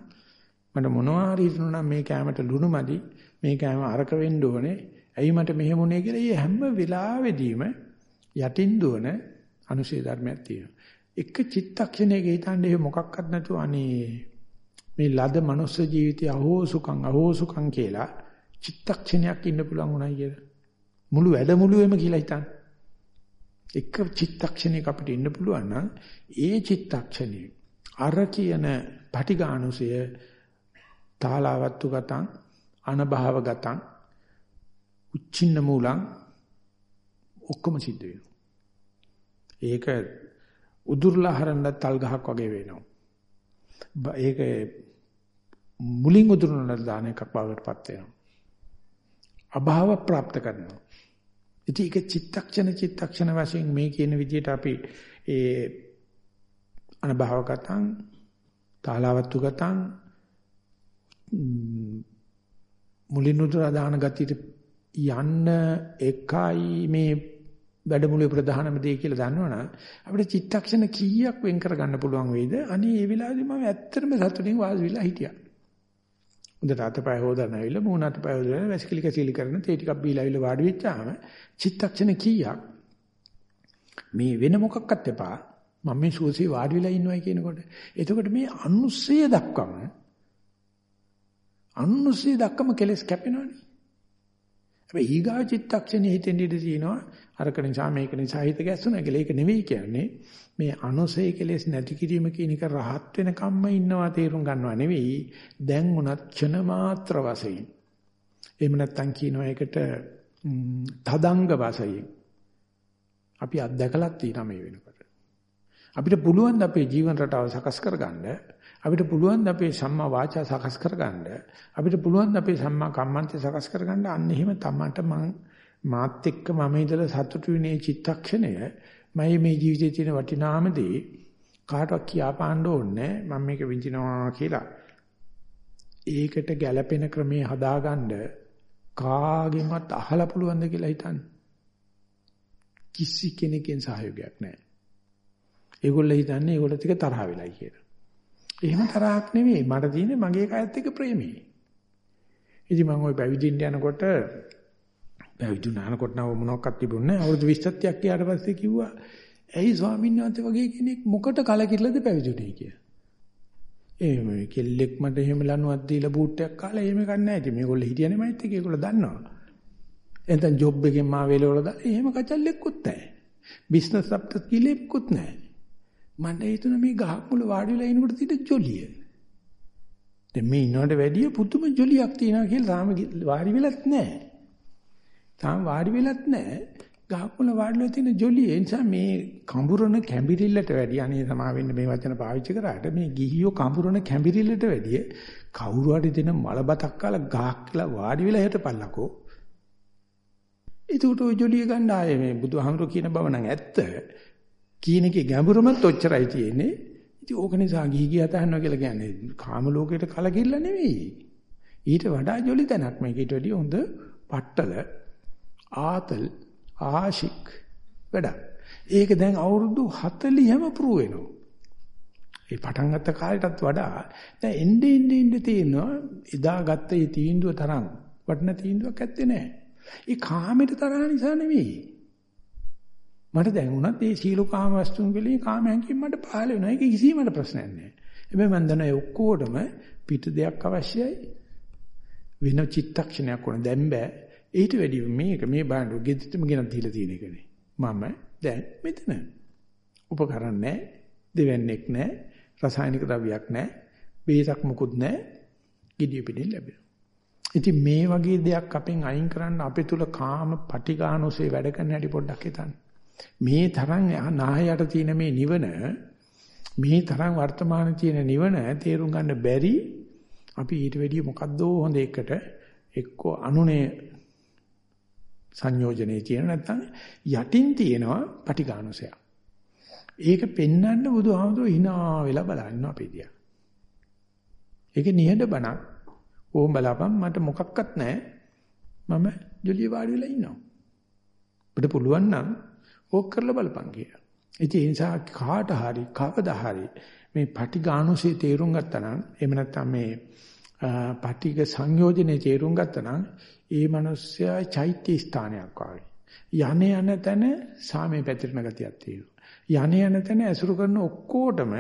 මට මොනවා හරි හිතුණා නම් මේ කැමරට ලුණු මදි මේ කැම අරක වෙන්න ඕනේ ඇයි මට මෙහෙම උනේ කියලා මේ හැම වෙලාවෙදීම යටින් දුවන අනුශේ ධර්මයක් තියෙනවා. එක චිත්තක්ෂණයක හිතන්නේ එහෙ මොකක්වත් නැතුව අනේ මේ ලද මනුස්ස ජීවිතය අහෝ සුඛං අහෝ සුඛං කියලා චිත්තක්ෂණයක් ඉන්න පුළුවන් උනායි කියලා. මුළු වැඩමුළුවේම කියලා හිතන්නේ. එක චිත්තක්ෂණයක අපිට ඉන්න පුළුවන් නම් ඒ චිත්තක්ෂණේ අර කියන පටිඝානුසය තාලාවත්තු ගතං අනභව ගතං උච්චින්න මූලං ඔක්කොම සිද්ධ වෙනවා. ඒක උදුර්ලා හරන්න තල් ගහක් වගේ වෙනවා. ඒක මුලින් උදුරන දාන එකක් බවටපත් වෙනවා. අභාව પ્રાપ્ત කරනවා. ඉතින් ඒක චිත්තක්ෂණ චිත්තක්ෂණ වශයෙන් මේ කියන විදිහට අපි ඒ අනභවගතං තාලාවත්තුගතං මුලින් උදලා දාන ගතියට යන්න එකයි මේ වැඩමුළුවේ ප්‍රධානම දේ කියලා දන්නවනම් අපිට චිත්තක්ෂණ කීයක් වෙන් කරගන්න පුළුවන් වෙයිද? අනේ ඒ වෙලාවේදී මම ඇත්තටම සතුටින් වාස් විලා හිටියා. හොඳට අතපය හොදන්න ඇවිල්ලා මූණ අතපය හොදලා වැසිකිලි කැසිලි කරන තේ ටිකක් බීලා ඇවිල්ලා වාඩි වෙච්චාම චිත්තක්ෂණ කීයක් මේ වෙන මොකක්වත් එපා මම මේ සුවසේ වාඩි වෙලා ඉන්නවයි කියනකොට එතකොට මේ අනුස්සය දක්වම අනුස්සය දක්වම කෙලස් කැපෙනවනේ හැබැයි ඊගා චිත්තක්ෂණේ හිතෙන් ඉඳී තිනවා අරක නිසා මේක නිසා හිත ගැස්සුණා කියලා. ඒක නෙවෙයි කියන්නේ මේ අනුසය කෙලෙස් නැති කිරීම කියන එක රහත් වෙන කම්ම ඉන්නවා තේරුම් ගන්නවා නෙවෙයි. දැන් උනත් ක්ෂණ මාත්‍ර වශයෙන්. එහෙම නැත්නම් කියනවා ඒකට තදංග වශයෙන්. අපි අත්දැකලක් තියෙනවා මේ වෙනකොට. අපිට පුළුවන් අපේ ජීවන රටාව සකස් කරගන්න? අපිට පුළුවන් අපේ සම්මා වාචා සකස් කරගන්න අපිට පුළුවන් අපේ සම්මා කම්මන්තය සකස් කරගන්න අන්න එහෙම තමන්ට මං මාත් එක්ක මම ඉඳලා සතුටු වෙන්නේ චිත්තක්ෂණය මම මේ ජීවිතයේ තියෙන වටිනාම දේ කාටවත් කියාපාන්න ඕනේ මම මේක විඳිනවා කියලා. ඒකට ගැළපෙන ක්‍රමේ හදාගන්න කාගෙන්වත් අහලා පුළුවන්ද කියලා හිතන්න. කිසි කෙනෙකුගෙන් සහයෝගයක් නැහැ. ඒගොල්ලෝ හිතන්නේ ඒගොල්ලෝ ටික තරහ වෙලයි කියලා. එහෙම තරහක් නෙවෙයි. මට තියෙන්නේ මගේ කයත් එක්ක ප්‍රේමී. ඉතින් මම ওই පැවිදිින් යනකොට පැවිදුණානකොට නව මොනක්වත් තිබුණේ නැහැ. අවුරුදු 20ක් ගියාට පස්සේ කිව්වා ඇයි ස්වාමීන් වහන්සේ වගේ කෙනෙක් මොකට කලකිරලාද පැවිදුනේ කියලා. එහෙම කෙල්ලෙක් මට එහෙම ලනුවක් දීලා බූට්ටයක් කාලා එහෙම ගන්න නැහැ. ඉතින් මේගොල්ලෝ හිටියනේ මයිත් එක ඒගොල්ලෝ දන්නවා. එතෙන් ජොබ් එකෙන් මා වේලවල දා එහෙම කචල්ලෙක්කුත් නැහැ. බිස්නස් අප්ත කිලෙක්කුත් නැහැ. මට හිතුණා මේ ගහක් මුල වාඩි වෙලා ඉනකොට තියෙන ජොලිය. දැන් මේ ඉන්නවට වැඩිය පුදුම ජොලියක් තියෙනවා කියලා තාම වාඩි වෙලත් නැහැ. තාම වාඩි වෙලත් නැහැ. ගහක් මුල වාඩිලා තියෙන ජොලිය. ඒ නිසා මේ කඹුරන කැඹිරිල්ලට වැඩිය අනේ සමා වෙන්න මේ වචන පාවිච්චි කරාට මේ ගිහියෝ කඹුරන කැඹිරිල්ලට වැඩිය කවුරු හරි දෙන මල බතක් කාලා ගහක් කියලා වාඩි වෙලා හිටපල්ලකෝ. ඒකට ඔය ජොලිය ගන්න ආයේ මේ බුදුහාමුදුරු කියන බව නම් ඇත්ත. කියන එකේ ගැඹුරමත් ඔච්චරයි තියෙන්නේ. ඉතින් ඕක නිසා ගිහි ගිය හතහනවා කියලා කියන්නේ කාම ලෝකයට කලකිරල නෙවෙයි. ඊට වඩා ජොලි තැනක් මේක ඊට වැඩිය හොඳ පట్టල ආතල් ආශික් වැඩ. ඒක දැන් අවුරුදු 40ම ප්‍රූ වෙනවා. ඒ පටන් ගත්ත කාලයටත් වඩා දැන් එnde ende ende තියෙනවා එදා ගත්ත මේ තීන්දුව තරම් වටින තීන්දුවක් ඇත්තේ නැහැ. ඒ කාමයට තරහ නිසා නෙවෙයි. මට දැන් උනත් මේ සීලකාම වස්තුන් පිළිේ කාමයන්කින් මට පහල වෙනවා. ඒක කිසිම මට ප්‍රශ්නයක් නැහැ. හැබැයි මම දන්නවා ඒ ඔක්කොටම පිට දෙයක් අවශ්‍යයි. වෙන චිත්තක්ෂණයක් ඕන දැන් බෑ. ඊට වැඩි මේක මේ බාණ්ඩු ගෙදරටම ගෙනත් දීලා තියෙන එකනේ. මම දැන් මෙතන. උපකරණ නැහැ. දෙවන්නේක් නැහැ. රසායනික ද්‍රව්‍යයක් නැහැ. බේසක් මුකුත් නැහැ. gediya pidin ලැබෙනවා. ඉතින් මේ වගේ දෙයක් අපෙන් අයින් කරන්න අපේ තුල කාම පටිඝානෝසේ වැඩ කරන්න හැටි පොඩ්ඩක් හිතන්න. මේ තරම් නාහයට තියෙන මේ නිවන මේ තරම් වර්තමානයේ තියෙන නිවන තේරුම් ගන්න බැරි අපි ඊට වැඩිය මොකද්ද හොඳ එකට එක්ක අනුනේ සංයෝජනේ තියෙන නැත්නම් යටින් තියෙනවා පටිඝානුසය. ඒක පෙන්වන්න බුදුහාමුදුරුවෝ hina වෙලා බලන්න අපේ දිහා. ඒක නිහඬ බණක්. ඕම් බලාපන් මට මොකක්වත් නැහැ. මම ජොලිය වාඩි වෙලා ඉන්නවා. අපිට පුළුවන් නම් ඕක කරලා බලපන් කියලා. ඉතින් ඒ නිසා කාට හරි කවදා හරි මේ පටිඝානුසේ තේරුම් ගත්තා නම් එහෙම නැත්නම් මේ පටිඝ සංයෝජනේ තේරුම් ගත්තා නම් ඒ මිනිස්සයා චෛත්‍ය ස්ථානයක් වගේ. යන්නේ යන තැන සාමේ පැතිරෙන ගතියක් තියෙනවා. යන්නේ යන තැන ඇසුරු කරන ඔක්කොටම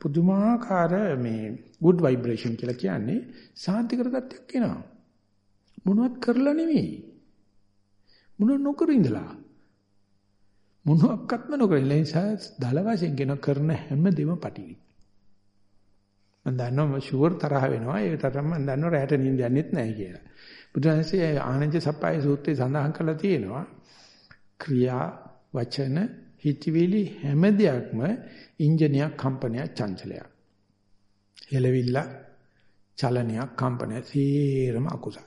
පුදුමාකාර මේ good vibration කියලා කියන්නේ සාන්තිකර ගතියක් එනවා. මොනවත් කරලා නෙමෙයි. මොන නොකර ඉඳලා මොනක්වත්ම නොකර ඉඳලා නිසා දල වශයෙන් කියන කරන හැම දෙම පටිවි. මම දන්නවා ෂුවර් තරහ වෙනවා ඒ තරම් මම දන්නවා රැට නිින්ද යන්නෙත් නැහැ කියලා. බුදුහන්සේ ආනන්ද සප්පයි සූත්‍රයේ සඳහන් කරලා තියෙනවා ක්‍රියා වචන හිතවිලි හැම දෙයක්ම ඉන්ජිනයක් කම්පනයක් චංචලයක්. හෙලවිල්ල චලනයක් කම්පනයක් සීරම අකුසල.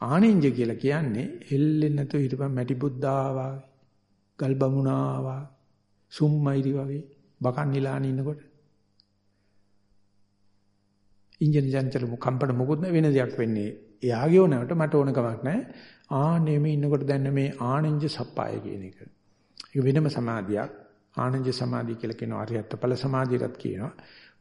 ආනෙන්ජ කියලා කියන්නේ එල්ලෙන්නේ නැතුව හිටපන් මැටි බුද්ධාවා ගල් බමුණාවා සුම්මයිරි වගේ බකන් නිලාන ඉන්නකොට. ඉන්ජින ජන්තර කම්පන මොකුත් නැ වෙන දෙයක් වෙන්නේ. එයාගේ ඕනකට මට ඕන කමක් නැහැ. ආනේ මේ ඉන්නකොට දැන් මේ ආනන්ජ සප්පාය කියන එක. ඒක වෙනම සමාධියක්. ආනන්ජ සමාධිය කියලා කියන අරියත් ඵල සමාධියටත් කියනවා.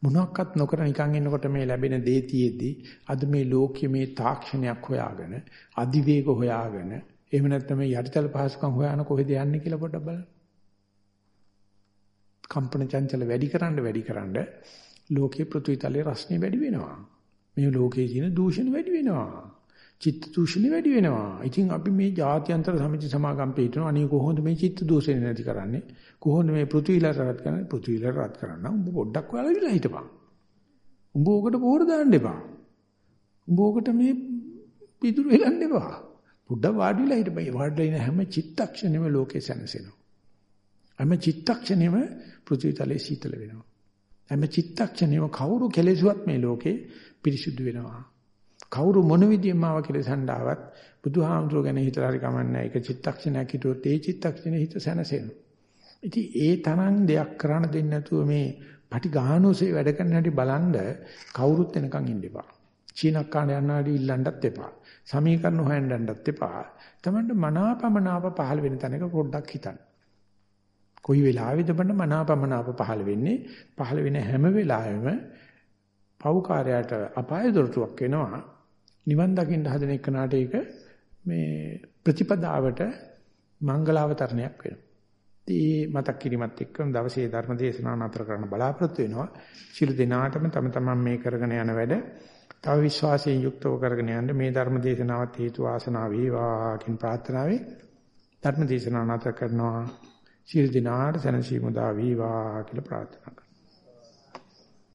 මොනක්වත් නොකර නිකන් ඉන්නකොට මේ ලැබෙන දේ තියේදී අද මේ ලෝකයේ මේ තාක්ෂණයක් හොයාගෙන අධිවේග හොයාගෙන එහෙම නැත්නම් මේ යටිතල පහසුකම් හොයන කොහෙද යන්නේ කියලා පොඩ්ඩක් බලන්න. කම්පන චංචල වැඩි කරන්න වැඩි කරන්න ලෝකේ පෘථිවිතලයේ රස්නේ වැඩි වෙනවා. මේ ලෝකයේ තියෙන දූෂණ වැඩි වෙනවා. චිත්ත දූෂණ වැඩි වෙනවා. ඉතින් අපි මේ ජාත්‍යන්තර සමිති සමාගම් පිටන අනේ කොහොමද මේ චිත්ත දූෂණ නැති කරන්නේ? කොහොමද මේ පෘථිවිල රත් කරන්නේ? පෘථිවිල රත් කරන්න උඹ පොඩ්ඩක් වලවිලා හිටපන්. උඹ ඕකට පොහොර දාන්න එපා. උඹ ඕකට මේ පිටුරු හෙලන්න එපා. පොඩ්ඩක් වාඩි වෙලා හිටපන්. වාඩිලා ඉන්න හැම චිත්තක්ෂණෙම ලෝකේ සැනසෙනවා. හැම චිත්තක්ෂණෙම පෘථිවිතලයේ සීතල වෙනවා. හැම චිත්තක්ෂණෙම කවුරු කෙලෙසුවත් මේ ලෝකේ පිරිසුදු වෙනවා. කවුරු මොන විදියෙන්ම ආව කෙලෙසන්න ආවත් බුදුහාමුදුරුවෝ ගැන හිතලා හරි කමන්නේ. ඒක චිත්තක්ෂණයක් හිතුවොත් ඒ චිත්තක්ෂණේ හිත සැනසෙනවා. ඉතින් ඒ තරම් දෙයක් කරන්න දෙන්නේ නැතුව මේ පටි ගානෝසේ වැඩ කරන්න හැටි බලන්ඩ කවුරුත් එනකන් ඉන්න එපා. චීනක් කාණ්ඩ යන්නාඩි ඉල්ලන්නත් එපා. සමීකරණ හොයන්නත් එපා. තමන්ට මනාපමනාප පහළ වෙන තැනක පොඩ්ඩක් හිතන්න. කොයි වෙලාවෙද බන්න මනාපමනාප පහළ වෙන්නේ පහළ වෙන හැම වෙලාවෙම පෞකාරයට අපාය දොරටුවක් වෙනවා නිවන් දකින්න හදන එකනට ඒක මේ ප්‍රතිපදාවට මංගලාවතරණයක් වෙනවා. ඒ මතක් කිරීමත් එක්කම දවසේ ධර්ම දේශනාව නතර කරන්න බලාපොරොත්තු වෙනවා. සිළු දිනාටම තම තමන් මේ කරගෙන යන වැඩ තව විශ්වාසයෙන් යුක්තව කරගෙන යන්න මේ ධර්ම දේශනාවත් හේතු වාසනා වේවා කියන ප්‍රාර්ථනාවෙන් ධර්ම දේශනාව නතර කරනවා. සියලු දිනාට සැනසීම දා වේවා කියලා ප්‍රාර්ථනා